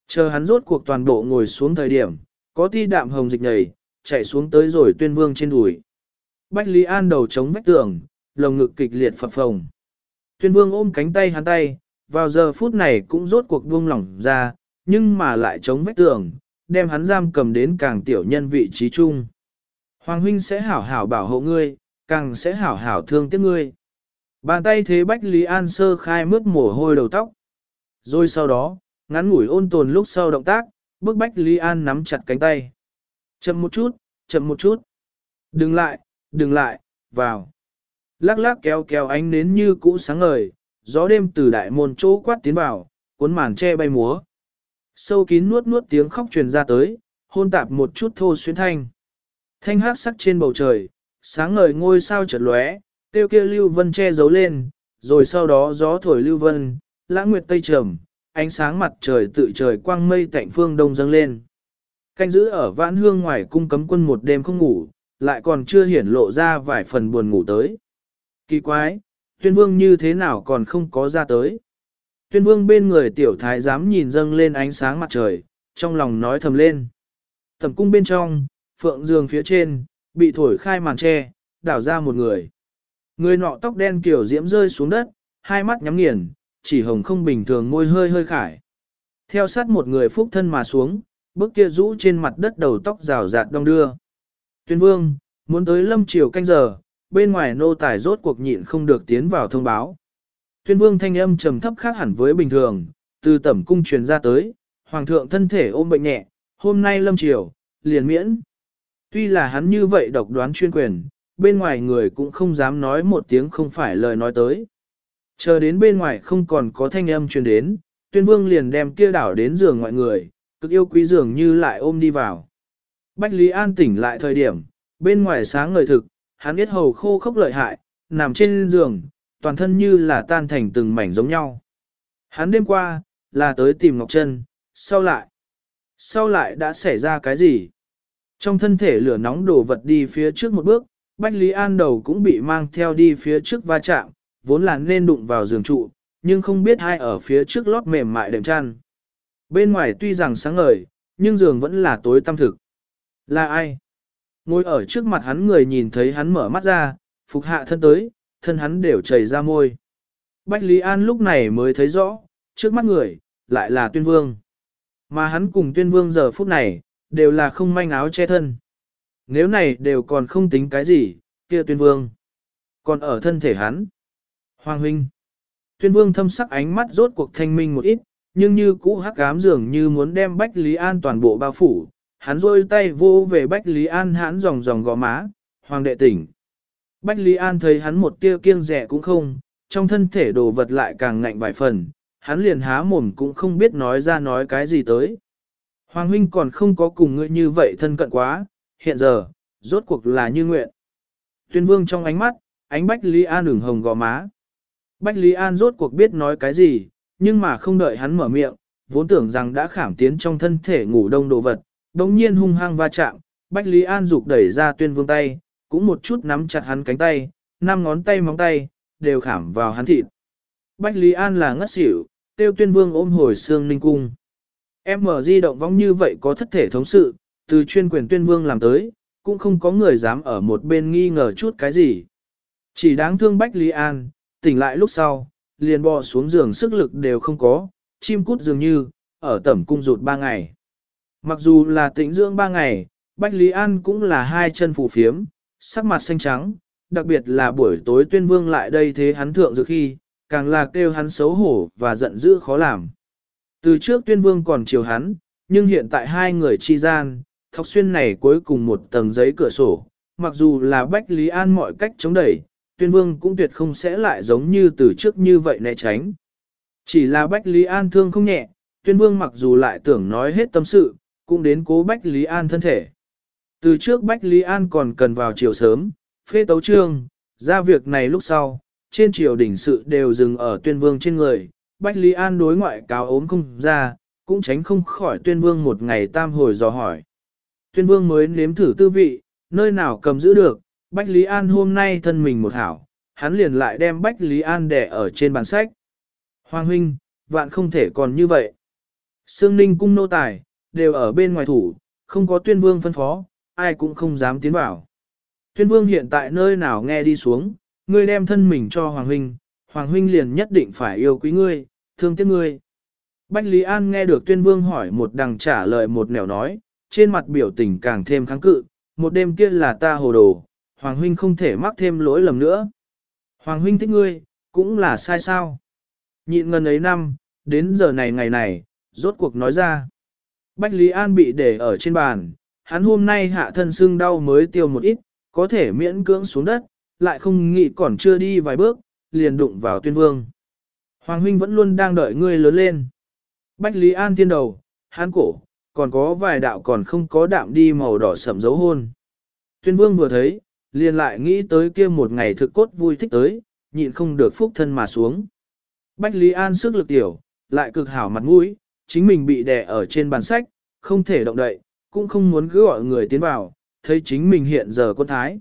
Chờ hắn rốt cuộc toàn bộ ngồi xuống thời điểm, có ti đạm hồng dịch nhảy, chạy xuống tới rồi tuyên vương trên đùi. Bách Lý An đầu chống vách tường, lồng ngực kịch liệt phập phồng. Tuyên vương ôm cánh tay hắn tay, vào giờ phút này cũng rốt cuộc buông lỏng ra, nhưng mà lại chống vách tường, đem hắn giam cầm đến càng tiểu nhân vị trí chung. Hoàng huynh sẽ hảo hảo bảo hộ ngươi, càng sẽ hảo hảo thương tiếc ngươi. Bàn tay thế Bách Lý An sơ khai mướt mồ hôi đầu tóc. Rồi sau đó, ngắn ngủi ôn tồn lúc sau động tác, bước Bách Lý An nắm chặt cánh tay. Chậm một chút, chậm một chút. Đừng lại, đừng lại, vào. Lắc lắc kéo kéo ánh nến như cũ sáng ngời, gió đêm từ đại môn chỗ quát tiến vào, cuốn màn che bay múa. Sâu kín nuốt nuốt tiếng khóc truyền ra tới, hôn tạp một chút thô xuyến thanh. Thanh hát sắc trên bầu trời, sáng ngời ngôi sao chợt lóe, tiêu kia lưu vân che giấu lên, rồi sau đó gió thổi lưu vân, lãng nguyệt tây trầm, ánh sáng mặt trời tự trời quang mây tạnh phương đông dâng lên. Canh giữ ở vãn hương ngoài cung cấm quân một đêm không ngủ, lại còn chưa hiển lộ ra vài phần buồn ngủ tới. Kỳ quái, tuyên vương như thế nào còn không có ra tới. Tuyên vương bên người tiểu thái dám nhìn dâng lên ánh sáng mặt trời, trong lòng nói thầm lên. Thẩm cung bên trong, phượng giường phía trên, bị thổi khai màn tre, đảo ra một người. Người nọ tóc đen kiểu diễm rơi xuống đất, hai mắt nhắm nghiền, chỉ hồng không bình thường môi hơi hơi khải. Theo sát một người phúc thân mà xuống, bước kia rũ trên mặt đất đầu tóc rào rạt đong đưa. Tuyên vương, muốn tới lâm chiều canh giờ, bên ngoài nô tài rốt cuộc nhịn không được tiến vào thông báo. Tuyên vương thanh âm trầm thấp khác hẳn với bình thường, từ tẩm cung truyền ra tới, hoàng thượng thân thể ôm bệnh nhẹ, hôm nay lâm chiều, liền miễn. Tuy là hắn như vậy độc đoán chuyên quyền, bên ngoài người cũng không dám nói một tiếng không phải lời nói tới. Chờ đến bên ngoài không còn có thanh âm truyền đến, tuyên vương liền đem kia đảo đến giường ngoại người, cực yêu quý giường như lại ôm đi vào. Bách Lý An tỉnh lại thời điểm, bên ngoài sáng ngời thực, hắn biết hầu khô khốc lợi hại, nằm trên giường, toàn thân như là tan thành từng mảnh giống nhau. Hắn đêm qua, là tới tìm Ngọc Trân, sau lại, sau lại đã xảy ra cái gì? Trong thân thể lửa nóng đổ vật đi phía trước một bước, Bách Lý An đầu cũng bị mang theo đi phía trước va chạm, vốn là nên đụng vào giường trụ, nhưng không biết ai ở phía trước lót mềm mại đệm chăn. Bên ngoài tuy rằng sáng ngời, nhưng giường vẫn là tối tăm thực. Là ai? Ngồi ở trước mặt hắn người nhìn thấy hắn mở mắt ra, phục hạ thân tới, thân hắn đều chảy ra môi. Bách Lý An lúc này mới thấy rõ, trước mắt người, lại là tuyên vương. Mà hắn cùng tuyên vương giờ phút này, đều là không manh áo che thân. Nếu này đều còn không tính cái gì, kia tuyên vương. Còn ở thân thể hắn. Hoàng huynh. Tuyên vương thâm sắc ánh mắt rốt cuộc thanh minh một ít, nhưng như cũ hắc ám dường như muốn đem Bách Lý An toàn bộ bao phủ. Hắn rôi tay vô về Bách Lý An hãn dòng dòng gò má, hoàng đệ tỉnh. Bách Lý An thấy hắn một tia kiêng rẻ cũng không, trong thân thể đồ vật lại càng ngạnh vài phần, hắn liền há mồm cũng không biết nói ra nói cái gì tới. Hoàng huynh còn không có cùng ngươi như vậy thân cận quá, hiện giờ, rốt cuộc là như nguyện. Tuyên vương trong ánh mắt, ánh Bách Lý An ửng hồng gò má. Bách Lý An rốt cuộc biết nói cái gì, nhưng mà không đợi hắn mở miệng, vốn tưởng rằng đã khảm tiến trong thân thể ngủ đông đồ vật, đồng nhiên hung hăng va chạm, Bách Lý An dục đẩy ra tuyên vương tay, cũng một chút nắm chặt hắn cánh tay, năm ngón tay móng tay, đều khảm vào hắn thịt. Bách Lý An là ngất xỉu, tiêu tuyên vương ôm hồi xương ninh cung. Em mở di động vong như vậy có thất thể thống sự, từ chuyên quyền tuyên vương làm tới, cũng không có người dám ở một bên nghi ngờ chút cái gì. Chỉ đáng thương Bách Lý An, tỉnh lại lúc sau, liền bò xuống giường sức lực đều không có, chim cút dường như, ở tẩm cung rụt ba ngày. Mặc dù là tĩnh dưỡng ba ngày, Bách Lý An cũng là hai chân phù phiếm, sắc mặt xanh trắng, đặc biệt là buổi tối tuyên vương lại đây thế hắn thượng dự khi, càng là kêu hắn xấu hổ và giận dữ khó làm. Từ trước tuyên vương còn chiều hắn, nhưng hiện tại hai người chi gian, thọc xuyên này cuối cùng một tầng giấy cửa sổ, mặc dù là Bách Lý An mọi cách chống đẩy, tuyên vương cũng tuyệt không sẽ lại giống như từ trước như vậy né tránh. Chỉ là Bách Lý An thương không nhẹ, tuyên vương mặc dù lại tưởng nói hết tâm sự, cũng đến cố Bách Lý An thân thể. Từ trước Bách Lý An còn cần vào chiều sớm, phê tấu trương, ra việc này lúc sau, trên triều đỉnh sự đều dừng ở tuyên vương trên người, Bách Lý An đối ngoại cáo ốm không ra, cũng tránh không khỏi tuyên vương một ngày tam hồi dò hỏi. Tuyên vương mới nếm thử tư vị, nơi nào cầm giữ được, Bách Lý An hôm nay thân mình một hảo, hắn liền lại đem Bách Lý An đẻ ở trên bàn sách. Hoàng huynh, vạn không thể còn như vậy. Sương Ninh cung nô tài, đều ở bên ngoài thủ, không có tuyên vương phân phó, ai cũng không dám tiến vào. Tuyên vương hiện tại nơi nào nghe đi xuống, ngươi đem thân mình cho Hoàng huynh, Hoàng huynh liền nhất định phải yêu quý ngươi, thương tiếc ngươi. Bách Lý An nghe được tuyên vương hỏi một đằng trả lời một nẻo nói, trên mặt biểu tình càng thêm kháng cự, một đêm kia là ta hồ đồ, Hoàng huynh không thể mắc thêm lỗi lầm nữa. Hoàng huynh thích ngươi, cũng là sai sao. Nhịn ngần ấy năm, đến giờ này ngày này, rốt cuộc nói ra. Bách Lý An bị để ở trên bàn, hắn hôm nay hạ thân xương đau mới tiêu một ít, có thể miễn cưỡng xuống đất, lại không nghĩ còn chưa đi vài bước, liền đụng vào tuyên vương. Hoàng huynh vẫn luôn đang đợi ngươi lớn lên. Bách Lý An thiên đầu, hắn cổ, còn có vài đạo còn không có đạm đi màu đỏ sậm dấu hôn. Tuyên vương vừa thấy, liền lại nghĩ tới kia một ngày thực cốt vui thích tới, nhịn không được phúc thân mà xuống. Bách Lý An sức lực tiểu, lại cực hảo mặt mũi, chính mình bị đè ở trên bàn sách, không thể động đậy, cũng không muốn cứ gọi người tiến vào, thấy chính mình hiện giờ quân thái.